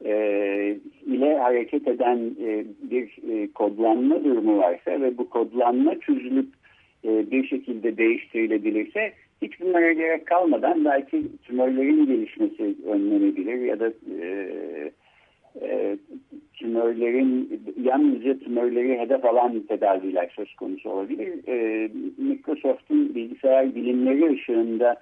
e, ile hareket eden e, bir e, kodlanma durumu varsa ve bu kodlanma çözülüp e, bir şekilde değiştirilebilirse hiç bunlara gerek kalmadan belki tümörlerin gelişmesi önlenebilir ya da e, e, tümörlerin yalnızca tümörleri hedef alan tedaviler söz konusu olabilir. E, Microsoft'un bilgisayar bilimleri ışığında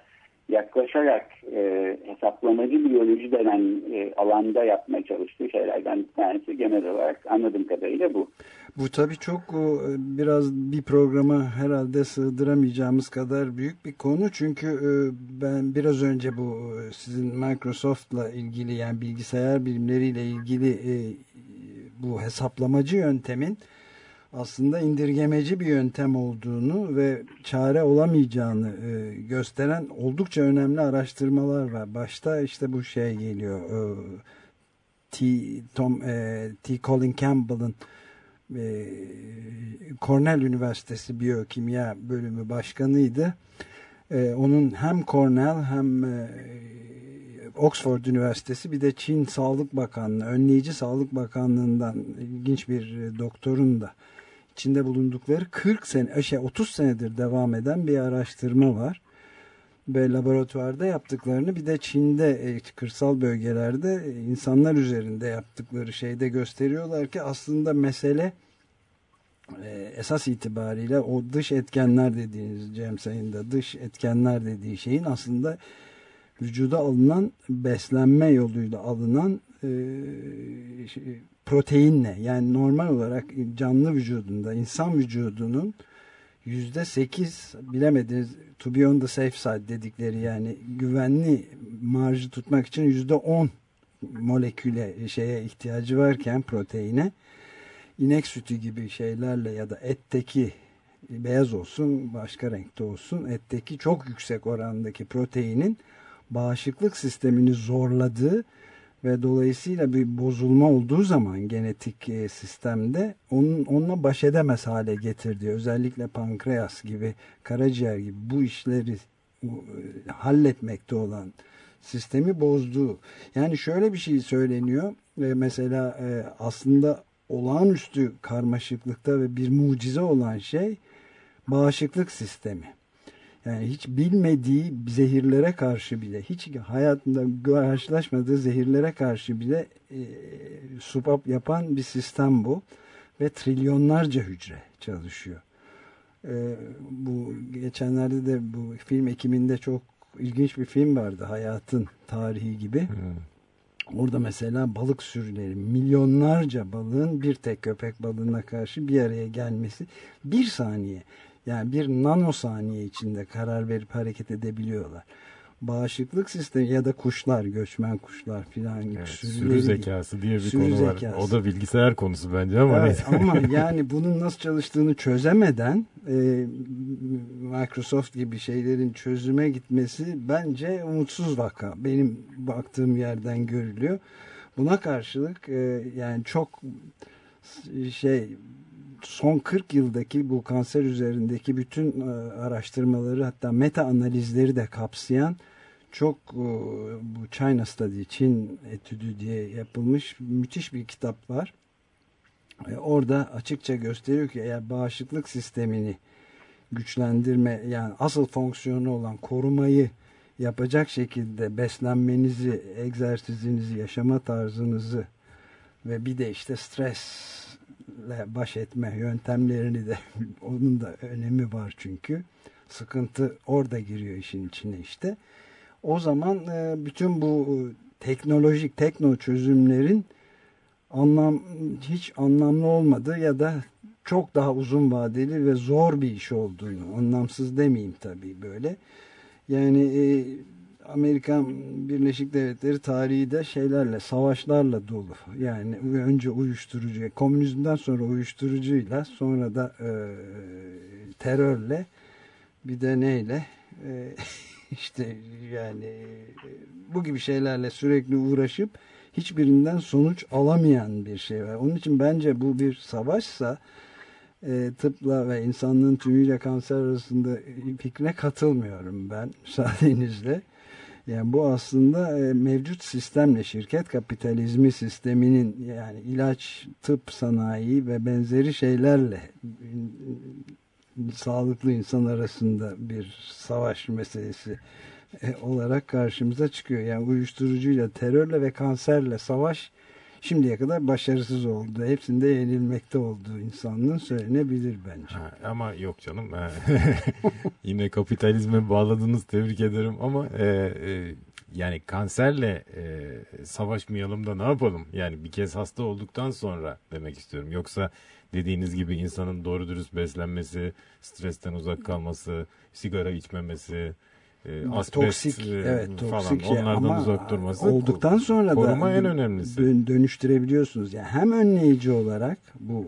yaklaşarak e, hesaplamacı biyoloji denen e, alanda yapmaya çalıştığı şeylerden bir tanesi genel olarak anladığım kadarıyla bu. Bu tabii çok e, biraz bir programa herhalde sığdıramayacağımız kadar büyük bir konu. Çünkü e, ben biraz önce bu e, sizin Microsoft'la ilgili yani bilgisayar bilimleriyle ilgili bu hesaplamacı yöntemin aslında indirgemeci bir yöntem olduğunu ve çare olamayacağını e, gösteren oldukça önemli araştırmalar var. Başta işte bu şey geliyor. E, T. Tom e, T. Colin Campbell'ın e, Cornell Üniversitesi Biyokimya Bölümü Başkanıydı. E, onun hem Cornell hem e, Oxford Üniversitesi bir de Çin Sağlık Bakanlığı, Önleyici Sağlık Bakanlığı'ndan ilginç bir e, doktorun da içinde bulundukları 40 sene, şey 30 senedir devam eden bir araştırma var. Ve laboratuvarda yaptıklarını bir de Çin'de e, kırsal bölgelerde insanlar üzerinde yaptıkları şeyde gösteriyorlar ki aslında mesele e, esas itibariyle o dış etkenler dediğiniz Cem Sayın da dış etkenler dediği şeyin aslında vücuda alınan beslenme yoluyla alınan e, şey, proteinle yani normal olarak canlı vücudunda insan vücudunun yüzde sekiz bilemediniz to be on the safe side dedikleri yani güvenli marjı tutmak için yüzde on moleküle şeye ihtiyacı varken proteine inek sütü gibi şeylerle ya da etteki beyaz olsun başka renkte olsun etteki çok yüksek orandaki proteinin bağışıklık sistemini zorladığı ve dolayısıyla bir bozulma olduğu zaman genetik e, sistemde onun onunla baş edemez hale getirdiği özellikle pankreas gibi karaciğer gibi bu işleri e, halletmekte olan sistemi bozduğu. Yani şöyle bir şey söyleniyor. E, mesela e, aslında olağanüstü karmaşıklıkta ve bir mucize olan şey bağışıklık sistemi. Yani hiç bilmediği zehirlere karşı bile, hiç hayatında karşılaşmadığı zehirlere karşı bile e, supap yapan bir sistem bu. Ve trilyonlarca hücre çalışıyor. E, bu geçenlerde de bu film ekiminde çok ilginç bir film vardı. Hayatın tarihi gibi. Hmm. Orada mesela balık sürüleri, milyonlarca balığın bir tek köpek balığına karşı bir araya gelmesi bir saniye. Yani bir nanosaniye içinde karar verip hareket edebiliyorlar. Bağışıklık sistemi ya da kuşlar, göçmen kuşlar filan evet, sürü zekası diye bir sürü konu zekası. var. O da bilgisayar konusu bence ama evet, ama (laughs) yani bunun nasıl çalıştığını çözemeden e, Microsoft gibi şeylerin çözüme gitmesi bence umutsuz vaka. Benim baktığım yerden görülüyor. Buna karşılık e, yani çok şey son 40 yıldaki bu kanser üzerindeki bütün e, araştırmaları hatta meta analizleri de kapsayan çok e, bu China Study, Çin etüdü diye yapılmış müthiş bir kitap var. E, orada açıkça gösteriyor ki eğer bağışıklık sistemini güçlendirme yani asıl fonksiyonu olan korumayı yapacak şekilde beslenmenizi, egzersizinizi, yaşama tarzınızı ve bir de işte stres baş etme yöntemlerini de (laughs) onun da önemi var çünkü. Sıkıntı orada giriyor işin içine işte. O zaman e, bütün bu teknolojik tekno çözümlerin anlam hiç anlamlı olmadığı ya da çok daha uzun vadeli ve zor bir iş olduğunu anlamsız demeyeyim tabii böyle. Yani e, Amerikan Birleşik Devletleri tarihi de şeylerle, savaşlarla dolu. Yani önce uyuşturucu, komünizmden sonra uyuşturucuyla, sonra da e, terörle, bir de neyle, e, (laughs) işte yani e, bu gibi şeylerle sürekli uğraşıp hiçbirinden sonuç alamayan bir şey var. Onun için bence bu bir savaşsa e, tıpla ve insanlığın tümüyle kanser arasında fikrine katılmıyorum ben (laughs) müsaadenizle. Yani bu aslında e, mevcut sistemle şirket kapitalizmi sisteminin yani ilaç, tıp sanayi ve benzeri şeylerle sağlıklı insan arasında bir savaş meselesi e, olarak karşımıza çıkıyor. Yani uyuşturucuyla, terörle ve kanserle savaş şimdiye kadar başarısız oldu. Hepsinde yenilmekte olduğu insanlığın söylenebilir bence. Ha, ama yok canım. (laughs) Yine kapitalizme bağladınız tebrik ederim ama e, e, yani kanserle e, savaşmayalım da ne yapalım? Yani bir kez hasta olduktan sonra demek istiyorum. Yoksa dediğiniz gibi insanın doğru dürüst beslenmesi, stresten uzak kalması, sigara içmemesi, e, asbest toksik, e, evet, falan toksik şey. onlardan Ama uzak durması olduktan sonra koruma da en önemlisi. dönüştürebiliyorsunuz. Yani hem önleyici olarak bu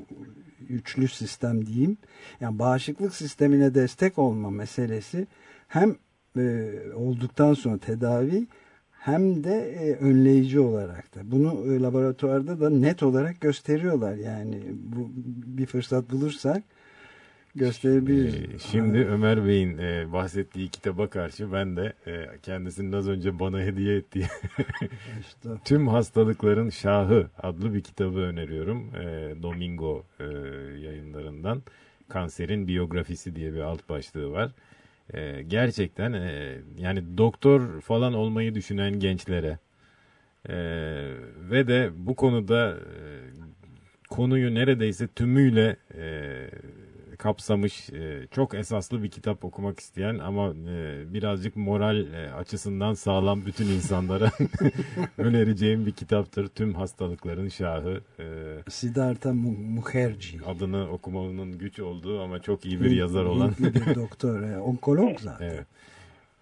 üçlü sistem diyeyim. Yani bağışıklık sistemine destek olma meselesi hem e, olduktan sonra tedavi hem de e, önleyici olarak da. Bunu e, laboratuvarda da net olarak gösteriyorlar. Yani bu bir fırsat bulursak gösterebiliriz. Ee, şimdi Ömer Bey'in e, bahsettiği kitaba karşı ben de e, kendisinin az önce bana hediye ettiği (laughs) işte. Tüm Hastalıkların Şahı adlı bir kitabı öneriyorum. E, Domingo e, yayınlarından. Kanserin biyografisi diye bir alt başlığı var. E, gerçekten e, yani doktor falan olmayı düşünen gençlere e, ve de bu konuda e, konuyu neredeyse tümüyle e, kapsamış e, çok esaslı bir kitap okumak isteyen ama e, birazcık moral e, açısından sağlam bütün insanlara (laughs) önereceğim bir kitaptır. Tüm hastalıkların şahı. E, Siddhartha Mukherjee. Adını okumanın güç olduğu ama çok iyi bir yazar olan. bir doktor, e, onkolog zaten. Evet.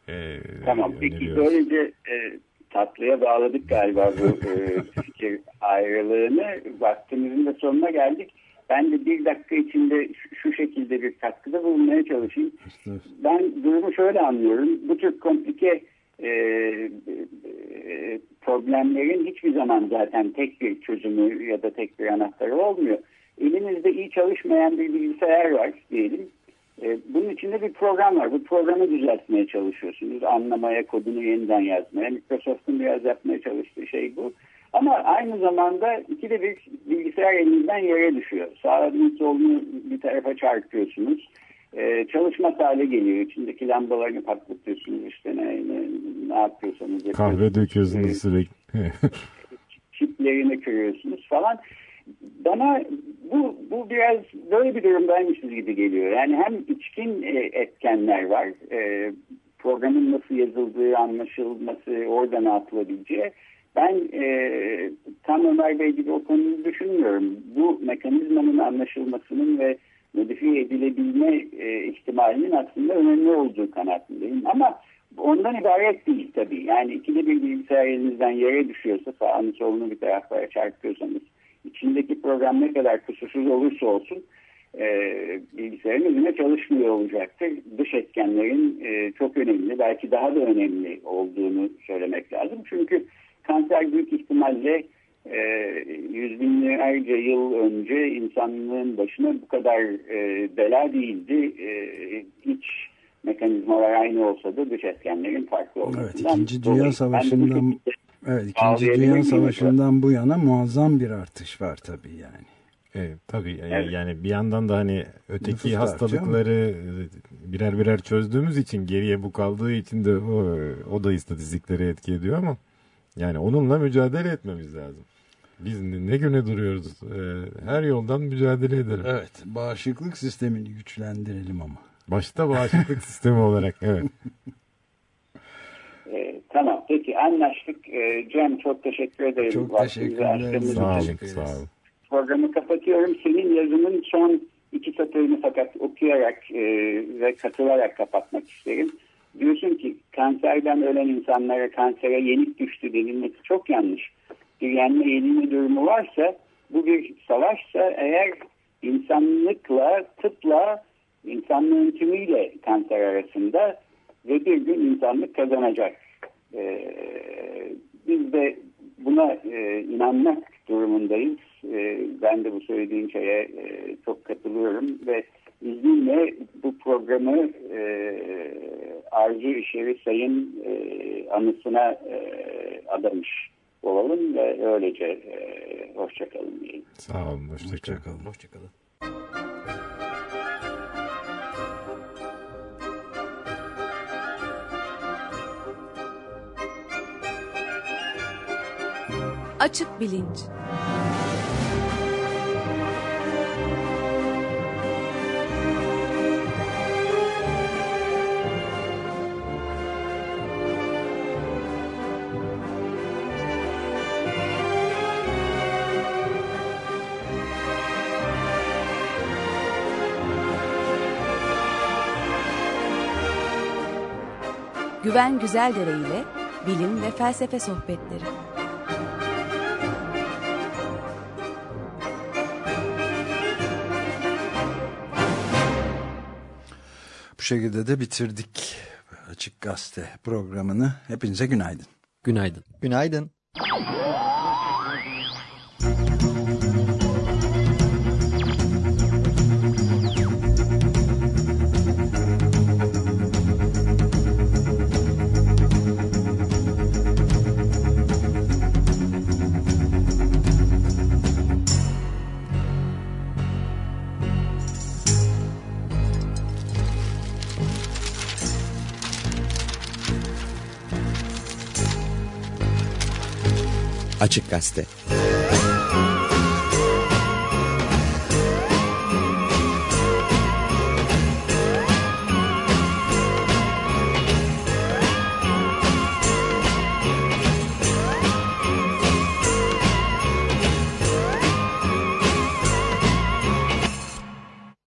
E, tamam peki böylece e, tatlıya bağladık galiba bu e, fikir ayrılığını. Vaktimizin de sonuna geldik. Ben de bir dakika içinde şu, şekilde bir katkıda bulunmaya çalışayım. Ben durumu şöyle anlıyorum. Bu tür komplike e, e, problemlerin hiçbir zaman zaten tek bir çözümü ya da tek bir anahtarı olmuyor. Elinizde iyi çalışmayan bir bilgisayar var diyelim. E, bunun içinde bir program var. Bu programı düzeltmeye çalışıyorsunuz. Anlamaya, kodunu yeniden yazmaya. Microsoft'un biraz yapmaya çalıştığı şey bu. Ama aynı zamanda ikide bir bilgisayar elinizden yere düşüyor. Sağını solunu bir tarafa çarpıyorsunuz. Ee, çalışmaz hale geliyor. İçindeki lambalarını patlatıyorsunuz. İşte ne, ne, ne yapıyorsanız. Kahve döküyorsunuz sürekli. (laughs) Çiplerini kırıyorsunuz falan. Bana bu, bu biraz böyle bir durumdaymışız gibi geliyor. Yani hem içkin e, etkenler var. E, programın nasıl yazıldığı, anlaşılması, oradan atılabileceği. Ben e, tam Ömer Bey gibi o konuyu düşünmüyorum. Bu mekanizmanın anlaşılmasının ve modifiye edilebilme e, ihtimalinin aslında önemli olduğu kanaatindeyim. Ama ondan ibaret değil tabii. Yani ikili bir bilgisayar elinizden yere düşüyorsa sağını solunu bir taraflara çarpıyorsanız içindeki program ne kadar kusursuz olursa olsun e, bilgisayarın üzerine çalışmıyor olacaktır. Dış etkenlerin e, çok önemli belki daha da önemli olduğunu söylemek lazım. Çünkü kanser büyük ihtimalle e, yüz binlerce yıl önce insanlığın başına bu kadar e, bela değildi. E, iç mekanizmalar aynı olsa da dış etkenlerin farklı olmasından. Evet, İkinci Dünya Savaşı'ndan evet, İkinci Dünya Savaşı'ndan bu yana muazzam bir artış var tabii yani. Evet, tabii evet. yani bir yandan da hani öteki Nüfus hastalıkları birer birer çözdüğümüz için geriye bu kaldığı için de o, o da istatistikleri etki ediyor ama yani onunla mücadele etmemiz lazım. Biz ne güne duruyoruz? Her yoldan mücadele edelim. Evet. Bağışıklık sistemini güçlendirelim ama. Başta bağışıklık (laughs) sistemi olarak. Evet. E, tamam. Peki anlaştık. E, Cem çok teşekkür ederim. Çok teşekkür ederim. Sağ olun. Sağ olun. Programı kapatıyorum. Senin yazının son iki satırını fakat okuyarak e, ve katılarak kapatmak isterim diyorsun ki kanserden ölen insanlara kansere yenik düştü denilmesi çok yanlış. Bir yenme yenilme durumu varsa bu bir savaşsa eğer insanlıkla tıpla insanlığın tümüyle kanser arasında ve bir gün insanlık kazanacak. Ee, biz de buna e, inanmak durumundayız. E, ben de bu söylediğin şeye e, çok katılıyorum ve izninle bu programı e, Arzu İşeri Sayın e, anısına e, adamış olalım ve öylece e, hoşçakalın diyelim. Sağ olun. Hoşçakalın. Hoşçakalın. Açık Bilinç Güven Güzeldere ile bilim ve felsefe sohbetleri. Bu şekilde de bitirdik Açık Gazete programını. Hepinize günaydın. Günaydın. Günaydın. Açık Gazete